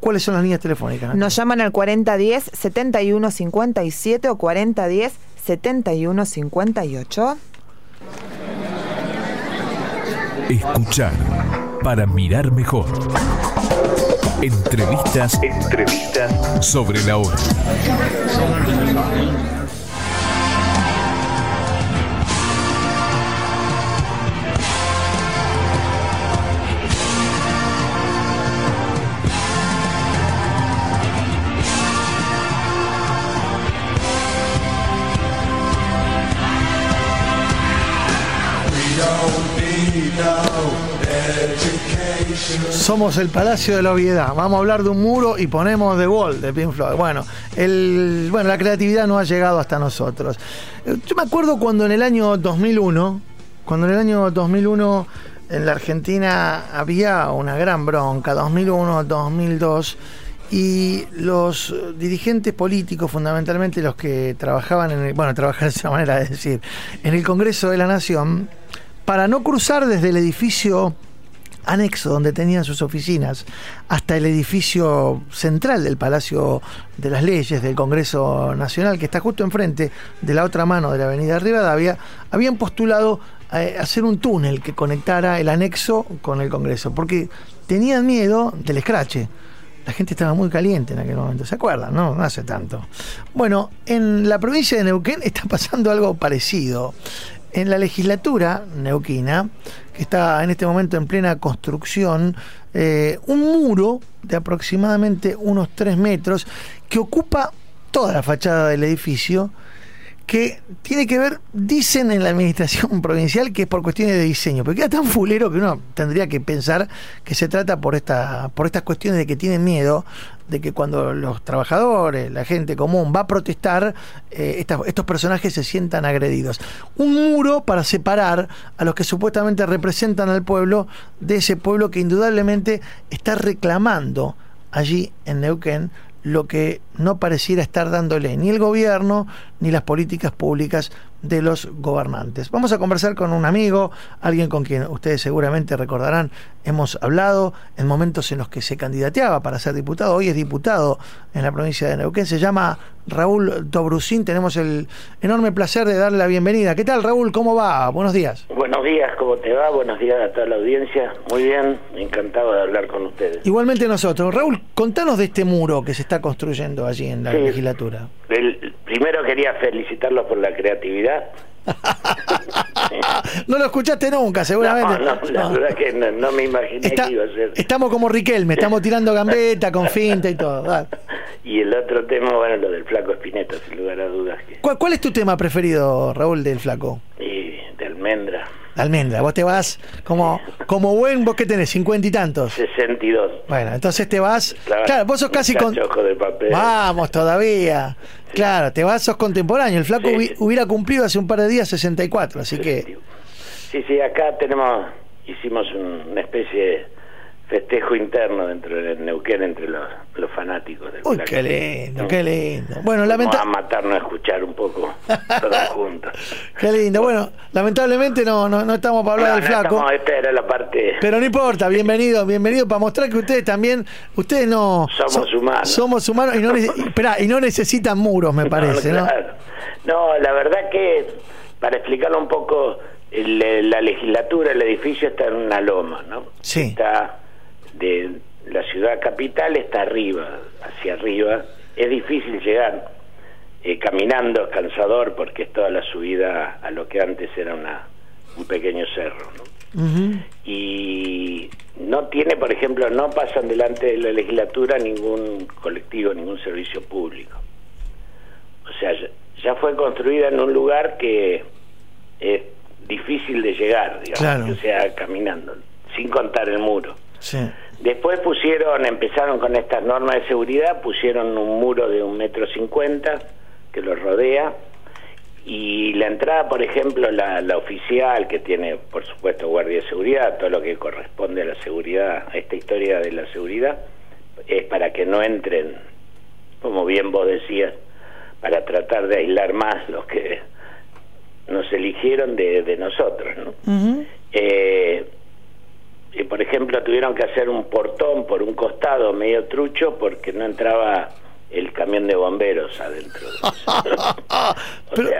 ¿Cuáles son las líneas telefónicas? Nos llaman al 4010-7157 o 4010-7158. Escuchar para mirar mejor. Entrevistas, entrevistas sobre la hora. Somos el Palacio de la Obviedad. Vamos a hablar de un muro y ponemos The Wall de Pink Floyd. Bueno, bueno, la creatividad no ha llegado hasta nosotros. Eh, Yo me acuerdo cuando en el año 2001, cuando en el año 2001 en la Argentina había una gran bronca, 2001, 2002, y los dirigentes políticos, fundamentalmente los que trabajaban en el, bueno, trabajar es una manera de decir, en el Congreso de la Nación, para no cruzar desde el edificio anexo donde tenían sus oficinas hasta el edificio central del Palacio de las Leyes del Congreso Nacional, que está justo enfrente de la otra mano de la Avenida Rivadavia, habían postulado eh, hacer un túnel que conectara el anexo con el Congreso, porque tenían miedo del escrache. La gente estaba muy caliente en aquel momento, ¿se acuerdan? No, no hace tanto. Bueno, en la provincia de Neuquén está pasando algo parecido. En la legislatura neuquina, que está en este momento en plena construcción, eh, un muro de aproximadamente unos 3 metros que ocupa toda la fachada del edificio, que tiene que ver, dicen en la administración provincial que es por cuestiones de diseño, pero queda tan fulero que uno tendría que pensar que se trata por esta, por estas cuestiones de que tienen miedo de que cuando los trabajadores, la gente común va a protestar, eh, estos personajes se sientan agredidos. Un muro para separar a los que supuestamente representan al pueblo de ese pueblo que indudablemente está reclamando allí en Neuquén lo que no pareciera estar dándole ni el gobierno ni las políticas públicas de los gobernantes. Vamos a conversar con un amigo, alguien con quien ustedes seguramente recordarán, hemos hablado en momentos en los que se candidateaba para ser diputado, hoy es diputado en la provincia de Neuquén, se llama Raúl Dobrucín, tenemos el enorme placer de darle la bienvenida. ¿Qué tal Raúl? ¿Cómo va? Buenos días. Buenos días, ¿cómo te va? Buenos días a toda la audiencia. Muy bien, encantado de hablar con ustedes. Igualmente nosotros. Raúl, contanos de este muro que se está construyendo allí en la Sí. legislatura. El- primero quería felicitarlos por la creatividad. No lo escuchaste nunca, seguramente. No, no, la No. verdad que no, no me imaginé Está- que iba a ser. Estamos como Riquelme, estamos tirando gambeta con finta y todo. dale. Y el otro tema, bueno, lo del flaco Espineta, sin lugar a dudas, que ¿Cuál, cuál es tu tema preferido, Raúl, del flaco? y de almendra. Almendra. Vos te vas como, como buen, vos que tenés, cincuenta y tantos. 62. Bueno, entonces te vas. Claro, vos sos casi con. De papel. Vamos, todavía. Claro, te vas, sos contemporáneo. El flaco hubi- hubiera cumplido hace un par de días 64, así que. Sí, sí, acá tenemos, hicimos un- una especie de festejo interno dentro del Neuquén entre los, los fanáticos del Uy, qué lindo, qué lindo. Bueno, Vamos lamenta a matarnos a escuchar un poco todos juntos. qué lindo. Bueno, lamentablemente no, no, no estamos para hablar No, del no flaco. estamos- esta era la parte... Pero no importa, bienvenido, bienvenido para mostrar que ustedes también, ustedes no Somos humanos. somos humanos y no, esperá, y no necesitan muros, me parece, ¿no? claro. No, la verdad que, para explicarlo un poco, el- la legislatura, el edificio está en una loma, ¿no? Sí. Está de la ciudad capital, está arriba, hacia arriba. Es difícil llegar. Eh, caminando es cansador porque es toda la subida a lo que antes era una, un pequeño cerro, ¿no? y no tiene, por ejemplo, no pasan delante de la legislatura ningún colectivo, ningún servicio público. O sea, ya, ya fue construida en un lugar que es difícil de llegar, digamos, Claro. o sea, caminando, sin contar el muro. Sí. Después pusieron, empezaron con estas normas de seguridad, pusieron un muro de un metro cincuenta que lo rodea y la entrada, por ejemplo, la, la oficial que tiene, por supuesto, guardia de seguridad, todo lo que corresponde a la seguridad, a esta historia de la seguridad, es para que no entren, como bien vos decías, para tratar de aislar más los que nos eligieron de, de nosotros, ¿no? Eh, y por ejemplo tuvieron que hacer un portón por un costado medio trucho porque no entraba el camión de bomberos adentro. Pero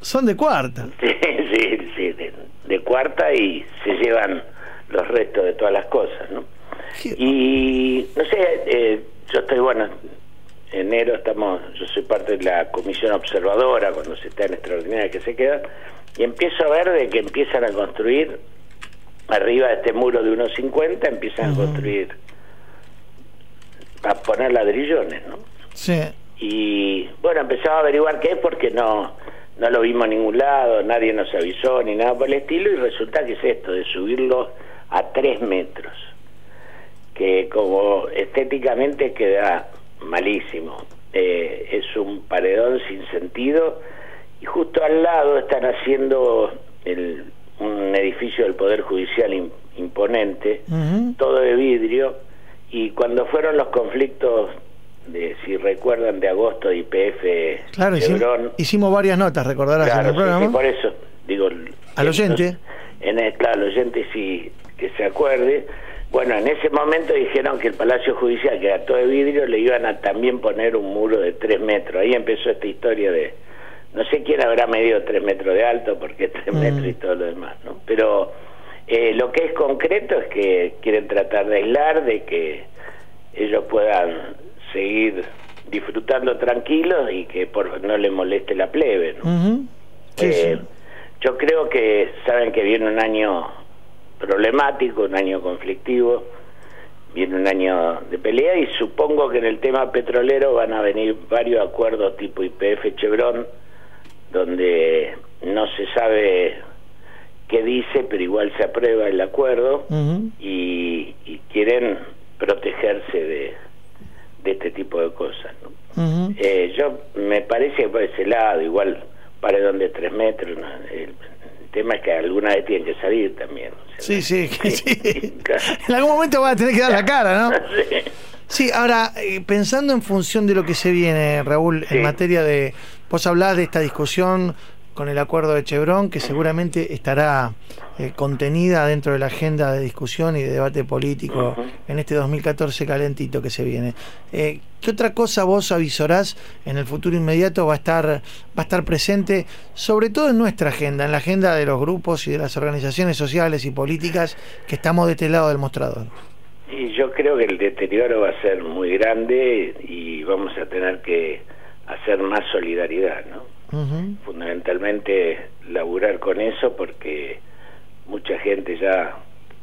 son de cuarta. Sí, sí, sí, de, de cuarta y se llevan los restos de todas las cosas, ¿no? Y no sé, eh, yo estoy bueno. Enero estamos, yo soy parte de la comisión observadora cuando se está en extraordinaria que se queda y empiezo a ver de que empiezan a construir arriba de este muro de unos 50 empiezan a construir a poner ladrillones, ¿no? Sí. Y bueno, empezaba a averiguar qué es porque no no lo vimos en ningún lado, nadie nos avisó ni nada por el estilo y resulta que es esto, de subirlo a tres metros, que como estéticamente queda malísimo. Eh, es un paredón sin sentido y justo al lado están haciendo el, un edificio del Poder Judicial im- imponente, todo de vidrio, y cuando fueron los conflictos de, si recuerdan, de agosto de IPF Claro, hicimos, hicimos varias notas, recordarás en Claro, el programa. sí, por eso digo Al oyente. en el, claro, al oyente sí que se acuerde. Bueno, en ese momento dijeron que el Palacio Judicial, que era todo de vidrio, le iban a también poner un muro de tres metros. Ahí empezó esta historia de, no sé quién habrá medido tres metros de alto, porque tres Mm. metros y todo lo demás, ¿no? Pero eh, lo que es concreto es que quieren tratar de aislar, de que ellos puedan seguir disfrutando tranquilos y que por no le moleste la plebe, ¿no? Sí, Eh, sí. Yo creo que saben que viene un año problemático, un año conflictivo, viene un año de pelea y supongo que en el tema petrolero van a venir varios acuerdos tipo IPF Chevron donde no se sabe qué dice, pero igual se aprueba el acuerdo y, y quieren protegerse de, de este tipo de cosas. ¿no? Eh, yo me parece que por ese lado, igual paredón de tres metros, ¿no? el, tema es que alguna vez tienen que salir también. Sí, sí, sí. En algún momento va a tener que dar la cara, ¿no? Sí, ahora, eh, pensando en función de lo que se viene, Raúl, en materia de. Vos hablás de esta discusión con el acuerdo de Chevron, que seguramente estará eh, contenida dentro de la agenda de discusión y de debate político en este 2014 calentito que se viene. Eh, ¿Qué otra cosa vos avisorás en el futuro inmediato va a estar va a estar presente, sobre todo en nuestra agenda, en la agenda de los grupos y de las organizaciones sociales y políticas que estamos de este lado del mostrador? Y yo creo que el deterioro va a ser muy grande y vamos a tener que hacer más solidaridad, ¿no? Fundamentalmente laburar con eso porque mucha gente ya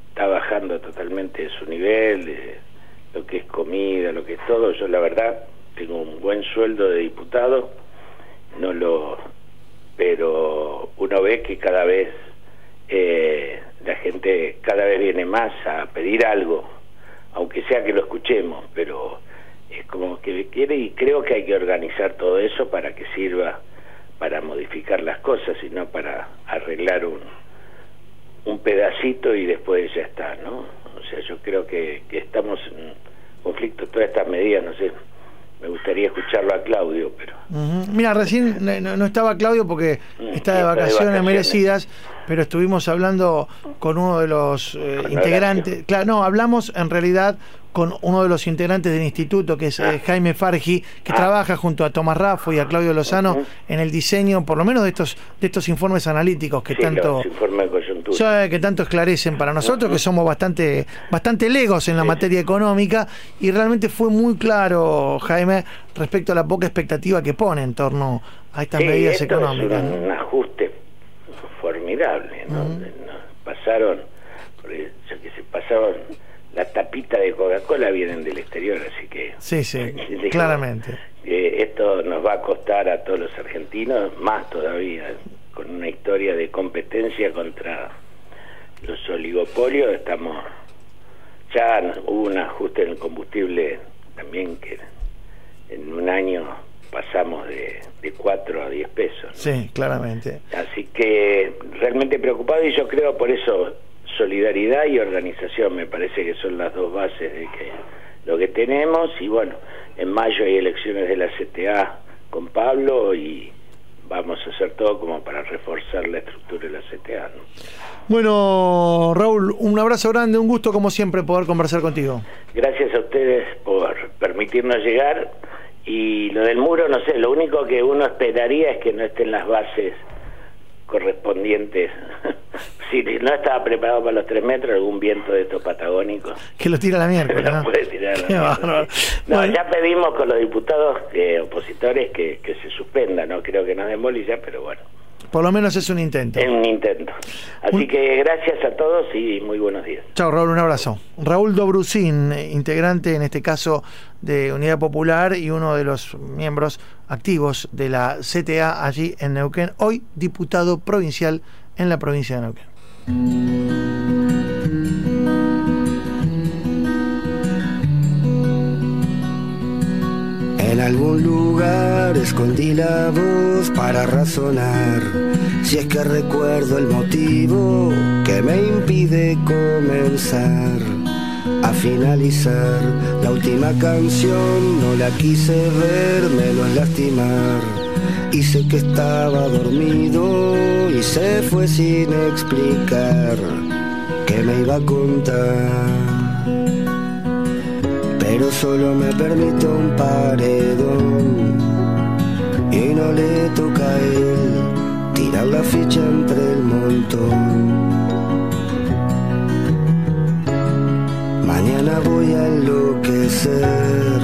está bajando totalmente su nivel, de lo que es comida, lo que es todo. Yo la verdad tengo un buen sueldo de diputado, no lo, pero uno ve que cada vez eh, la gente cada vez viene más a pedir algo, aunque sea que lo escuchemos, pero es como que quiere y creo que hay que organizar todo eso para que sirva para modificar las cosas y no para arreglar un, un pedacito y después ya está, ¿no? O sea, yo creo que, que estamos en conflicto todas estas medidas, no sé, me gustaría escucharlo a Claudio, pero. Mira, recién no- estaba Claudio porque está de vacaciones, merecidas, pero estuvimos hablando con uno de los eh, integrantes. Claro, no, hablamos en realidad con uno de los integrantes del instituto, que es eh, Jaime Fargi, que trabaja junto a Tomás Raffo y a Claudio Lozano en el diseño, por lo menos de estos de estos informes analíticos que sí, tanto los informes coyuntura. Sí, que tanto esclarecen para nosotros, que somos bastante, bastante legos en la materia económica, y realmente fue muy claro, Jaime, respecto a la poca expectativa que pone en torno a estas Sí, medidas esto económicas. Es un, un ajuste formidable, ¿no? No, Pasaron, porque, yo que sé, pasaron, la tapita de Coca-Cola vienen del exterior, así que Sí, sí, Digo, claramente. eh, esto nos va a costar a todos los argentinos, más todavía, una historia de competencia contra los oligopolios, estamos, ya hubo un ajuste en el combustible también que en un año pasamos de, de 4 a 10 pesos. Sí, claramente. Así que realmente preocupado y yo creo por eso solidaridad y organización me parece que son las dos bases de que lo que tenemos y bueno, en mayo hay elecciones de la CTA con Pablo y vamos a hacer todo como para reforzar la estructura de la CTA. ¿no? Bueno, Raúl, un abrazo grande, un gusto como siempre poder conversar contigo. Gracias a ustedes por permitirnos llegar y lo del muro, no sé, lo único que uno esperaría es que no estén las bases correspondientes. Si no estaba preparado para los tres metros, algún viento de estos patagónicos. Que lo tira la miércoles, ¿no? puede tirar la ya pedimos con los diputados eh, opositores que, que se suspenda, no creo que nos den bolilla, pero bueno, Por lo menos es un intento. es un intento. Así que gracias a todos y muy buenos días. Chao, Raúl, un abrazo. Raúl Dobrucín, integrante en este caso de Unidad Popular y uno de los miembros activos de la CTA allí en Neuquén, hoy diputado provincial en la provincia de Neuquén. En algún lugar escondí la voz para razonar. Si es que recuerdo el motivo que me impide comenzar a finalizar la última canción. No la quise ver, menos lastimar. Y sé que estaba dormido y se fue sin explicar que me iba a contar pero solo me permito un paredón y no le toca a él tirar la ficha entre el montón. Mañana voy a enloquecer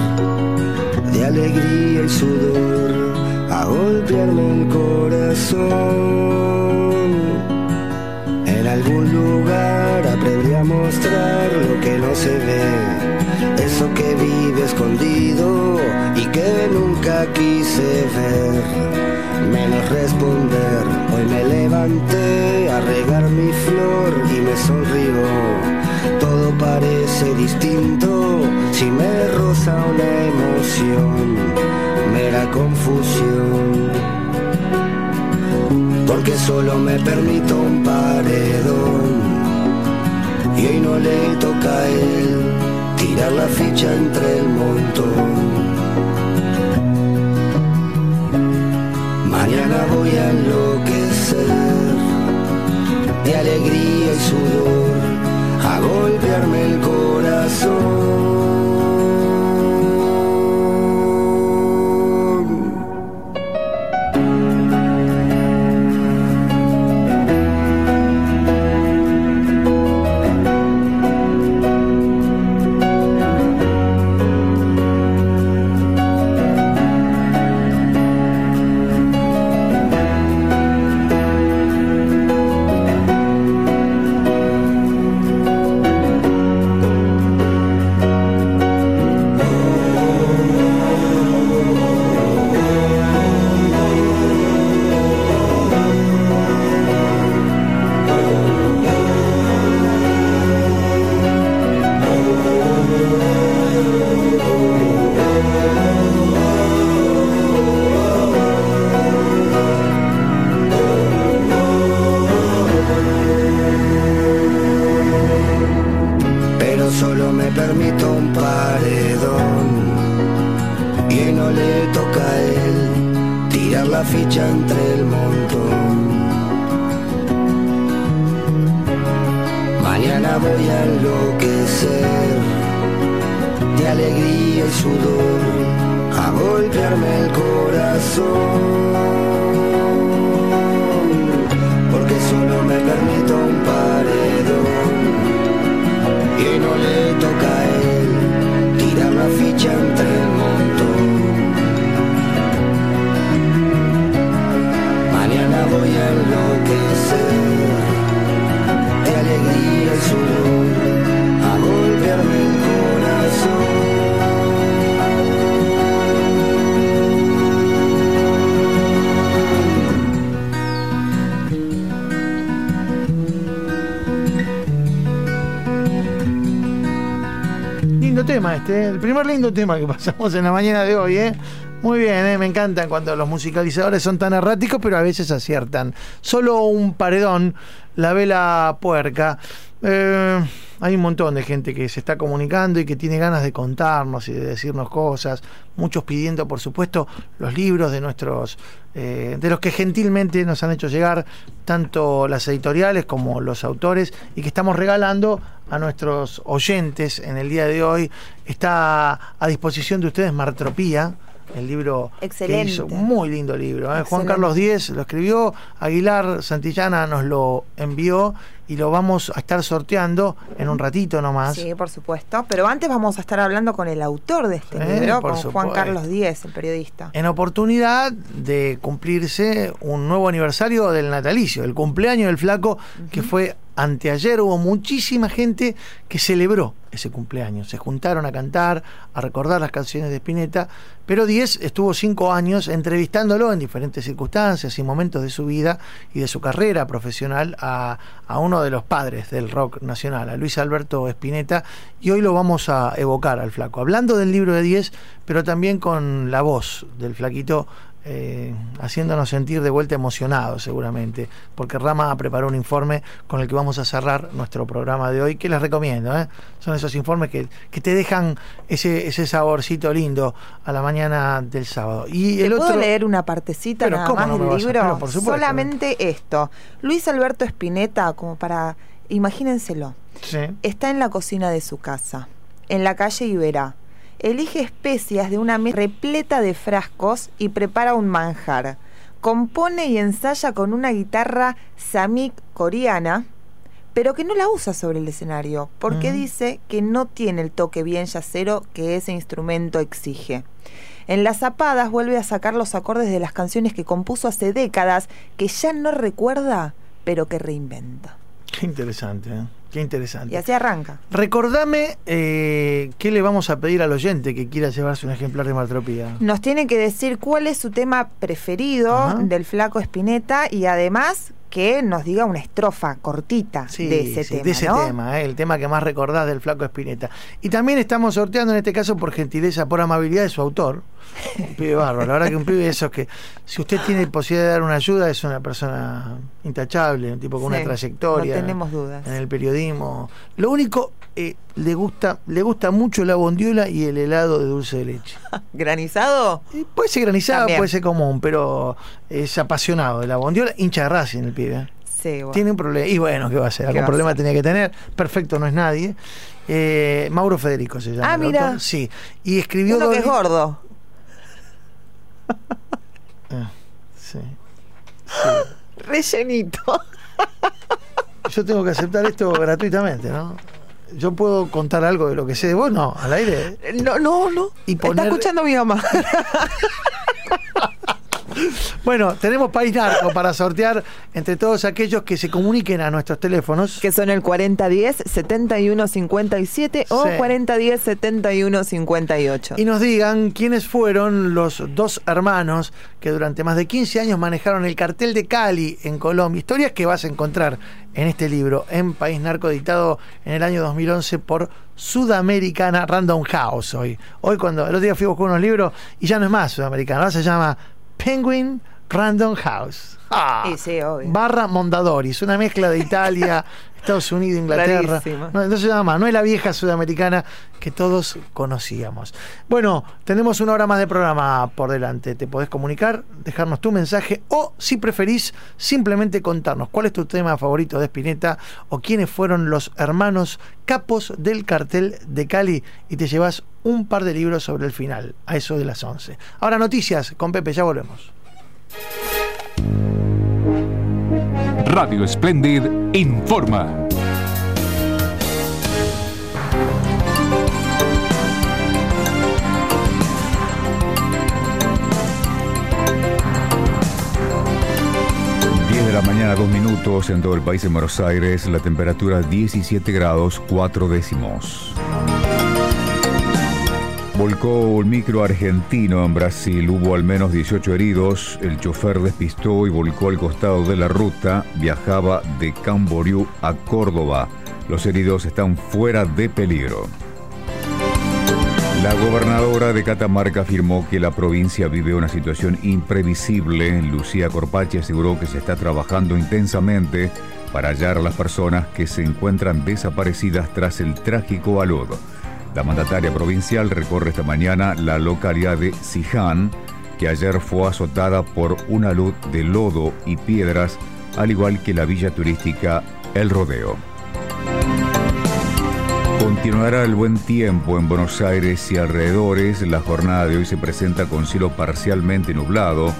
de alegría y sudor a golpearme el corazón. En algún lugar aprendí a mostrar lo que no se ve eso que vive escondido y que nunca quise ver. menos responder. Hoy me levanté a regar mi flor y me sonrió. Todo parece distinto si me roza una emoción, mera confusión. Porque solo me permito un paredón y hoy no le toca a él tirar la ficha entre el montón. Mañana voy a enloquecer de alegría y sudor, a golpearme el corazón. Primer lindo tema que pasamos en la mañana de hoy, ¿eh? Muy bien, ¿eh? me encantan cuando los musicalizadores son tan erráticos, pero a veces aciertan. Solo un paredón, la vela puerca. Eh, hay un montón de gente que se está comunicando y que tiene ganas de contarnos y de decirnos cosas. Muchos pidiendo, por supuesto, los libros de nuestros, eh, de los que gentilmente nos han hecho llegar tanto las editoriales como los autores y que estamos regalando a nuestros oyentes en el día de hoy. Está a disposición de ustedes Martropía. El libro Excelente. que hizo, muy lindo libro. ¿eh? Juan. Carlos Díez lo escribió, Aguilar Santillana nos lo envió y lo vamos a estar sorteando en un ratito nomás. Sí, por supuesto. Pero antes vamos a estar hablando con el autor de este Sí, libro, con Juan. Carlos Díez, el periodista. En oportunidad de cumplirse un nuevo aniversario del natalicio, el cumpleaños del flaco, que fue anteayer, hubo muchísima gente que celebró ese cumpleaños. Se juntaron a cantar, a recordar las canciones de Spinetta, pero Diez estuvo cinco años entrevistándolo en diferentes circunstancias y momentos de su vida y de su carrera profesional a, a uno de los padres del rock nacional, a Luis Alberto Spinetta, y hoy lo vamos a evocar al flaco, hablando del libro de Diez, pero también con la voz del flaquito eh, haciéndonos sentir de vuelta emocionados seguramente, porque Rama preparó un informe con el que vamos a cerrar nuestro programa de hoy, que les recomiendo, ¿eh? son esos informes que, que te dejan ese, ese saborcito lindo a la mañana del sábado. Y ¿Te el puedo otro... leer una partecita Pero, nada ¿cómo más no del a- libro? pero. Solamente esto. Luis Alberto Spinetta, como para... Imagínenselo. Sí. Está en la cocina de su casa, en la calle Iberá. Elige especias de una mesa repleta de frascos y prepara un manjar. Compone y ensaya con una guitarra samik coreana, pero que no la usa sobre el escenario, porque Mm. dice que no tiene el toque bien yacero que ese instrumento exige. En las zapadas vuelve a sacar los acordes de las canciones que compuso hace décadas, que ya no recuerda, pero que reinventa. Qué interesante, ¿eh? Qué interesante. Y así arranca. Recordame eh, qué le vamos a pedir al oyente que quiera llevarse un ejemplar de Martropía. Nos tiene que decir cuál es su tema preferido Ajá. del flaco Espineta y además que nos diga una estrofa cortita Sí, de ese sí, tema. de ese ¿no? tema, ¿eh? el tema que más recordás del Flaco Espineta. Y también estamos sorteando en este caso por gentileza, por amabilidad de su autor. Un pibe bárbaro. La verdad que un pibe de esos que, si usted tiene posibilidad de dar una ayuda, es una persona intachable, un tipo con una trayectoria. no tenemos dudas. En el periodismo. Lo único, eh, le gusta le gusta mucho la bondiola y el helado de dulce de leche. ¿Granizado? Puede ser granizado, También. puede ser común, pero es apasionado de la bondiola, hincha de Racing el pibe. ¿eh? Sí, bueno. Tiene un problema. Y bueno, ¿qué va a hacer? ¿Qué Algún problema tenía que tener. Perfecto, no es nadie. Eh, Mauro Federico se llama. Ah, mira. Sí. Y escribió. Uno que es gordo. Ah, sí. Rellenito. Yo tengo que aceptar esto gratuitamente, ¿no? Yo puedo contar algo de lo que sé de vos, no, al aire. No, no, no. Y poner- Está escuchando mi mamá. Bueno, tenemos País Narco para sortear entre todos aquellos que se comuniquen a nuestros teléfonos. Que son el 4010-7157 o Sí. 4010-7158. y nos digan quiénes fueron los dos hermanos que durante más de 15 años manejaron el cartel de Cali en Colombia. Historias que vas a encontrar en este libro, en País Narco, editado en el año 2011 por Sudamericana Random House. Hoy, hoy cuando el otro día fui a buscar unos libros y ya no es más Sudamericana, ahora se llama Penguin Random House. Ah, sí, obvio. Barra Mondadori, es una mezcla de Italia, Estados Unidos, Inglaterra. No, no se llama, no es la vieja sudamericana que todos conocíamos. Bueno, tenemos una hora más de programa por delante. Te podés comunicar, dejarnos tu mensaje o, si preferís, simplemente contarnos cuál es tu tema favorito de Spinetta o quiénes fueron los hermanos capos del cartel de Cali y te llevas un par de libros sobre el final, a eso de las 11. Ahora noticias con Pepe, ya volvemos. Radio Splendid informa. de la mañana, dos minutos en todo el país en Buenos Aires, la temperatura 17 grados 4 décimos. Volcó un micro argentino en Brasil, hubo al menos 18 heridos, el chofer despistó y volcó al costado de la ruta, viajaba de Camboriú a Córdoba. Los heridos están fuera de peligro. La gobernadora de Catamarca afirmó que la provincia vive una situación imprevisible. Lucía Corpache aseguró que se está trabajando intensamente para hallar a las personas que se encuentran desaparecidas tras el trágico alud. La mandataria provincial recorre esta mañana la localidad de Siján, que ayer fue azotada por una luz de lodo y piedras, al igual que la villa turística El Rodeo. Continuará el buen tiempo en Buenos Aires y alrededores. La jornada de hoy se presenta con cielo parcialmente nublado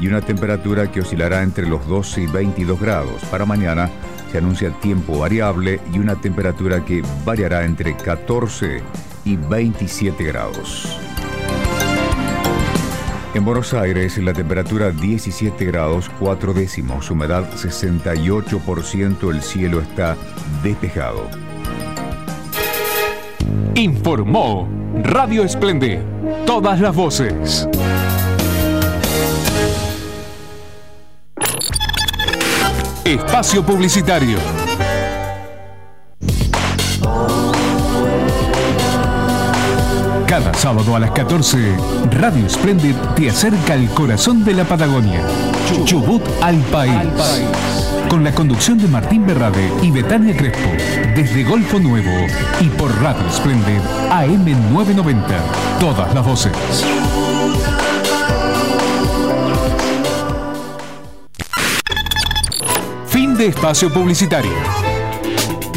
y una temperatura que oscilará entre los 12 y 22 grados. Para mañana se anuncia tiempo variable y una temperatura que variará entre 14 y 27 grados. En Buenos Aires la temperatura 17 grados 4 décimos, humedad 68%, el cielo está despejado. Informó Radio Splendid. Todas las voces. Espacio Publicitario. Cada sábado a las 14, Radio Splendid te acerca al corazón de la Patagonia. Chubut al país. Con la conducción de Martín Berrade y Betania Crespo, desde Golfo Nuevo y por Radio Splendid AM990. Todas las voces. Espacio publicitario.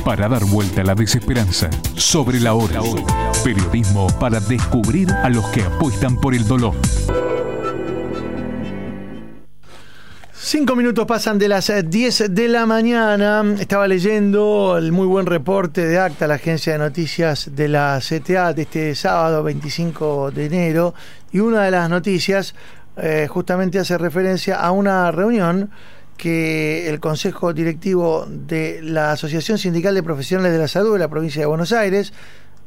Para dar vuelta a la desesperanza sobre la hora. Periodismo para descubrir a los que apuestan por el dolor. Cinco minutos pasan de las eh, 10 de la mañana. Estaba leyendo el muy buen reporte de ACTA, la agencia de noticias de la CTA, de este sábado 25 de enero. Y una de las noticias eh, justamente hace referencia a una reunión que el Consejo Directivo de la Asociación Sindical de Profesionales de la Salud de la provincia de Buenos Aires,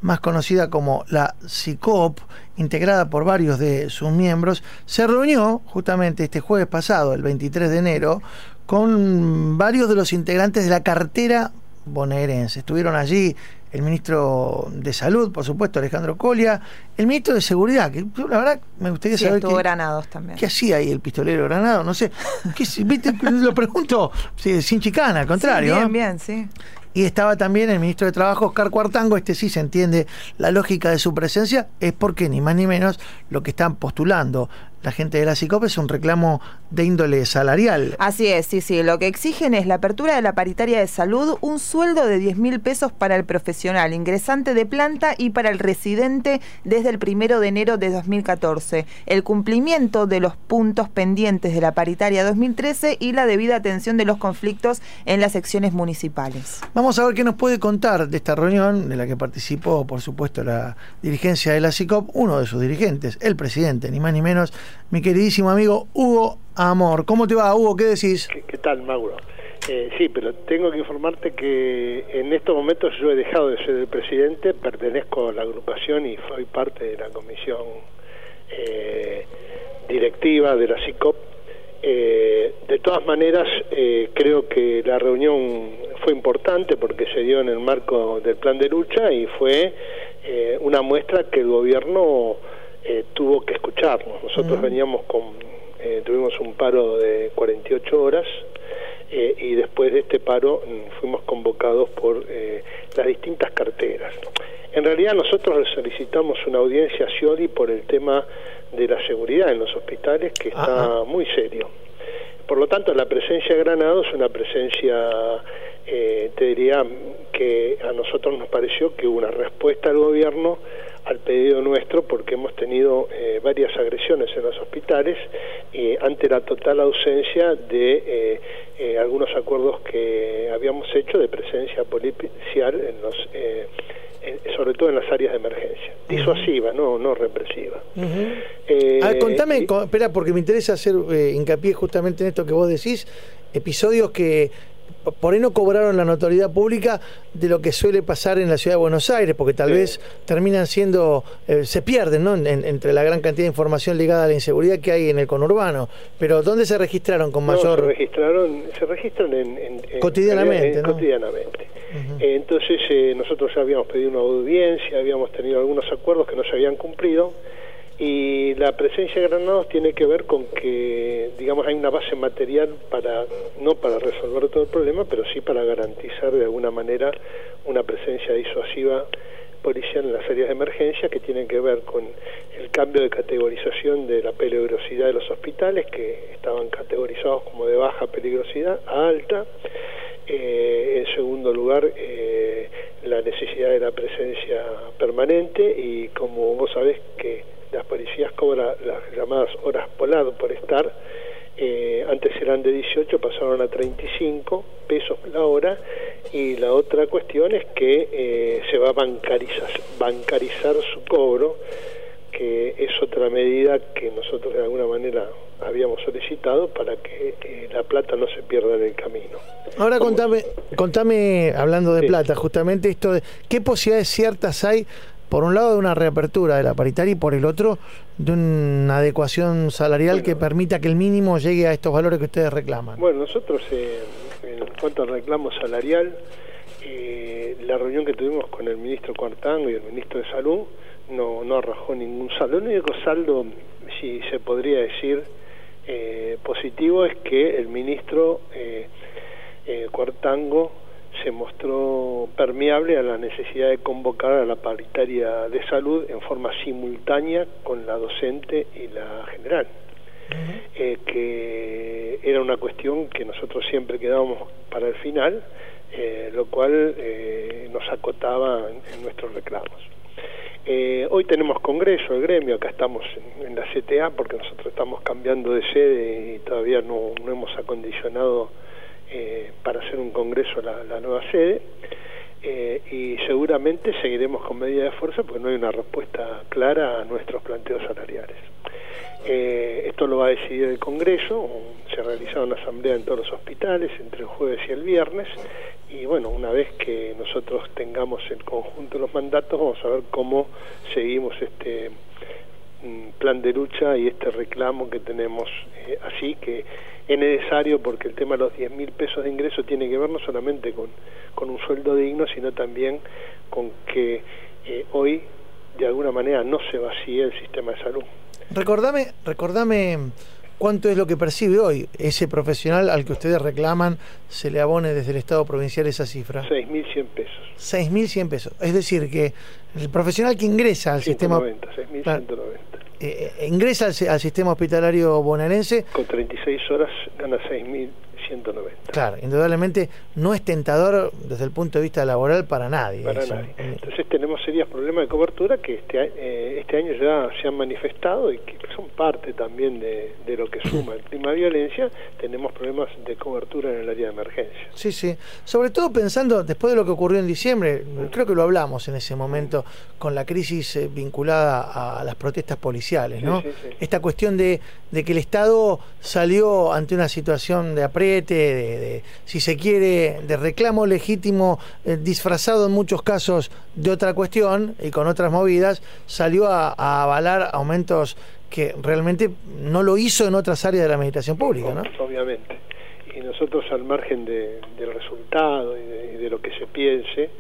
más conocida como la CICOP, integrada por varios de sus miembros, se reunió justamente este jueves pasado, el 23 de enero, con varios de los integrantes de la cartera bonaerense. Estuvieron allí el ministro de Salud, por supuesto, Alejandro Colia, el ministro de Seguridad, que la verdad me gustaría Sí, saber qué, Granados también. qué hacía ahí el pistolero Granado, no sé, ¿qué, si- viste, lo pregunto sí, sin chicana, al contrario. Sí, bien, bien, sí. Y estaba también el ministro de Trabajo, Oscar Cuartango, este sí se entiende la lógica de su presencia, es porque ni más ni menos lo que están postulando la gente de la CICOP es un reclamo de índole salarial. Así es, sí, sí. Lo que exigen es la apertura de la paritaria de salud, un sueldo de 10 mil pesos para el profesional ingresante de planta y para el residente desde el primero de enero de 2014, el cumplimiento de los puntos pendientes de la paritaria 2013 y la debida atención de los conflictos en las secciones municipales. Vamos a ver qué nos puede contar de esta reunión, de la que participó, por supuesto, la dirigencia de la CICOP, uno de sus dirigentes, el presidente, ni más ni menos, mi queridísimo amigo Hugo Amor. ¿Cómo te va, Hugo? ¿Qué decís? ¿Qué tal, Mauro? Eh, sí, pero tengo que informarte que en estos momentos yo he dejado de ser el presidente, pertenezco a la agrupación y soy parte de la comisión eh, directiva de la CICOP. Eh, de todas maneras, eh, creo que la reunión fue importante porque se dio en el marco del plan de lucha y fue eh, una muestra que el gobierno eh, tuvo que escucharnos. Nosotros Ujú. veníamos con, eh, tuvimos un paro de 48 horas eh, y después de este paro mm, fuimos convocados por eh, las distintas carteras. En realidad nosotros solicitamos una audiencia a Scioli por el tema de la seguridad en los hospitales que está muy serio. Por lo tanto, la presencia de Granados es una presencia, eh, te diría, que a nosotros nos pareció que hubo una respuesta del gobierno al pedido nuestro porque hemos tenido eh, varias agresiones en los hospitales y ante la total ausencia de eh, eh, algunos acuerdos que habíamos hecho de presencia policial en los eh, en- sobre todo en las áreas de emergencia. Disuasiva no no represiva. Eh, A ver, contame, y- espera, porque me interesa hacer eh, hincapié justamente en esto que vos decís, episodios que por ahí no cobraron la notoriedad pública de lo que suele pasar en la ciudad de Buenos Aires, porque tal vez terminan siendo, eh, se pierden, ¿no? En- en- entre la gran cantidad de información ligada a la inseguridad que hay en el conurbano. Pero ¿dónde se registraron con No, mayor... se registraron, se registran en, en- en- Cotidianamente, en- ¿no? cotidianamente. Eh, entonces eh, nosotros ya habíamos pedido una audiencia, habíamos tenido algunos acuerdos que no se habían cumplido y la presencia de Granados tiene que ver con que, digamos, hay una base material para, no para resolver todo el problema, pero sí para garantizar de alguna manera una presencia disuasiva policial en las áreas de emergencia que tienen que ver con el cambio de categorización de la peligrosidad de los hospitales que estaban categorizados como de baja peligrosidad a alta. Eh, en segundo lugar, eh, la necesidad de la presencia permanente y como vos sabés que las policías cobran las llamadas horas polar por estar, eh, antes eran de 18, pasaron a 35 pesos la hora y la otra cuestión es que eh, se va a bancarizar, bancarizar su cobro, que es otra medida que nosotros de alguna manera habíamos solicitado para que eh, la plata no se pierda en el camino. Ahora contame, contame, hablando de plata, justamente esto de qué posibilidades ciertas hay, por un lado, de una reapertura de la paritaria y por el otro, de una adecuación salarial que permita que el mínimo llegue a estos valores que ustedes reclaman. Bueno, nosotros eh, en cuanto al reclamo salarial, eh, la reunión que tuvimos con el ministro Cuartango y el ministro de Salud no, no arrojó ningún saldo. El único saldo, si se podría decir, eh, positivo es que el ministro Cuartango se mostró permeable a la necesidad de convocar a la paritaria de salud en forma simultánea con la docente y la general. Eh, que era una cuestión que nosotros siempre quedábamos para el final, eh, lo cual eh, nos acotaba en, en nuestros reclamos. Eh, hoy tenemos congreso, el gremio, acá estamos en, en la CTA porque nosotros estamos cambiando de sede y todavía no, no hemos acondicionado eh, para hacer un congreso la, nueva sede eh, y seguramente seguiremos con medidas de fuerza porque no hay una respuesta clara a nuestros planteos salariales. Eh, esto lo va a decidir el Congreso, se realizará una asamblea en todos los hospitales entre el jueves y el viernes y bueno, una vez que nosotros tengamos el conjunto de los mandatos vamos a ver cómo seguimos este plan de lucha y este reclamo que tenemos eh, así que es necesario porque el tema de los 10 mil pesos de ingreso tiene que ver no solamente con, con un sueldo digno, sino también con que eh, hoy de alguna manera no se vacíe el sistema de salud. Recordame, recordame cuánto es lo que percibe hoy ese profesional al que ustedes reclaman se le abone desde el Estado provincial esa cifra. 6.100 pesos. 6.100 pesos. Es decir, que el profesional que ingresa al sistema... 190, 6.190. eh, eh, ingresa al, al sistema hospitalario bonaerense, Con 36 horas gana 6.190. claro, indudablemente no es tentador desde el punto de vista laboral para nadie. Para eso. nadie. Entonces tenemos serios problemas de cobertura que este, eh, este año ya se han manifestado y que son parte también de, de lo que suma el clima de violencia. Tenemos problemas de cobertura en el área de emergencia. Sí, sí. Sobre todo pensando, después de lo que ocurrió en diciembre, creo que lo hablamos en ese momento, con la crisis eh, vinculada a las protestas policiales, ¿no? Sí, sí, sí. Esta cuestión de, de que el Estado salió ante una situación de apriete, de, de, si se quiere, de reclamo legítimo, eh, disfrazado en muchos casos de otra cuestión y con otras movidas, salió a, a avalar aumentos que realmente no lo hizo en otras áreas de la administración pública, ¿no? Obviamente. Y nosotros al margen de- del resultado y de, y de lo que se piense,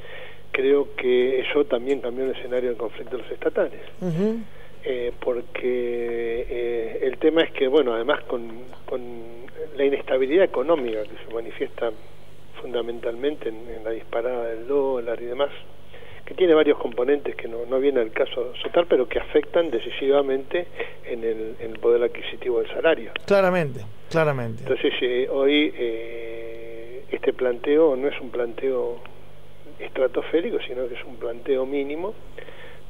creo que eso también cambió el escenario del conflicto de los estatales. Eh, porque eh, el tema es que, bueno, además con, con la inestabilidad económica que se manifiesta fundamentalmente en, en la disparada del dólar y demás, que tiene varios componentes que no, no viene al caso soltar, pero que afectan decisivamente en el, en el poder adquisitivo del salario. Claramente, claramente. Entonces, eh, hoy eh, este planteo no es un planteo estratosférico, sino que es un planteo mínimo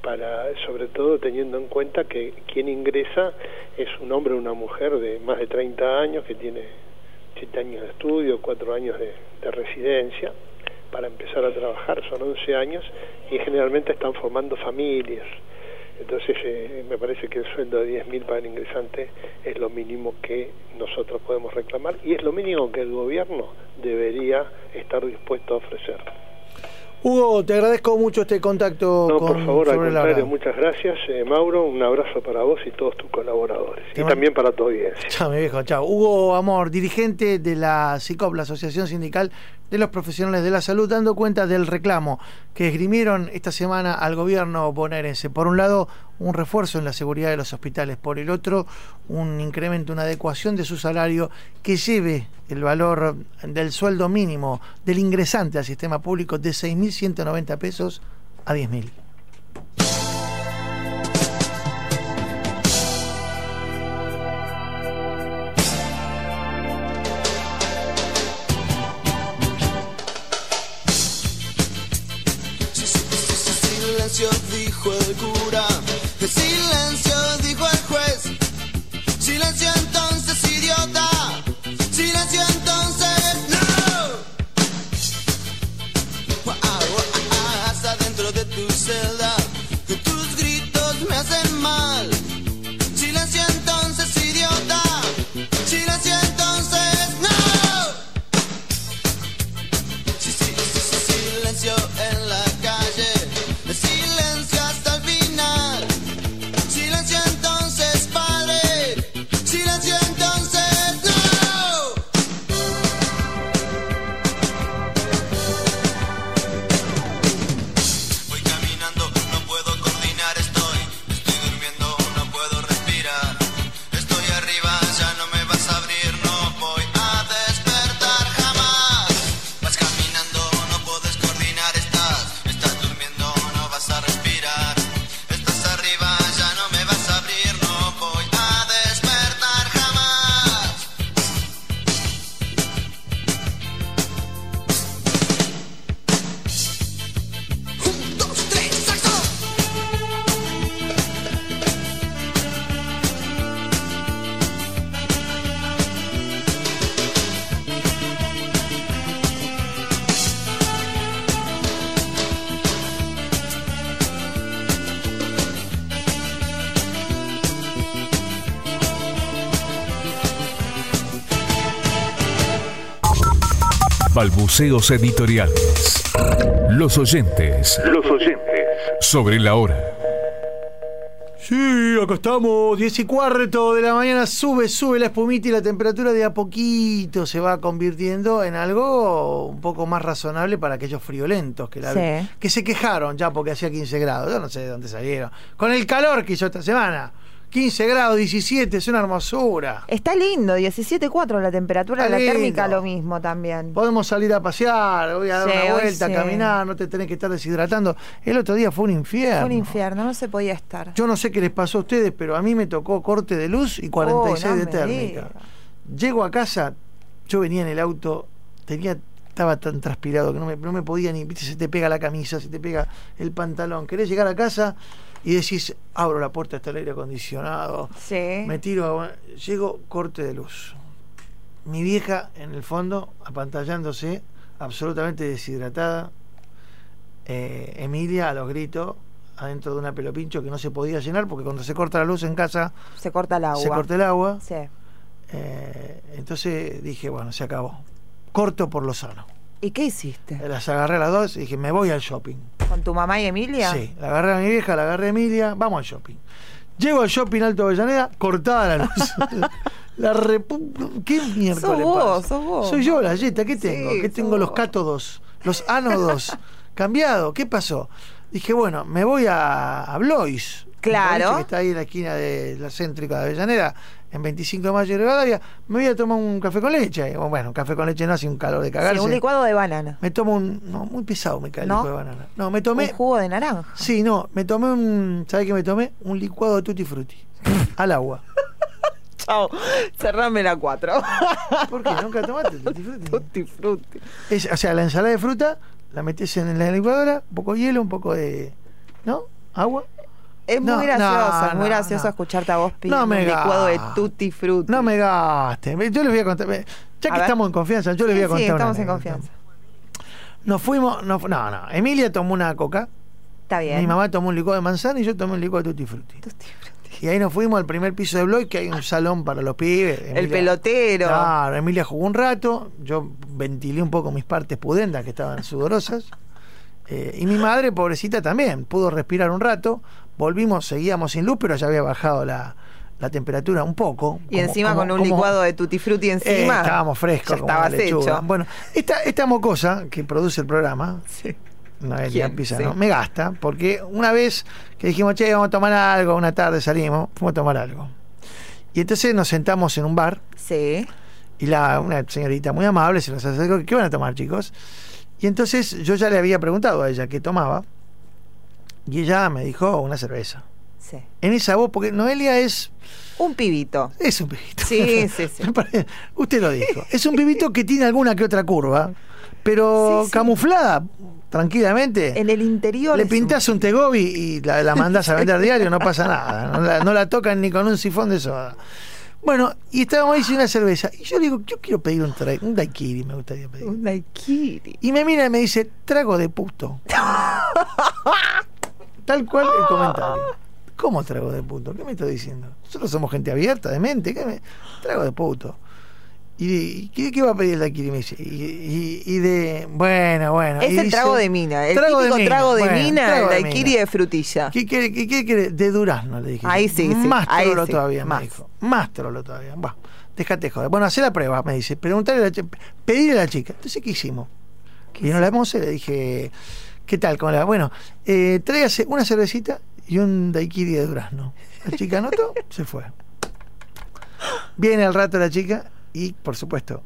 para, sobre todo teniendo en cuenta que quien ingresa es un hombre o una mujer de más de 30 años que tiene 7 años de estudio, 4 años de, de residencia para empezar a trabajar, son 11 años y generalmente están formando familias. Entonces eh, me parece que el sueldo de 10.000 para el ingresante es lo mínimo que nosotros podemos reclamar y es lo mínimo que el gobierno debería estar dispuesto a ofrecer. Hugo, te agradezco mucho este contacto No, con por favor, al sobre la contrario, muchas gracias, eh, Mauro, un abrazo para vos y todos tus colaboradores Te y también para tu audiencia. Chao, mi viejo, chao. Hugo Amor, dirigente de la SICOP, la Asociación Sindical de los Profesionales de la Salud, dando cuenta del reclamo que esgrimieron esta semana al gobierno bonaerense. Por un lado, un refuerzo en la seguridad de los hospitales, por el otro, un incremento, una adecuación de su salario que lleve el valor del sueldo mínimo del ingresante al sistema público de 6.190 pesos a 10.000. Balbuceos editoriales. Los oyentes. Los oyentes. Sobre la hora. Sí, acá estamos, 10 y cuarto de la mañana, sube, sube la espumita y la temperatura de a poquito se va convirtiendo en algo un poco más razonable para aquellos friolentos que, la- Sí. que se quejaron ya porque hacía 15 grados. Yo no sé de dónde salieron. Con el calor que hizo esta semana. 15 grados, 17, es una hermosura. Está lindo, 17.4 la temperatura, Está la lindo. térmica lo mismo también. Podemos salir a pasear, voy a dar Sí, una vuelta, sí. caminar, no te tenés que estar deshidratando. El otro día fue un infierno. Fue un infierno, no se podía estar. Yo no sé qué les pasó a ustedes, pero a mí me tocó corte de luz y 46 Oh, no de térmica. Llego a casa, yo venía en el auto, tenía estaba tan transpirado que no me, no me podía ni, viste, se te pega la camisa, se te pega el pantalón. Querés llegar a casa y decís, abro la puerta, está el aire acondicionado, Sí. me tiro, a- llego, corte de luz. Mi vieja en el fondo, apantallándose, absolutamente deshidratada. Eh, Emilia a los gritos, adentro de una pelopincho que no se podía llenar porque cuando se corta la luz en casa Se corta el agua. se corta el agua. Sí. Eh, entonces dije, bueno, se acabó. Corto por lo sano. ¿Y qué hiciste? Las agarré a las dos y dije, me voy al shopping. ¿Con tu mamá y Emilia? Sí, la agarré a mi vieja, la agarré a Emilia, vamos al shopping. Llego al shopping Alto Avellaneda, cortada la luz. la repu- ¿Qué miércoles Sos vos, pasa? sos vos. Soy yo, la yeta, ¿qué tengo? Sí, ¿Qué tengo los cátodos? Los ánodos. cambiado, ¿qué pasó? Dije, bueno, me voy a, a Blois. Claro. Que está ahí en la esquina de la céntrica de Avellaneda, en 25 de mayo de Rivadavia. Me voy a tomar un café con leche. Bueno, un café con leche no hace un calor de Sí, cagarse. un licuado de banana. Me tomo un. No, muy pesado me cae el ¿No? licuado de banana. No, me tomé. Un jugo de naranja. Sí, no, me tomé un. ¿Sabes qué me tomé? Un licuado de tutti frutti. al agua. Chao. Cerrame la 4. ¿Por qué? ¿Nunca tomaste tutti frutti? Tutti frutti. Es- o sea, la ensalada de fruta la metes en la licuadora, un poco de hielo, un poco de. ¿No? ¿Agua? Es No, muy gracioso, no, es muy gracioso no. escucharte a vos pidiendo un licuado de tutti frutti. No me gastes. Yo les voy a contar. Ya A que ver. estamos en confianza, yo les voy a contar. sí, estamos en confianza. Nos fuimos. No, no, no. Emilia tomó una coca. Está bien. Mi mamá tomó un licuado de manzana y yo tomé un licuado de tutti frutti. Y ahí nos fuimos al primer piso de Bloy, que hay un salón para los pibes. El pelotero. Claro, Emilia jugó un rato, yo ventilé un poco mis partes pudendas que estaban sudorosas. Eh, y mi madre, pobrecita, también pudo respirar un rato. Volvimos, seguíamos sin luz, pero ya había bajado la, la temperatura un poco. Y como- encima como- con un como- licuado de tutti frutti Eh, encima. estábamos frescos, estabas hecho. Bueno, esta, esta mocosa que produce el programa, Sí. me gasta, porque una vez que dijimos, che, vamos a tomar algo, una tarde salimos, fuimos a tomar algo. Y entonces nos sentamos en un bar. Sí. Y la, una señorita muy amable se nos acercó, ¿qué van a tomar, chicos? Y entonces yo ya le había preguntado a ella qué tomaba. Y ella me dijo una cerveza. Sí. En esa voz, porque Noelia es. Un pibito. Es un pibito. Sí, sí, sí. Usted lo dijo. Es un pibito que tiene alguna que otra curva, pero Sí, sí. camuflada tranquilamente. En el interior. Le es pintás un tegobi y la, la mandás a vender diario, no pasa nada. No la, no la tocan ni con un sifón de soda. Bueno, y estábamos ahí sin una cerveza. Y yo le digo, yo quiero pedir un, tra- un daiquiri, me gustaría pedir. Un daiquiri. Y me mira y me dice, trago de puto. Tal cual el comentario. ¿Cómo trago de puto? ¿Qué me está diciendo? Nosotros somos gente abierta, de mente. ¿Qué me... Trago de puto. ¿Y, qué, qué va a pedir? Me dice. Y, y- y de. Bueno, bueno. Es el dice, trago de mina. El trago típico trago de Bueno, mina, trago el de daiquiri de frutilla. ¿Qué quiere? ¿Qué, qué? De durazno, le dije. Ahí sí, sí, Más ahí trolo sí, todavía, más. me dijo. Más trolo todavía. Bah, déjate joder. Bueno, hacé la prueba, me dice. Preguntarle a la chica. Pedirle a la chica. Entonces, ¿qué hicimos? Vino la moza y le dije, ¿qué tal? ¿Cómo le va? Bueno, eh, tráigase una cervecita y un daiquiri de durazno. La chica anotó, se fue. Viene al rato la chica y, por supuesto,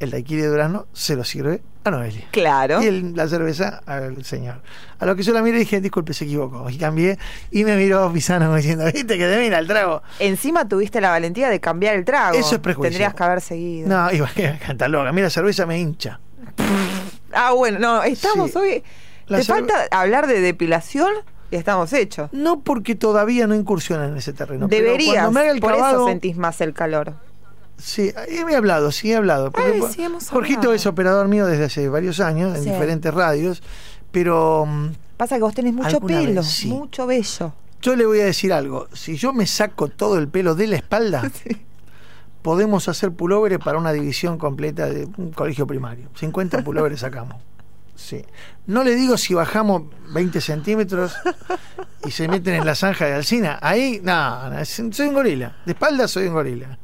el daiquiri de durazno se lo sirve a Noelia. Claro. Y el- la cerveza al señor. A lo que yo la miré y dije, disculpe, se equivocó. Y cambié y me miró Pisano diciendo, viste que te mira el trago. Encima tuviste la valentía de cambiar el trago. Eso es prejuicio. Tendrías que haber seguido. No, iba a cantar loca. Mira, la cerveza me hincha. Ah, bueno, no, estamos Sí. hoy. La ¿Te cerve- falta hablar de depilación? Y estamos hechos. No porque todavía no incursiona en ese terreno. Deberías. cuando me haga el por clavado, eso sentís más el calor. Sí, he hablado, sí he hablado. porque Ay, sí, hemos Jorgito hablado. es operador mío desde hace varios años en Sí. diferentes radios, pero mm, Pasa que vos tenés mucho pelo, vez, sí. mucho vello. yo le voy a decir algo. Si yo me saco todo el pelo de la espalda, podemos hacer pulóveres para una división completa de un colegio primario. 50 pulóveres sacamos. Sí. No le digo si bajamos 20 centímetros y se meten en la zanja de Alcina. Ahí, no, no, soy un gorila. De espalda soy un gorila.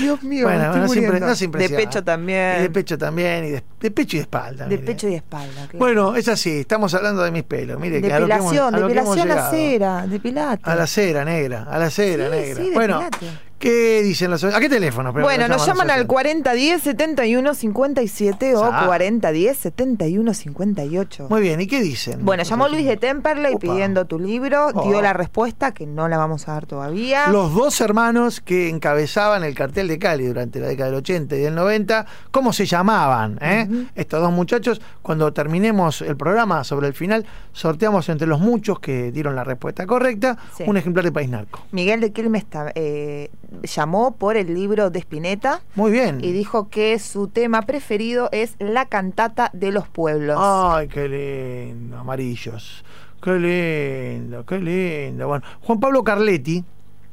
Dios mío, Bueno, me estoy bueno, se no se De pecho también. Y de pecho también, y de, de pecho y de espalda. De mire. pecho y espalda. claro. Bueno, es así, estamos hablando de mis pelos. Mire, que a lo que hemos- depilación, a lo que hemos depilación a llegado. cera, depilate. A la cera negra, a la cera Sí, negra. sí, bueno, depilate. ¿Qué dicen los ¿A qué teléfono? Pero Bueno, nos llaman al nosotros. 4010 71 57 o Ah. 4010 71 58. Muy bien, ¿y qué dicen? Bueno, llamó Luis de Temperley pidiendo tu libro, dio Oh. la respuesta que no la vamos a dar todavía. Los dos hermanos que encabezaban el cartel de Cali durante la década del 80 y del 90, ¿cómo se llamaban? eh? Estos dos muchachos, cuando terminemos el programa sobre el final, sorteamos entre los muchos que dieron la respuesta correcta Sí. un ejemplar de País Narco. Miguel de Quilmes ta- eh, llamó por el libro de Spinetta Muy bien. y dijo que su tema preferido es la cantata de los pueblos. Ay, qué lindo, amarillos. Qué lindo, qué lindo. Bueno, Juan Pablo Carletti,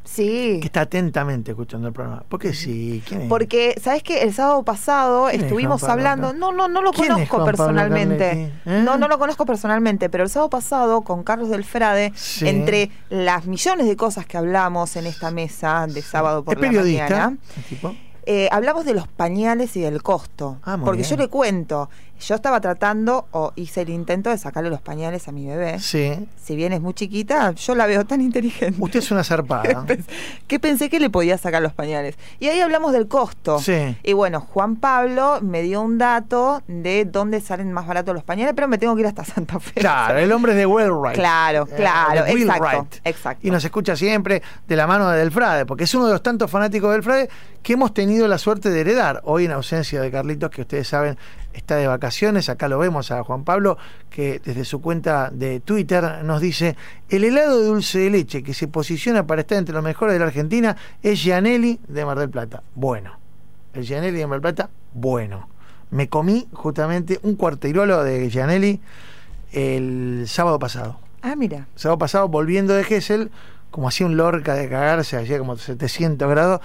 Sí. que está atentamente escuchando el programa. ¿Por qué sí? ¿Quién es? Porque, ¿sabes qué? El sábado pasado ¿Quién es estuvimos hablando. No, no, no lo ¿Quién es conozco personalmente. Carletti? ¿Eh? No, no lo conozco personalmente, pero el sábado pasado con Carlos del Frade, Sí. entre las millones de cosas que hablamos en esta mesa de sábado por ¿Es la periodista? mañana, el tipo? eh, hablamos de los pañales y del costo. Ah, porque bien. yo le cuento, yo estaba tratando o hice el intento de sacarle los pañales a mi bebé. Sí. Si bien es muy chiquita, yo la veo tan inteligente. Usted es una zarpada. que pensé que le podía sacar los pañales. Y ahí hablamos del costo. Sí. Y bueno, Juan Pablo me dio un dato de dónde salen más baratos los pañales, pero me tengo que ir hasta Santa Fe. Claro, el hombre es de Wheelwright. Claro, Eh, claro, de exacto, exacto. Y nos escucha siempre de la mano de Del Frade, porque es uno de los tantos fanáticos del Frade que hemos tenido la suerte de heredar. Hoy en ausencia de Carlitos, que ustedes saben está de vacaciones, acá lo vemos a Juan Pablo, que desde su cuenta de Twitter nos dice, el helado de dulce de leche que se posiciona para estar entre los mejores de la Argentina es Gianelli de Mar del Plata. Bueno, el Gianelli de Mar del Plata, bueno. Me comí justamente un cuartirolo de Gianelli el sábado pasado. Ah, mira. El sábado pasado, volviendo de Gessel, como hacía un lorca de cagarse, hacía como 700 grados,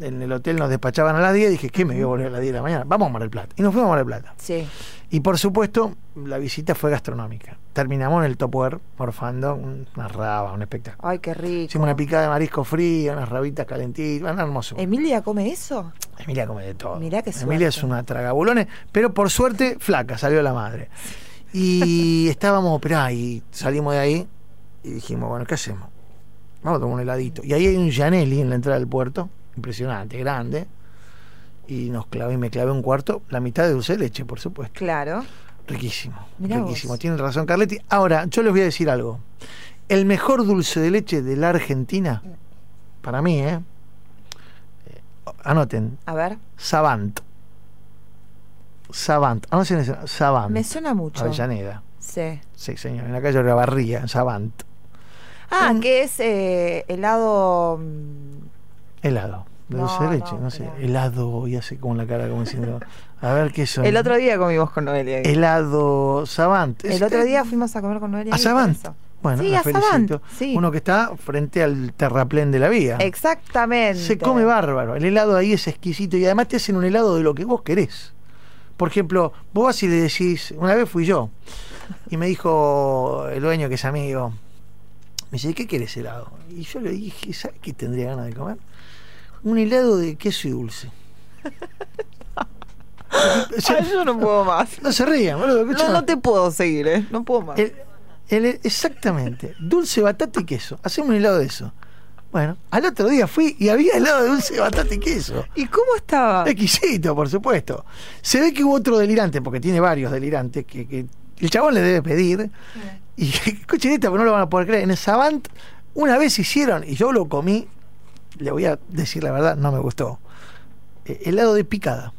en el hotel nos despachaban a las 10, dije, ¿qué me voy a volver a las 10 de la mañana? Vamos a Mar del Plata. Y nos fuimos a Mar del Plata. Sí. Y por supuesto, la visita fue gastronómica. Terminamos en el Topware, morfando una raba, un espectáculo. Ay, qué rico. Hicimos una picada de marisco fría, unas rabitas calentitas, una hermosura. ¿Emilia come eso? Emilia come de todo. Mirá qué suerte. Emilia es una tragabulones, pero por suerte flaca, salió la madre. Y estábamos, operá, y salimos de ahí y dijimos, bueno, ¿qué hacemos? Vamos a tomar un heladito. Y ahí hay un Gianelli en la entrada del puerto, impresionante, grande. Y nos clavé, me clavé un cuarto, la mitad de dulce de leche, por supuesto. Claro. Riquísimo. Mirá riquísimo. vos. Tiene razón Carletti. Ahora, yo les voy a decir algo. El mejor dulce de leche de la Argentina, para mí, ¿eh? Eh, Anoten, A ver, Savant. Savant. Anoten eso, Savant. me suena mucho. Avellaneda. Sí. Sí, señor. En la calle Barría, en Savant. Ah, que es eh, helado. mm, Helado. De dulce leche, no, no, sé. Helado, y hace como la cara como diciendo. A ver qué son. El otro día comimos con Noelia. Helado Savant. El otro día fuimos a comer con Noelia. ¿A Savant? Bueno, sí, a Savant. Sí. Uno que está frente al terraplén de la vía. Exactamente. Se come bárbaro. El helado ahí es exquisito y además te hacen un helado de lo que vos querés. Por ejemplo, vos vas y le decís, una vez fui yo, y me dijo el dueño que es amigo, me dice, ¿qué querés helado? Y yo le dije, ¿sabes qué tendría ganas de comer? Un helado de queso y dulce. Ay, yo no puedo más. No se rían, boludo. No, no te puedo seguir, ¿eh? No puedo más. El- el- exactamente. Dulce, batata y queso. Hacemos un helado de eso. Bueno, al otro día fui y había helado de dulce, batata y queso. ¿Y cómo estaba? Exquisito, por supuesto. Se ve que hubo otro delirante, porque tiene varios delirantes, que, que el chabón le debe pedir. Y escuchen esta, pero no lo van a poder creer. En el Savant, una vez hicieron, y yo lo comí, le voy a decir la verdad, no me gustó. Eh, helado de picada.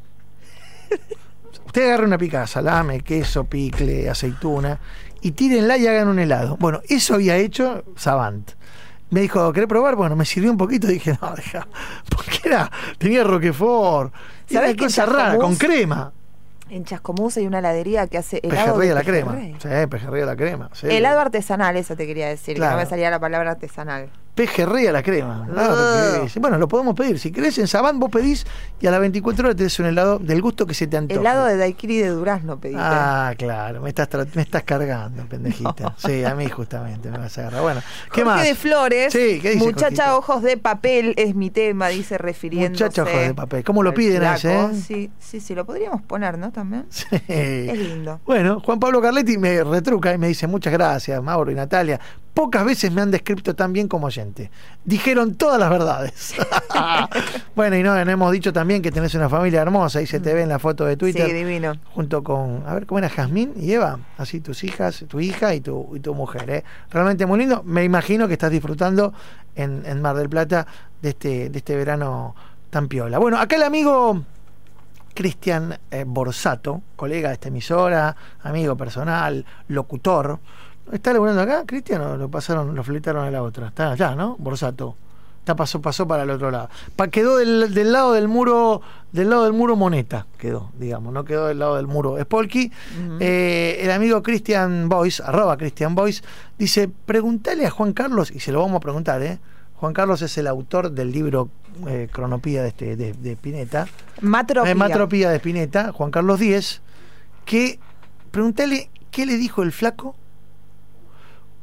Usted agarra una picada, salame, queso, picle, aceituna, y tírenla y hagan un helado. Bueno, eso había hecho Savant. Me dijo, ¿querés probar? Bueno, me sirvió un poquito y dije, no, deja. Porque era, tenía roquefort. Era ¿Sabés una que cosa rara, con crema. En Chascomús hay una heladería que hace helado. Pejerrey de a la crema. Sí, pejerrey a la crema. sí. Helado artesanal, eso te quería decir, que Claro. no me salía la palabra artesanal. Pejerrey a la crema. Ah. sí. Bueno, lo podemos pedir. Si querés, en Sabán vos pedís y a las 24 horas tenés un helado del gusto que se te antoje. Helado de daiquiri de durazno pediste. Ah, claro, me estás, me estás cargando, pendejita. Sí, a mí justamente me vas a agarrar. Bueno, ¿qué Jorge más? de Flores, Sí, ¿qué dice muchacha Jorgito? ojos de papel es mi tema, dice refiriéndose. Muchacha ojos de papel. ¿Cómo lo piden a ese, eh? Sí, sí, sí, lo podríamos poner, ¿no? También. Es lindo. Bueno, Juan Pablo Carletti me retruca y me dice muchas gracias, Mauro y Natalia. Pocas veces me han descrito tan bien como oyente. Dijeron todas las verdades. bueno, y no, hemos dicho también que tenés una familia hermosa, ahí se te ve en la foto de Twitter. Sí, divino. Junto con, a ver, ¿cómo era Jazmín y Eva? Así tus hijas, tu hija y tu, y tu mujer. ¿eh? Realmente muy lindo. Me imagino que estás disfrutando en, en Mar del Plata de este, de este verano tan piola. Bueno, acá el amigo Cristian eh, Borsato, colega de esta emisora, amigo personal, locutor. ¿Está laburando acá, Cristian, o lo pasaron, lo fletaron a la otra? Está allá, ¿no? Borsato. Está pasó, pasó para el otro lado. Pa- quedó del, del lado del muro, del lado del muro Moneta, quedó, digamos, no quedó del lado del muro Spolky. Eh, el amigo Christian Boyce, arroba Christian Boyce, dice, pregúntale a Juan Carlos, y se lo vamos a preguntar, ¿eh? Juan Carlos es el autor del libro eh, Cronopía de, este, de, de Spinetta. Matropía. Eh, Matropía de Spinetta, Juan Carlos Díez, que pregúntale qué le dijo el flaco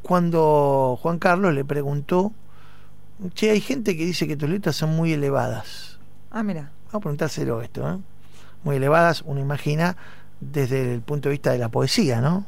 cuando Juan Carlos le preguntó, che, hay gente que dice que tus letras son muy elevadas. Ah, mira. Vamos a preguntárselo esto, ¿eh? Muy elevadas, uno imagina desde el punto de vista de la poesía, ¿no?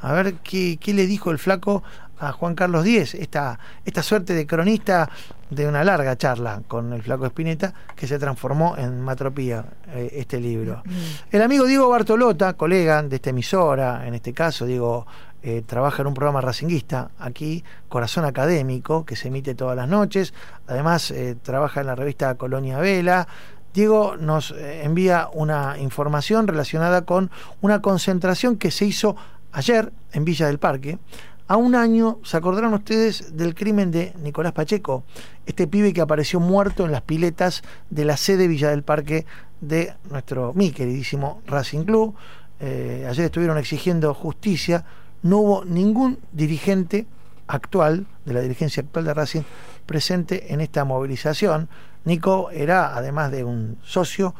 A ver qué, qué le dijo el flaco a Juan Carlos Díez, esta, esta suerte de cronista de una larga charla con el flaco Espineta que se transformó en Matropía, eh, este libro. El amigo Diego Bartolota, colega de esta emisora, en este caso, Diego eh, trabaja en un programa racinguista aquí, Corazón Académico, que se emite todas las noches. Además, eh, trabaja en la revista Colonia Vela. Diego nos eh, envía una información relacionada con una concentración que se hizo ayer en Villa del Parque. A un año, ¿se acordarán ustedes del crimen de Nicolás Pacheco? Este pibe que apareció muerto en las piletas de la sede Villa del Parque de nuestro, mi queridísimo Racing Club. Ayer estuvieron exigiendo justicia. No hubo ningún dirigente actual, de la dirigencia actual de Racing, presente en esta movilización. Nico era, además de un socio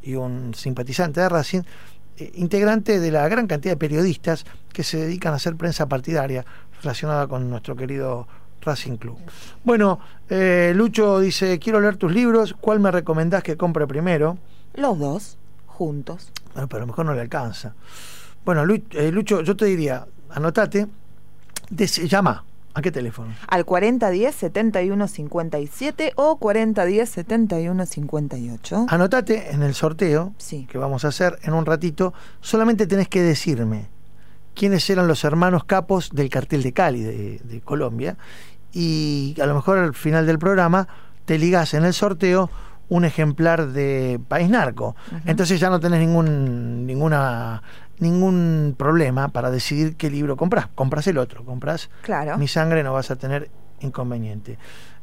y un simpatizante de Racing, eh, integrante de la gran cantidad de periodistas que se dedican a hacer prensa partidaria relacionada con nuestro querido Racing Club. Bueno, eh, Lucho dice, quiero leer tus libros, ¿cuál me recomendás que compre primero? Los dos, juntos. Bueno, pero a lo mejor no le alcanza. Bueno, eh, Lucho, yo te diría, anotate, llama. ¿A qué teléfono? Al 4010-7157 o 4010-7158. Anotate en el sorteo que vamos a hacer en un ratito. Solamente tenés que decirme quiénes eran los hermanos capos del cartel de Cali, de, de Colombia. Y a lo mejor al final del programa te ligás en el sorteo un ejemplar de País Narco. Entonces ya no tenés ningún, ninguna, ningún problema para decidir qué libro compras. Compras el otro, compras Claro. Mi sangre, no vas a tener inconveniente.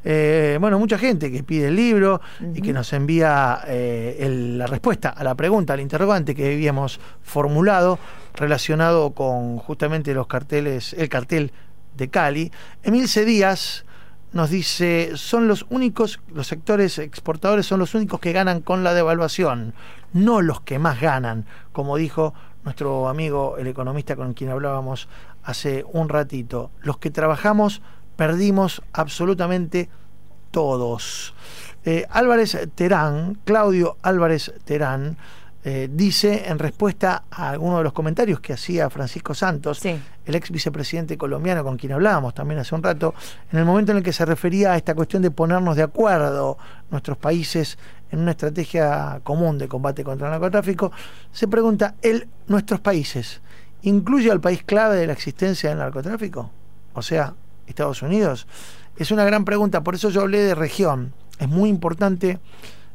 Eh, bueno, mucha gente que pide el libro y que nos envía eh, el- la respuesta a la pregunta, al interrogante que habíamos formulado relacionado con justamente los carteles, el cartel de Cali. Emilce Díaz nos dice, son los únicos, los sectores exportadores son los únicos que ganan con la devaluación, no los que más ganan, como dijo nuestro amigo el economista con quien hablábamos hace un ratito. Los que trabajamos perdimos absolutamente todos. Eh, Álvarez Terán, Claudio Álvarez Terán, eh, dice en respuesta a alguno de los comentarios que hacía Francisco Santos, el ex vicepresidente colombiano con quien hablábamos también hace un rato, en el momento en el que se refería a esta cuestión de ponernos de acuerdo nuestros países en una estrategia común de combate contra el narcotráfico, se pregunta, ¿el, ¿nuestros países incluye al país clave de la existencia del narcotráfico? O sea, Estados Unidos. Es una gran pregunta, por eso yo hablé de región. Es muy importante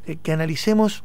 eh, que analicemos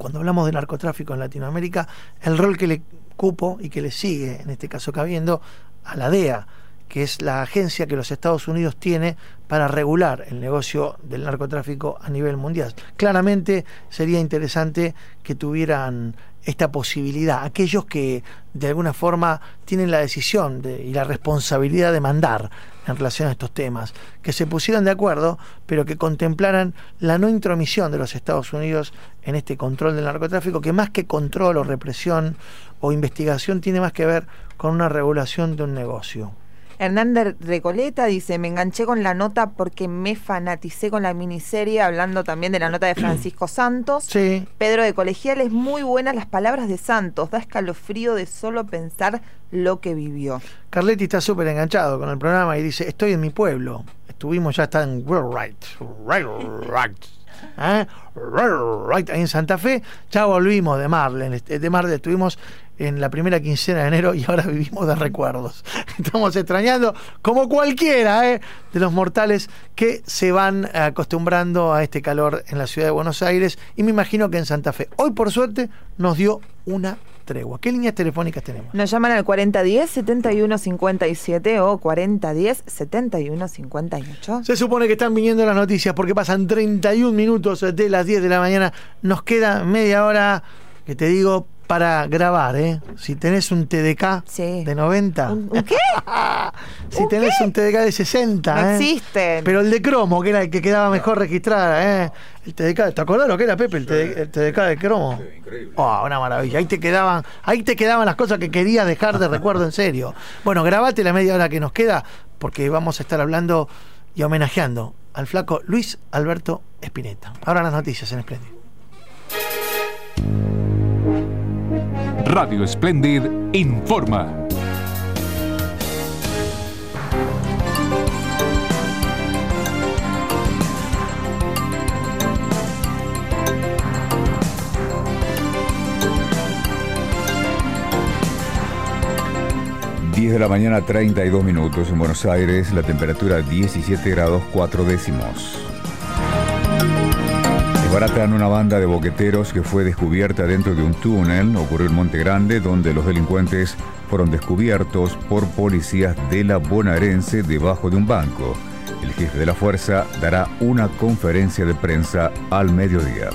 cuando hablamos de narcotráfico en Latinoamérica, el rol que le cupo y que le sigue, en este caso cabiendo, a la DEA, que es la agencia que los Estados Unidos tiene para regular el negocio del narcotráfico a nivel mundial. Claramente sería interesante que tuvieran esta posibilidad, aquellos que de alguna forma tienen la decisión de- y la responsabilidad de mandar en relación a estos temas, que se pusieran de acuerdo, pero que contemplaran la no intromisión de los Estados Unidos en este control del narcotráfico, que más que control o represión o investigación tiene más que ver con una regulación de un negocio. Hernández Recoleta dice, me enganché con la nota porque me fanaticé con la miniserie, hablando también de la nota de Francisco Santos. Sí. Pedro de Colegiales, muy buenas las palabras de Santos, da escalofrío de solo pensar lo que vivió. Carletti está súper enganchado con el programa y dice, estoy en mi pueblo. Estuvimos, ya está en World Right. Right, right. ¿eh? Right, ahí en Santa Fe. Ya volvimos de Marlen, este, de Marlen. Estuvimos en la primera quincena de enero y ahora vivimos de recuerdos. Estamos extrañando, como cualquiera, ¿eh? de los mortales que se van acostumbrando a este calor en la ciudad de Buenos Aires y me imagino que en Santa Fe. Hoy, por suerte, nos dio una tregua. ¿Qué líneas telefónicas tenemos? Nos llaman al 4010-7157 o 4010-7158. Se supone que están viniendo las noticias porque pasan 31 minutos de las 10 de la mañana. Nos queda media hora, que te digo, para grabar, ¿eh? Si tenés un TDK de 90. ¿Un qué? si tenés un TDK de 60, No ¿eh? existen. Pero el de cromo, que era el que quedaba mejor registrada, ¿eh? El TDK, ¿te acordás lo que era, Pepe? El, TD el TDK de cromo. Oh, una maravilla. Ahí te quedaban, ahí te quedaban las cosas que querías dejar de recuerdo en serio. Bueno, grabate la media hora que nos queda, porque vamos a estar hablando y homenajeando al flaco Luis Alberto Espineta. Ahora las noticias en Splendid. Radio Splendid informa. Diez de la mañana, 32 minutos en Buenos Aires, la temperatura 17 grados 4 décimos. Desbaratan una banda de boqueteros que fue descubierta dentro de un túnel, ocurrió en Monte Grande, donde los delincuentes fueron descubiertos por policías de la bonaerense debajo de un banco. El jefe de la fuerza dará una conferencia de prensa al mediodía.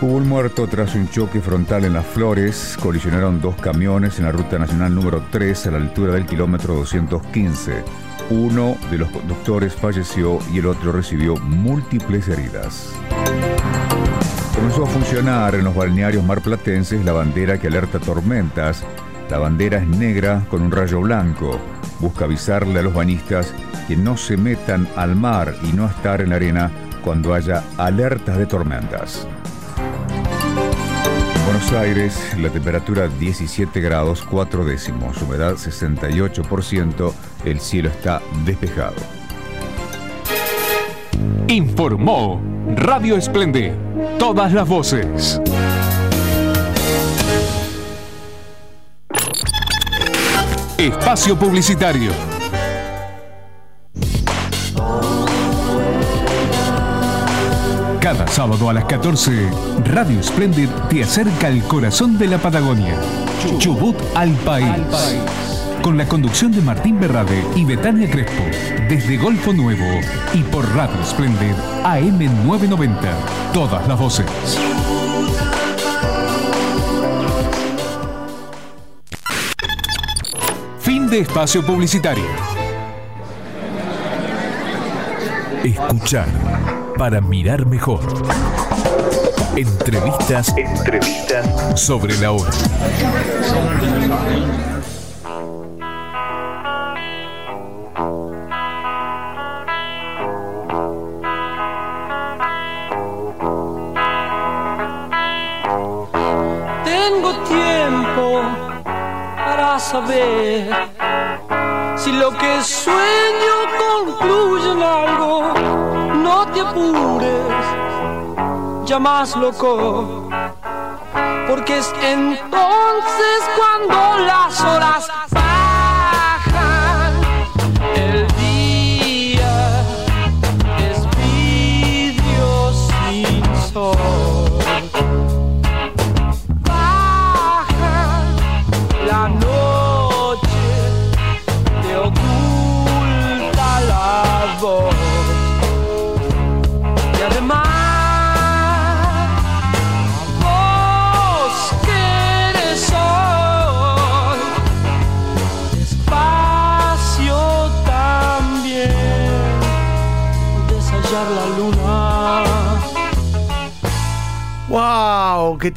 Hubo un muerto tras un choque frontal en Las Flores. Colisionaron dos camiones en la ruta nacional número 3 a la altura del kilómetro 215. Uno de los conductores falleció y el otro recibió múltiples heridas. Comenzó a funcionar en los balnearios marplatenses la bandera que alerta tormentas. La bandera es negra con un rayo blanco. Busca avisarle a los bañistas que no se metan al mar y no estar en la arena cuando haya alertas de tormentas. En Buenos Aires, la temperatura 17 grados 4 décimos, humedad 68%, el cielo está despejado. Informó Radio Esplende. Todas las voces. Espacio Publicitario. Cada sábado a las 14, Radio Splendid te acerca al corazón de la Patagonia, Chubut al país. Con la conducción de Martín Berrade y Betania Crespo, desde Golfo Nuevo y por Radio Splendid AM990. Todas las voces. Fin de espacio publicitario. Escuchar para mirar mejor. Entrevistas, entrevistas sobre la hora. Tengo tiempo para saber si lo que sueño apures, loco, porque es entonces cuando las horas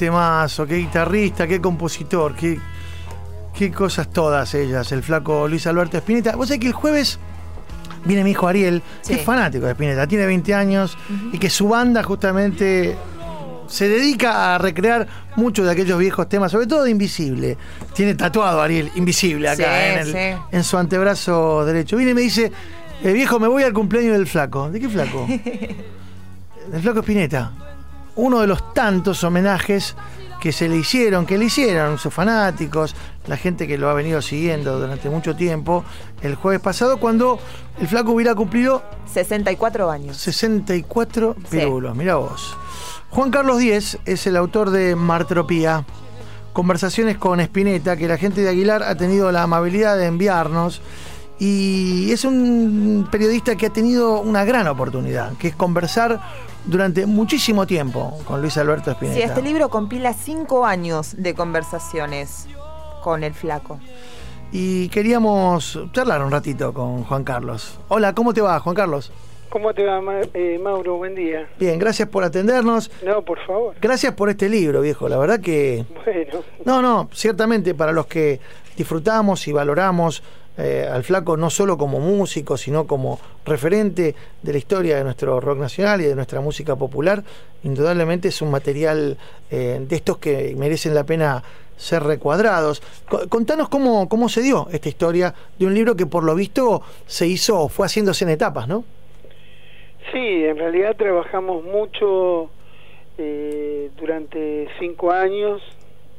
temazo, qué guitarrista, qué compositor, qué, qué cosas todas ellas. El flaco Luis Alberto Espineta. Vos sabés que el jueves viene mi hijo Ariel, que es fanático de Spinetta, tiene 20 años y que su banda justamente se dedica a recrear muchos de aquellos viejos temas, sobre todo de Invisible. Tiene tatuado Ariel, Invisible, acá Sí, en, el- sí. en su antebrazo derecho. Viene y me dice, "Eh, viejo, me voy al cumpleaños del flaco. ¿De qué flaco? del flaco Spinetta. Uno de los tantos homenajes que se le hicieron, que le hicieron sus fanáticos, la gente que lo ha venido siguiendo durante mucho tiempo, el jueves pasado, cuando el flaco hubiera cumplido 64 años. 64 pirulos, mira vos. Juan Carlos Díez es el autor de Martropía, conversaciones con Spinetta, que la gente de Aguilar ha tenido la amabilidad de enviarnos. Y es un periodista que ha tenido una gran oportunidad, que es conversar durante muchísimo tiempo con Luis Alberto Spinetta. Sí, este libro compila cinco años de conversaciones con el flaco. Y queríamos charlar un ratito con Juan Carlos. Hola, ¿cómo te va, Juan Carlos? ¿Cómo te va, Ma- eh, Mauro? Buen día. Bien, gracias por atendernos. No, por favor. Gracias por este libro, viejo. La verdad que... Bueno, No, no, ciertamente para los que disfrutamos y valoramos eh, al flaco no solo como músico, sino como referente de la historia de nuestro rock nacional y de nuestra música popular, indudablemente es un material eh, de estos que merecen la pena ser recuadrados. Co- Contanos cómo, cómo se dio esta historia de un libro que por lo visto se hizo, fue haciéndose en etapas, ¿no? sí, en realidad trabajamos mucho eh, durante cinco años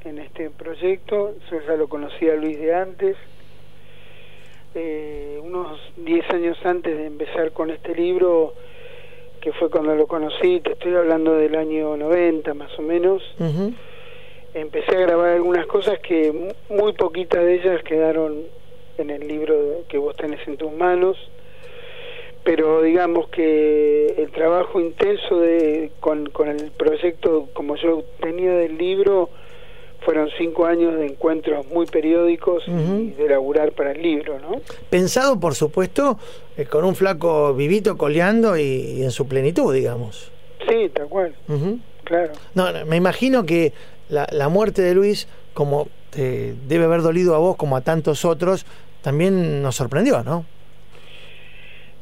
en este proyecto. Yo ya lo conocía Luis de antes. Eh, unos 10 años antes de empezar con este libro, que fue cuando lo conocí, te estoy hablando del año 90 más o menos, empecé a grabar algunas cosas que mu- muy poquitas de ellas quedaron en el libro que vos tenés en tus manos pero digamos que el trabajo intenso de con, con el proyecto como yo tenía del libro fueron cinco años de encuentros muy periódicos y de laburar para el libro, ¿no? Pensado, por supuesto, eh, con un flaco vivito coleando y, y en su plenitud, digamos. Sí, tal cual, claro. No, no, me imagino que la, la muerte de Luis, como te debe haber dolido a vos como a tantos otros, también nos sorprendió, ¿no?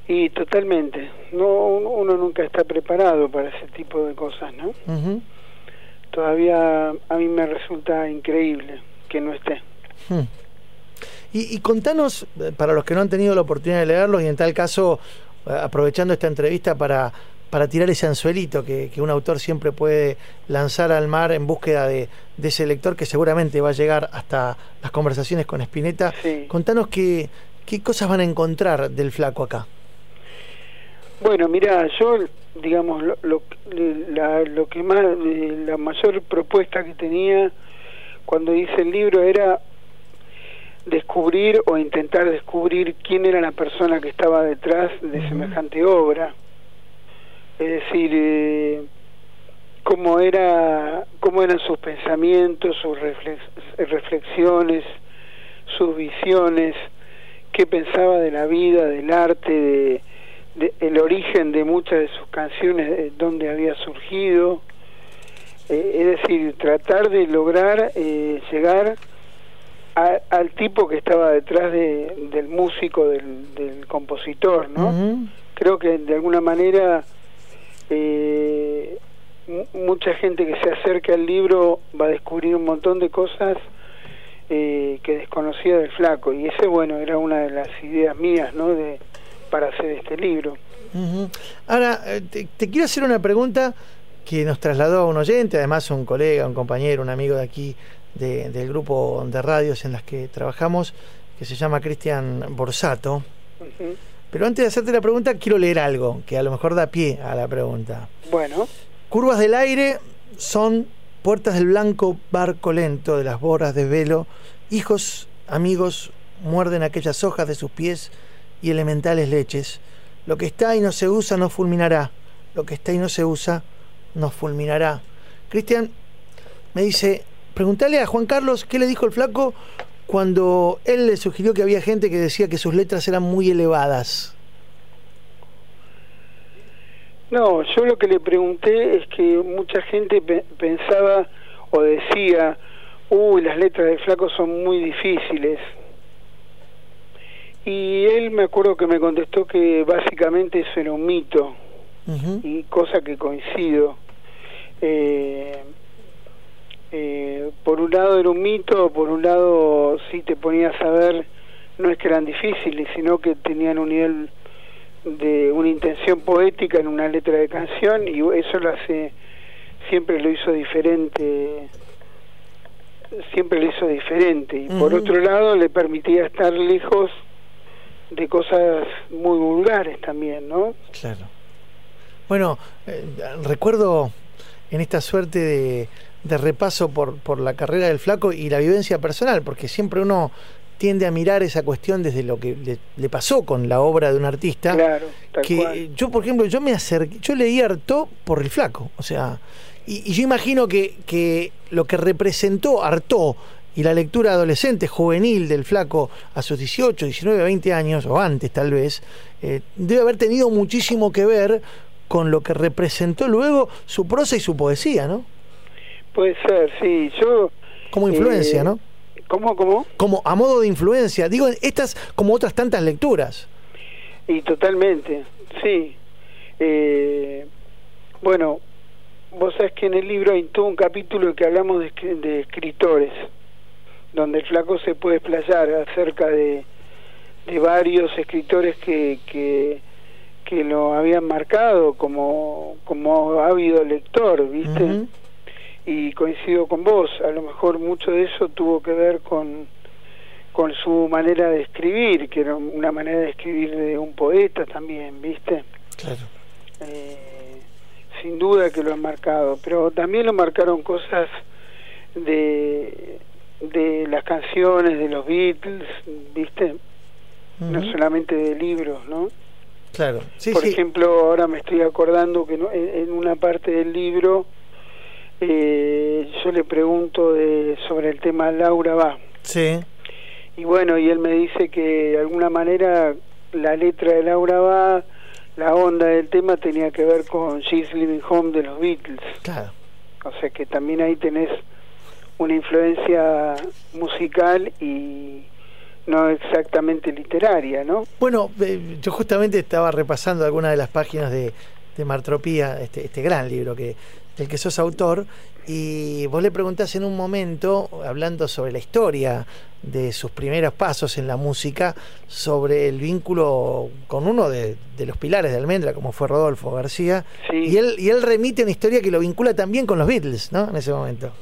Y totalmente, no uno nunca está preparado para ese tipo de cosas, ¿no? Ujú. Todavía a mí me resulta increíble que no esté. Hmm. Y, y contanos, eh, para los que no han tenido la oportunidad de leerlos, y en tal caso, eh, aprovechando esta entrevista para, para tirar ese anzuelito que, que un autor siempre puede lanzar al mar en búsqueda de, de ese lector que seguramente va a llegar hasta las conversaciones con Spinetta. Contanos qué, qué cosas van a encontrar del flaco acá. Bueno, mira, yo, digamos, lo, lo, la, lo que más, eh, la mayor propuesta que tenía cuando hice el libro era descubrir o intentar descubrir quién era la persona que estaba detrás de semejante obra. Es decir, eh, cómo era, cómo eran sus pensamientos, sus reflex- reflexiones, sus visiones, qué pensaba de la vida, del arte, de, de- el origen de muchas de sus canciones, de dónde había surgido. Eh, es decir, tratar de lograr eh, llegar a- al tipo que estaba detrás de, del músico, del, del compositor, ¿no? Creo que de alguna manera eh, mu- mucha gente que se acerca al libro va a descubrir un montón de cosas eh, que desconocía del flaco y ese bueno era una de las ideas mías no de para hacer este libro. Ahora, eh, te, te quiero hacer una pregunta que nos trasladó un oyente, además un colega, un compañero, un amigo de aquí, de- del grupo de radios en las que trabajamos, que se llama Cristian Borsato. Pero antes de hacerte la pregunta, quiero leer algo que a lo mejor da pie a la pregunta. bueno Curvas del aire son puertas del blanco barco lento de las boras de velo. Hijos, amigos, muerden aquellas hojas de sus pies y elementales leches. Lo que está y no se usa no fulminará. Lo que está y no se usa nos fulminará. Cristian me dice, preguntale a Juan Carlos qué le dijo el flaco cuando él le sugirió que había gente que decía que sus letras eran muy elevadas. no yo lo que le pregunté es que mucha gente pe- pensaba o decía, uy, las letras del flaco son muy difíciles. Y él me acuerdo que me contestó que básicamente eso era un mito, y cosa que coincido. Eh, eh, por un lado era un mito, por un lado si te ponías a ver, no es que eran difíciles, sino que tenían un nivel de una intención poética en una letra de canción y eso lo hace, siempre lo hizo diferente, siempre lo hizo diferente. Y por otro lado le permitía estar lejos de cosas muy vulgares también, ¿no? Claro. Bueno, eh, recuerdo en esta suerte de, de repaso por, por la carrera del flaco y la vivencia personal, porque siempre uno tiende a mirar esa cuestión desde lo que le, le pasó con la obra de un artista. Claro, tal que cual. yo, por ejemplo, yo me acerqué, yo leí Artaud por el flaco, o sea, y, y yo imagino que, que lo que representó Artaud y la lectura adolescente, juvenil del flaco a sus 18, 19, 20 años, o antes tal vez, eh, debe haber tenido muchísimo que ver con lo que representó luego su prosa y su poesía, ¿no? Puede ser, sí, yo... Como influencia, eh, ¿no? ¿Cómo, cómo? Como a modo de influencia. Digo, estas como otras tantas lecturas. Y totalmente, sí. Eh, bueno, vos sabés que en el libro hay todo un capítulo que hablamos de, de escritores, donde el flaco se puede explayar acerca de, de varios escritores que, que, que lo habían marcado como, como ávido lector, ¿viste? Y coincido con vos, a lo mejor mucho de eso tuvo que ver con, con su manera de escribir, que era una manera de escribir de un poeta también, ¿viste? Claro. Eh, sin duda que lo han marcado, pero también lo marcaron cosas de, de las canciones de los Beatles, ¿viste? No solamente de libros, ¿no? Claro. Sí, Por sí. ejemplo, ahora me estoy acordando que no- en, en una parte del libro eh, yo le pregunto de, sobre el tema Laura va. Sí. Y bueno, y él me dice que de alguna manera la letra de Laura va, la onda del tema tenía que ver con She's Living Home de los Beatles. Claro. O sea que también ahí tenés una influencia musical y no exactamente literaria, ¿no? Bueno, eh, yo justamente estaba repasando algunas de las páginas de, de Martropía, este, este gran libro que del que sos autor, y vos le preguntás en un momento, hablando sobre la historia de sus primeros pasos en la música, sobre el vínculo con uno de, de los pilares de Almendra, como fue Rodolfo García, y, él, y él remite una historia que lo vincula también con los Beatles, ¿no? En ese momento.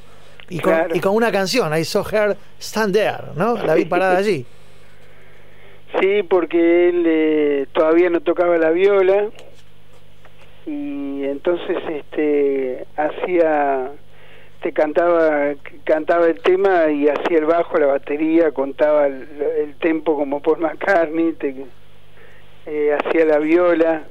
Y con, Claro. y con una canción, I Saw Her Stand There, ¿no? La vi parada allí. Sí, porque él eh, todavía no tocaba la viola y entonces este hacía te cantaba cantaba el tema y hacía el bajo, la batería, contaba el, el tempo como Paul McCartney, te, eh, hacía la viola.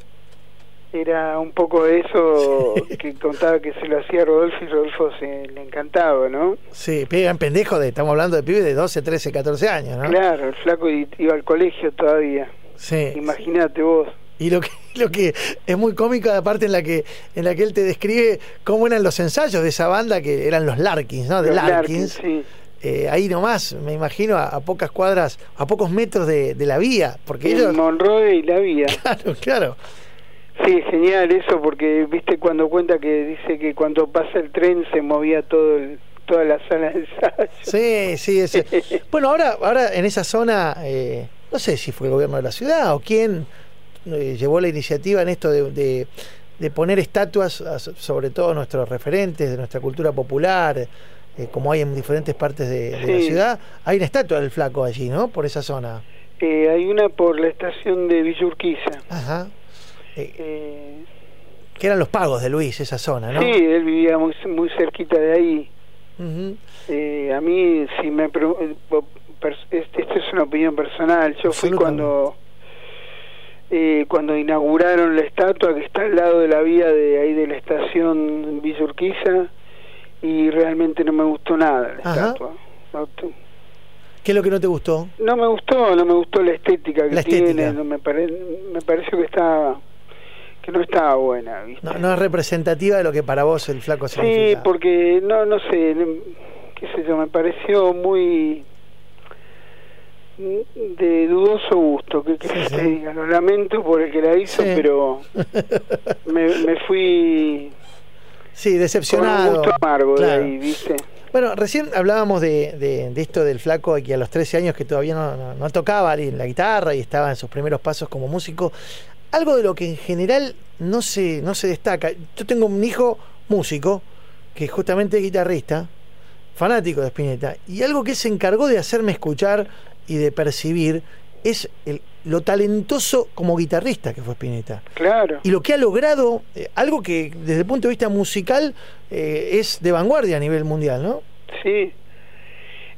Era un poco eso que contaba que se lo hacía Rodolfo y Rodolfo se le encantaba, ¿no? Sí, pegan pendejo de, estamos hablando de pibes de 12, 13, 14 años, ¿no? Claro, el flaco iba al colegio todavía. Sí. Imagínate vos. Y lo que, lo que es muy cómico, aparte en la que en la que él te describe cómo eran los ensayos de esa banda, que eran los Larkins, ¿no? De Los Larkins. Larkins, sí. Eh, ahí nomás, me imagino, a, a pocas cuadras, a pocos metros de, de la vía, porque En ellos... Monroe y la vía. Claro, claro. Sí, genial eso, porque viste cuando cuenta que dice que cuando pasa el tren se movía todo el, toda la sala de ensayo. Sí, sí, ese. Bueno, ahora, ahora en esa zona, eh, no sé si fue el gobierno de la ciudad o quién eh, llevó la iniciativa en esto de, de- de poner estatuas a- sobre todo nuestros referentes de nuestra cultura popular, eh, como hay en diferentes partes de, de la ciudad. Hay una estatua del flaco allí, ¿no? Por esa zona. Eh, hay una por la estación de Villurquiza. Ajá. Eh, Que eran los pagos de Luis, esa zona, ¿no? Sí, él vivía muy, muy cerquita de ahí. Eh, a mí, si me eh, este- esto es una opinión personal. Yo fui cuando eh, cuando inauguraron la estatua que está al lado de la vía de ahí de la estación Villurquiza y realmente no me gustó nada la Ajá. estatua. No, ¿Qué es lo que no te gustó? no me gustó, no me gustó la estética que La estética. tiene, no me, pare, me pareció que está que no estaba buena, ¿viste? No, no es representativa de lo que para vos el flaco Sí, significa. porque no, no sé, qué sé yo, me pareció muy de dudoso gusto, que, que te diga, lo lamento por el que la hizo, Sí. pero me, me fui Sí, con un decepcionado. gusto amargo Claro. de ahí, ¿viste? Bueno, recién hablábamos de, de- de esto del flaco que a los 13 años que todavía no, no- no tocaba la guitarra y estaba en sus primeros pasos como músico. Algo de lo que en general no se, no se destaca. Yo tengo un hijo músico que justamente es guitarrista, fanático de Spinetta, y algo que se encargó de hacerme escuchar y de percibir es el- lo talentoso como guitarrista que fue Spinetta. Claro. Y lo que ha logrado, eh, algo que desde el punto de vista musical eh, es de vanguardia a nivel mundial, ¿no? Sí,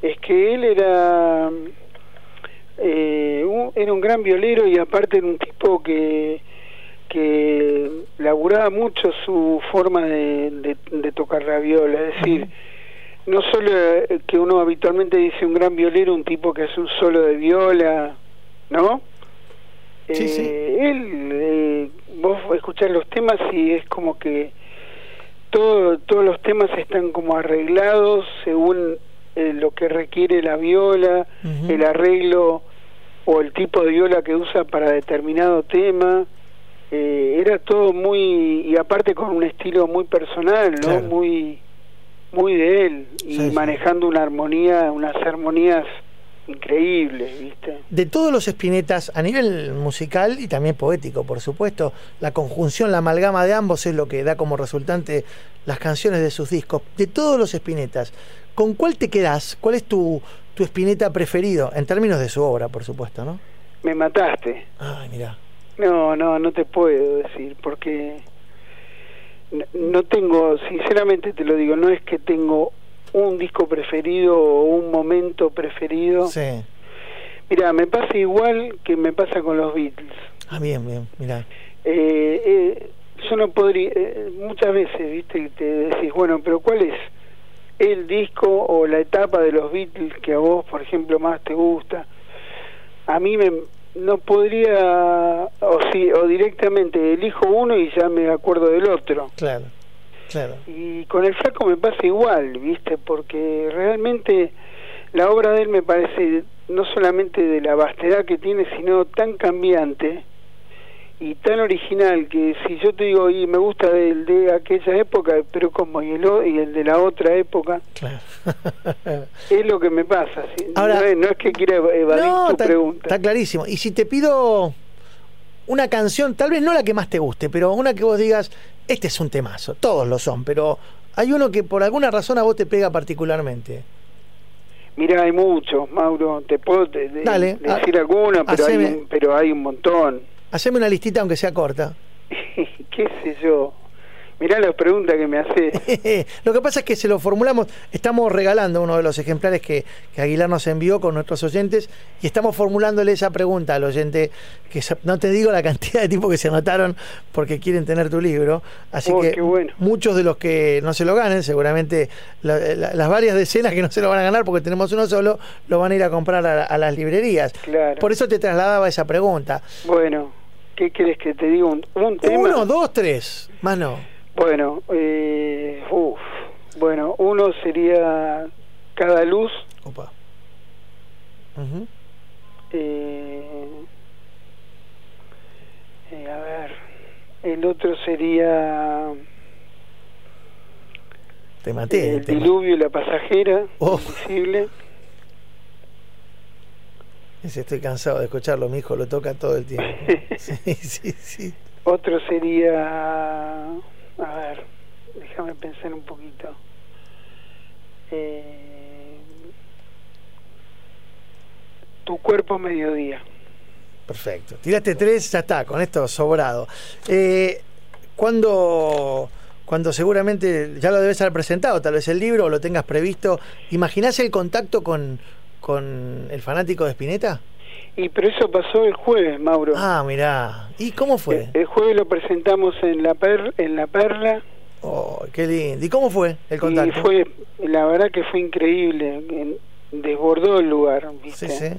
es que él era eh, un, era un gran violero y aparte era un tipo que que laburaba mucho su forma de, de- de tocar la viola, es decir, no solo que uno habitualmente dice un gran violero, un tipo que hace un solo de viola, ¿no? Sí, sí. Eh, Él, eh, vos escuchás los temas y es como que todo, todos los temas están como arreglados según eh, lo que requiere la viola, el arreglo o el tipo de viola que usa para determinado tema. Eh, era todo muy y aparte con un estilo muy personal, ¿no? Claro. Muy muy de él y Sí, sí. manejando una armonía, unas armonías increíbles, ¿viste? De todos los espinetas, a nivel musical y también poético, por supuesto, la conjunción, la amalgama de ambos es lo que da como resultante las canciones de sus discos. De todos los espinetas, ¿con cuál te quedás? ¿Cuál es tu, tu espineta preferido? En términos de su obra, por supuesto, ¿no? Me mataste. Ay, mira. No, no, no te puedo decir, porque no, no tengo, sinceramente te lo digo, no es que tengo un disco preferido o un momento preferido. Sí. Mira, me pasa igual que me pasa con los Beatles. Ah, bien, bien, mira. Eh, eh, yo no podría, eh, muchas veces, viste, te decís, bueno, pero ¿cuál es el disco o la etapa de los Beatles que a vos, por ejemplo, más te gusta? A mí me, no podría, o, sí, o directamente elijo uno y ya me acuerdo del otro. Claro, claro. Y con el flaco me pasa igual, ¿viste? Porque realmente la obra de él me parece no solamente de la vastedad que tiene, sino tan cambiante y tan original que si yo te digo, y me gusta del de aquella época, pero como y el, y el de la otra época, Claro. es lo que me pasa. ¿sí? Ahora- no, es, no es que quiera evadir No, tu está, pregunta. está clarísimo. Y si te pido una canción, tal vez no la que más te guste, pero una que vos digas, este es un temazo, todos lo son, pero hay uno que por alguna razón a vos te pega particularmente. Mira, hay muchos, Mauro, te puedo de- Dale, decir ha- alguna, pero hay, un, pero hay un montón. Haceme una listita aunque sea corta. ¿Qué sé yo? Mirá la pregunta que me hace. lo que pasa es que se lo formulamos, estamos regalando uno de los ejemplares que, que Aguilar nos envió con nuestros oyentes y estamos formulándole esa pregunta al oyente, que no te digo la cantidad de tipos que se anotaron porque quieren tener tu libro, así Oh, que bueno. muchos de los que no se lo ganen, seguramente la- la- las varias decenas que no se lo van a ganar porque tenemos uno solo, lo van a ir a comprar a, a las librerías. Claro. Por eso te trasladaba esa pregunta. Bueno, ¿qué quieres que te diga? ¿Un, un tema? Uno, dos, tres, más no. Bueno, eh, uf, bueno, uno sería Cada Luz. Opa. Eh, eh, a ver, el otro sería Te maté. El te maté. Diluvio y la Pasajera, Oh. Invisible. Ese estoy cansado de escucharlo, mi hijo lo toca todo el tiempo. Sí, sí, sí. Otro sería, a ver, déjame pensar un poquito. Eh, tu cuerpo mediodía. Perfecto. Tiraste tres, ya está, con esto sobrado. Eh, cuando, cuando seguramente ya lo debes haber presentado, tal vez el libro o lo tengas previsto, ¿imaginás el contacto con, con el fanático de Spinetta? Y pero eso pasó el jueves, Mauro. Ah, mirá. ¿Y cómo fue? El jueves lo presentamos en la per, en la Perla Oh, qué lindo. ¿Y cómo fue el contacto? y fue, la verdad que fue increíble, desbordó el lugar, ¿viste? Sí, sí.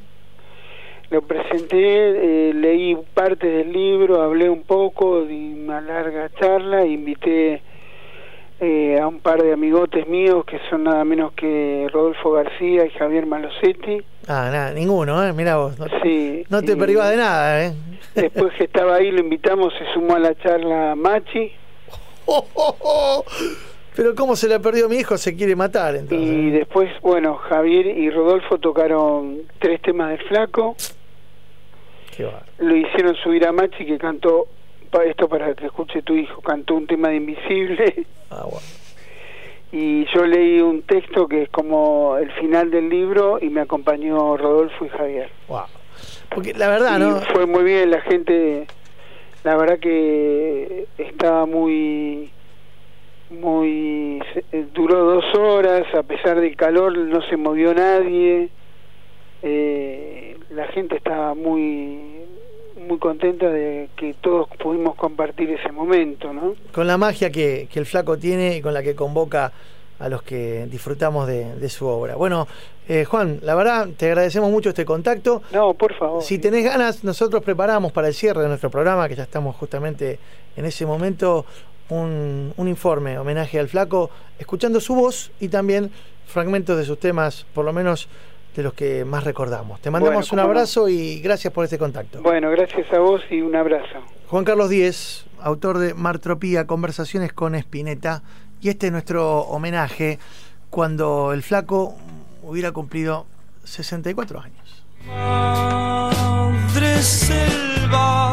Lo presenté, eh, leí parte del libro, hablé un poco, di una larga charla, invité eh, a un par de amigotes míos que son nada menos que Rodolfo García y Javier Malosetti. Ah, nada, ninguno, ¿eh? Mira vos. No, Sí, no te privas de nada, ¿eh? Después que estaba ahí, lo invitamos, se sumó a la charla Machi. Pero cómo se le perdió a mi hijo, se quiere matar entonces. Y después, bueno, Javier y Rodolfo tocaron tres temas del Flaco. Qué bárbaro. Lo hicieron subir a Machi que cantó, esto para que escuche tu hijo, cantó un tema de Invisible. Ah, bueno. Y yo leí un texto que es como el final del libro y me acompañó Rodolfo y Javier. Wow. Porque la verdad, Y ¿no? Fue muy bien, la gente, la verdad que estaba muy, muy, eh, duró dos horas, a pesar del calor no se movió nadie, eh, la gente estaba muy, muy contenta de que todos pudimos compartir ese momento, ¿no? Con la magia que, que el flaco tiene y con la que convoca a los que disfrutamos de, de su obra. Bueno, eh, Juan, la verdad, te agradecemos mucho este contacto. No, por favor. Si tenés ganas, nosotros preparamos para el cierre de nuestro programa, que ya estamos justamente en ese momento, un, un informe, homenaje al flaco, escuchando su voz y también fragmentos de sus temas, por lo menos de los que más recordamos. Te mandamos Bueno, un no. abrazo y gracias por este contacto. Bueno, gracias a vos y un abrazo. Juan Carlos Díez, autor de Martropía, Conversaciones con Espineta, y este es nuestro homenaje cuando el flaco hubiera cumplido 64 años. Madre selva,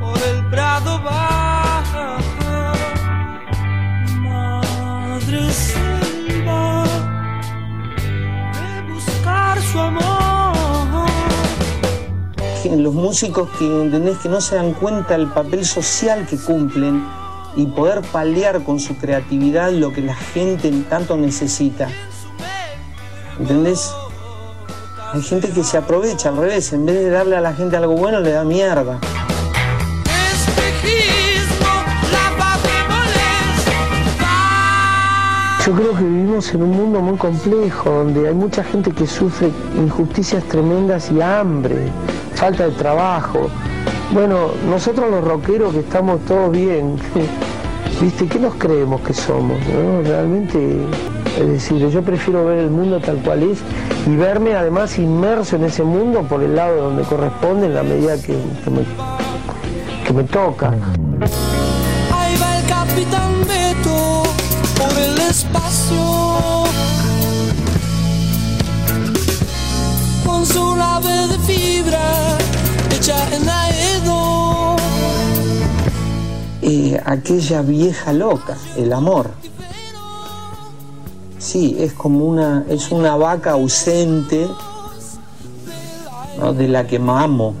por el prado. Los músicos que entendés que no se dan cuenta del papel social que cumplen y poder paliar con su creatividad lo que la gente tanto necesita. ¿Entendés? Hay gente que se aprovecha al revés, en vez de darle a la gente algo bueno, le da mierda. Yo creo que vivimos en un mundo muy complejo, donde hay mucha gente que sufre injusticias tremendas y hambre, falta de trabajo. Bueno, nosotros los rockeros que estamos todos bien, ¿viste? ¿Qué nos creemos que somos? no? Realmente, es decir, yo prefiero ver el mundo tal cual es y verme además inmerso en ese mundo por el lado donde corresponde en la medida que, que me, toca. Espacio. Con su nave de fibra hecha en Aedo. Eh, aquella vieja loca, el amor. Sí, es como una, es una vaca ausente ¿no? de la que me amo.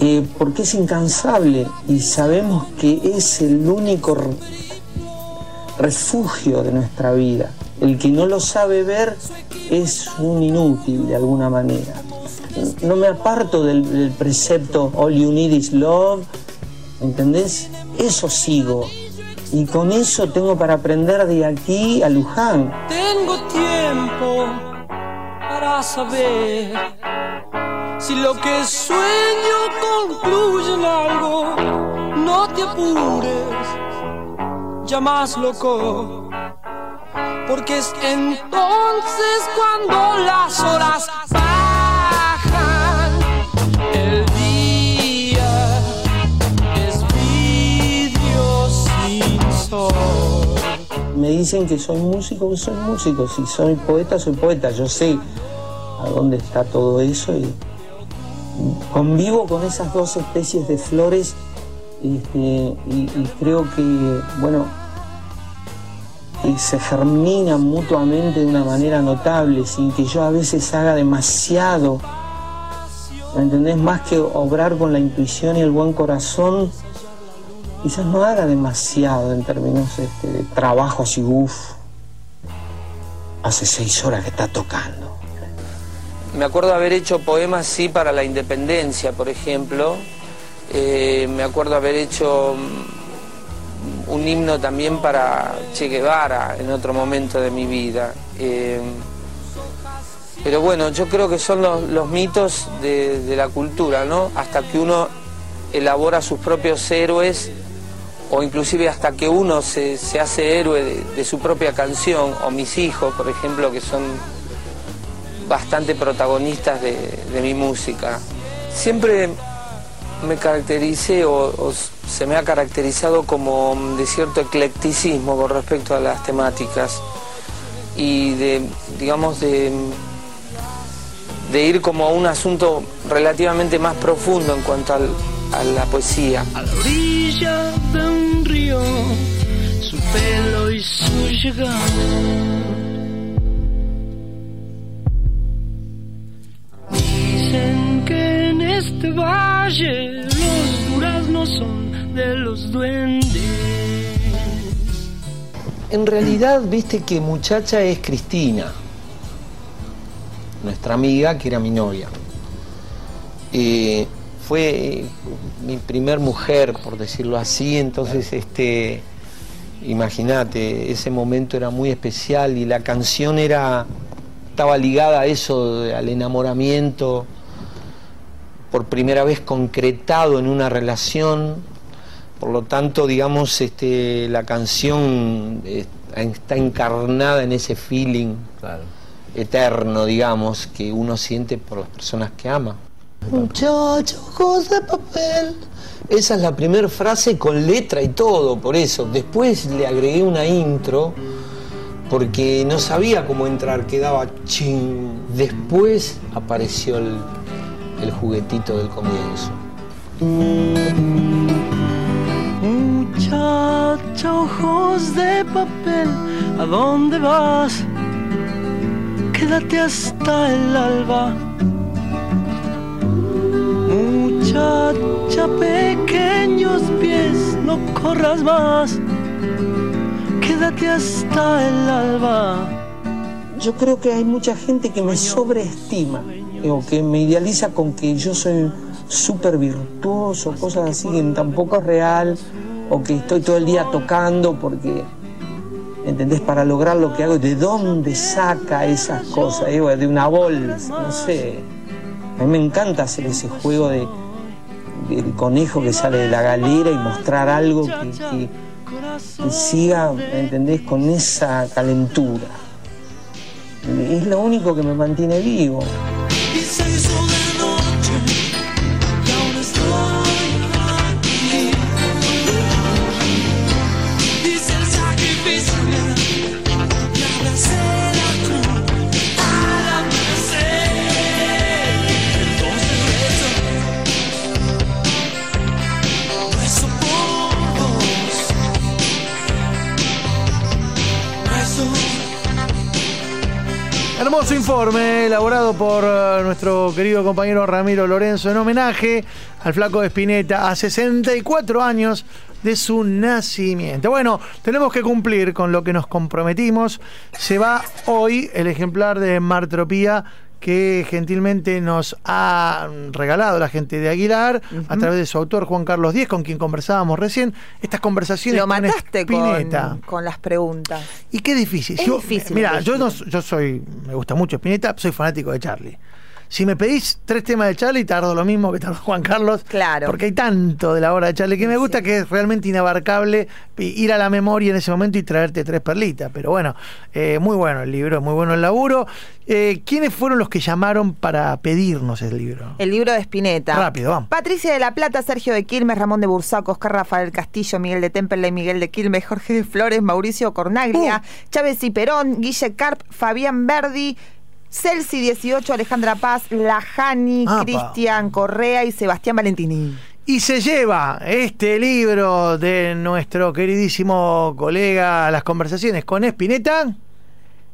Eh, porque es incansable y sabemos que es el único refugio de nuestra vida. El que no lo sabe ver es un inútil de alguna manera. No me aparto del, precepto All you need is love, ¿entendés? Eso sigo. Y con eso tengo para aprender de aquí a Luján. Tengo tiempo para saber si lo que sueño concluye en algo. No te apures, más loco. Porque es entonces cuando las horas bajan. El día es vidrio sin sol. Me dicen que soy músico, que soy músico. Si soy poeta, soy poeta. Yo sé a dónde está todo eso y convivo con esas dos especies de flores este, y, y creo que, bueno, que se germinan mutuamente de una manera notable, sin que yo a veces haga demasiado. ¿Me entendés? Más que obrar con la intuición y el buen corazón, quizás no haga demasiado en términos este, de trabajo así, uff. Hace seis horas que está tocando. Me acuerdo haber hecho poemas, sí, para la independencia, por ejemplo. Eh, me acuerdo haber hecho un himno también para Che Guevara en otro momento de mi vida. Eh, Pero bueno, yo creo que son los, mitos de, la cultura, ¿no? Hasta que uno elabora sus propios héroes o inclusive hasta que uno se, hace héroe de, su propia canción, o mis hijos, por ejemplo, que son bastante protagonistas de, de mi música. Siempre me caractericé o, o se me ha caracterizado como de cierto eclecticismo con respecto a las temáticas y de, digamos, de, de ir como a un asunto relativamente más profundo en cuanto al- a la poesía. A la orilla de un río, su pelo y su llegada. Dicen que en este valle los duraznos son de los duendes. En realidad, viste que muchacha es Cristina, nuestra amiga que era mi novia. Eh, fue mi primer mujer, por decirlo así, entonces, este, imagínate, ese momento era muy especial y la canción era, estaba ligada a eso, al enamoramiento, por primera vez concretado en una relación, por lo tanto, digamos, este, la canción eh, está encarnada en ese feeling eterno, digamos, que uno siente por las personas que ama. Muchacho, ojos de papel. Esa es la primera frase con letra y todo, por eso. Después le agregué una intro porque no sabía cómo entrar, quedaba ching. Después apareció el, el juguetito del comienzo. Muchacha, ojos de papel, ¿a dónde vas? Quédate hasta el alba. Muchacha, pequeños pies, no corras más. Quédate hasta el alba. Yo creo que hay mucha gente que me sobreestima o que me idealiza con que yo soy súper virtuoso, cosas así que tampoco es real, o que estoy todo el día tocando porque, ¿entendés? Para lograr lo que hago, ¿de dónde saca esas cosas? Digo, de una bolsa, no sé. A mí me encanta hacer ese juego de, del conejo que sale de la galera y mostrar algo que siga, ¿entendés? Con esa calentura. Es lo único que me mantiene vivo. Hermoso informe elaborado por eh, nuestro querido compañero Ramiro Lorenzo en homenaje al flaco de Spinetta a 64 años de su nacimiento. Bueno, tenemos que cumplir con lo que nos comprometimos. Se va hoy el ejemplar de Martropía que gentilmente nos ha regalado la gente de Aguilar a través de su autor Juan Carlos Díez, con quien conversábamos recién. Estas conversaciones Lo con mataste Spinetta. con, con las preguntas. Y qué difícil. Es Yo- difícil Mira, yo no, yo soy, me gusta mucho Spinetta, soy fanático de Charlie. Si me pedís tres temas de Charlie, tardo lo mismo que tardó Juan Carlos. Claro. Porque hay tanto de la obra de Charlie que me gusta que es realmente inabarcable ir a la memoria en ese momento y traerte tres perlitas. Pero bueno, eh, muy bueno el libro, muy bueno el laburo. Eh, ¿Quiénes fueron los que llamaron para pedirnos el libro? El libro de Spinetta. Rápido, vamos. Patricia de la Plata, Sergio de Quilmes, Ramón de Bursaco, Oscar Rafael Castillo, Miguel de Temperley, Miguel de Quilmes, Jorge de Flores, Mauricio Cornaglia, Chávez y Perón, Guille Carp, Fabián Verdi, Celsi 18, Alejandra Paz, Lajani. Cristian Correa y Sebastián Valentini. Y se lleva este libro de nuestro queridísimo colega Las conversaciones con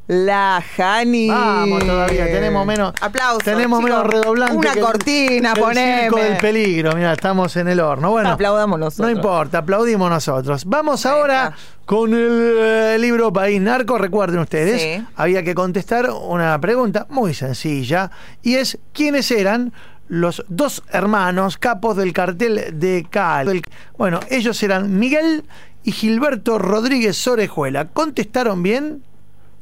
Spinetta. Lajani. Vamos todavía, tenemos menos. Aplausos. Tenemos chicos. menos redoblante. Una que el- cortina, el poneme. circo del peligro. Mira, estamos en el horno. Bueno, Aplaudamos nosotros. no importa, aplaudimos nosotros. Vamos ahora con el eh, libro País Narco. Recuerden ustedes, Sí. había que contestar una pregunta muy sencilla y es quiénes eran los dos hermanos capos del cartel de Cali. Bueno, ellos eran Miguel y Gilberto Rodríguez Orejuela. ¿Contestaron bien?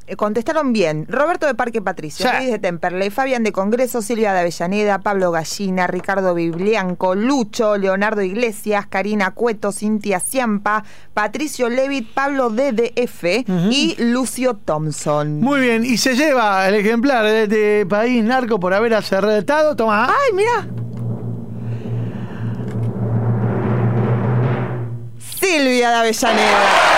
Eh, contestaron bien. Roberto de Parque Patricio, Sí. Luis de Temperley, Fabián de Congreso, Silvia de Avellaneda, Pablo Gallina, Ricardo Biblianco, Lucho, Leonardo Iglesias, Karina Cueto, Cintia Ciampa, Patricio Levitt, Pablo DDF y Lucio Thompson. Muy bien, y se lleva el ejemplar de, de País Narco por haber acertado. Toma. ¡Ay, mira! Silvia de Avellaneda.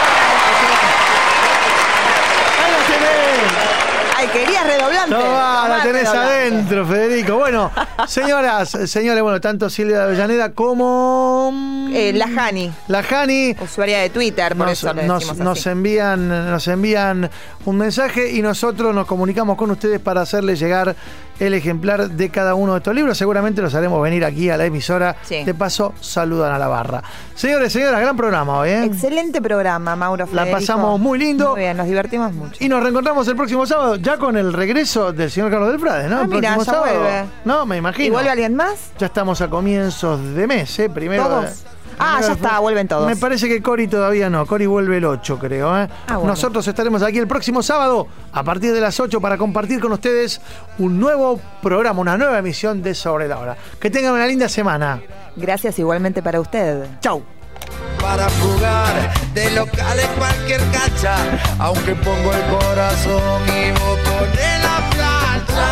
Ay, querías redoblante. No va, la tenés redoblante. adentro, Federico. Bueno, señoras, señores, bueno, tanto Silvia Avellaneda como. Eh, la Jani. La Jani. Usuaria de Twitter, por Nos, eso le nos- decimos nos así. envían, nos envían un mensaje y nosotros nos comunicamos con ustedes para hacerles llegar el ejemplar de cada uno de estos libros. Seguramente los haremos venir aquí a la emisora. Sí. De paso, saludan a la barra. Señores, señoras, gran programa hoy, ¿eh? Excelente programa, Mauro La Federico. pasamos muy lindo. Muy bien, nos divertimos mucho. Y nos reencontramos el próximo sábado, ya con el regreso del señor Carlos del Frade, ¿no? Ah, el mira, próximo ya sábado. vuelve. No, me imagino. ¿Y vuelve alguien más? Ya estamos a comienzos de mes, ¿eh? Primero. ¿Todos? Ah, ya está, vuelven todos. Me parece que Cori todavía no. Cori vuelve el 8, creo. ¿eh? Ah, bueno. Nosotros estaremos aquí el próximo sábado a partir de las 8 para compartir con ustedes un nuevo programa, una nueva emisión de Sobre la Hora. Que tengan una linda semana. Gracias igualmente para usted. Chau. Para jugar de local en cualquier cancha, aunque pongo el corazón y vos pones la plancha.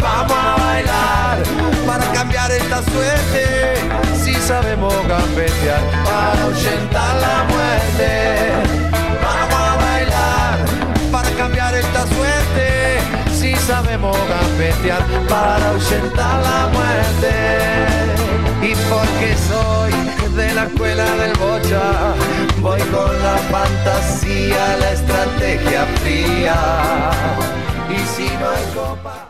Vamos a bailar para cambiar esta suerte, si sabemos gambetear para ahuyentar la muerte. Vamos a bailar para cambiar esta suerte, si sabemos gambetear para ahuyentar la muerte. Y porque soy de la escuela del bocha, voy con la fantasía, la estrategia fría. Y si no hay copa.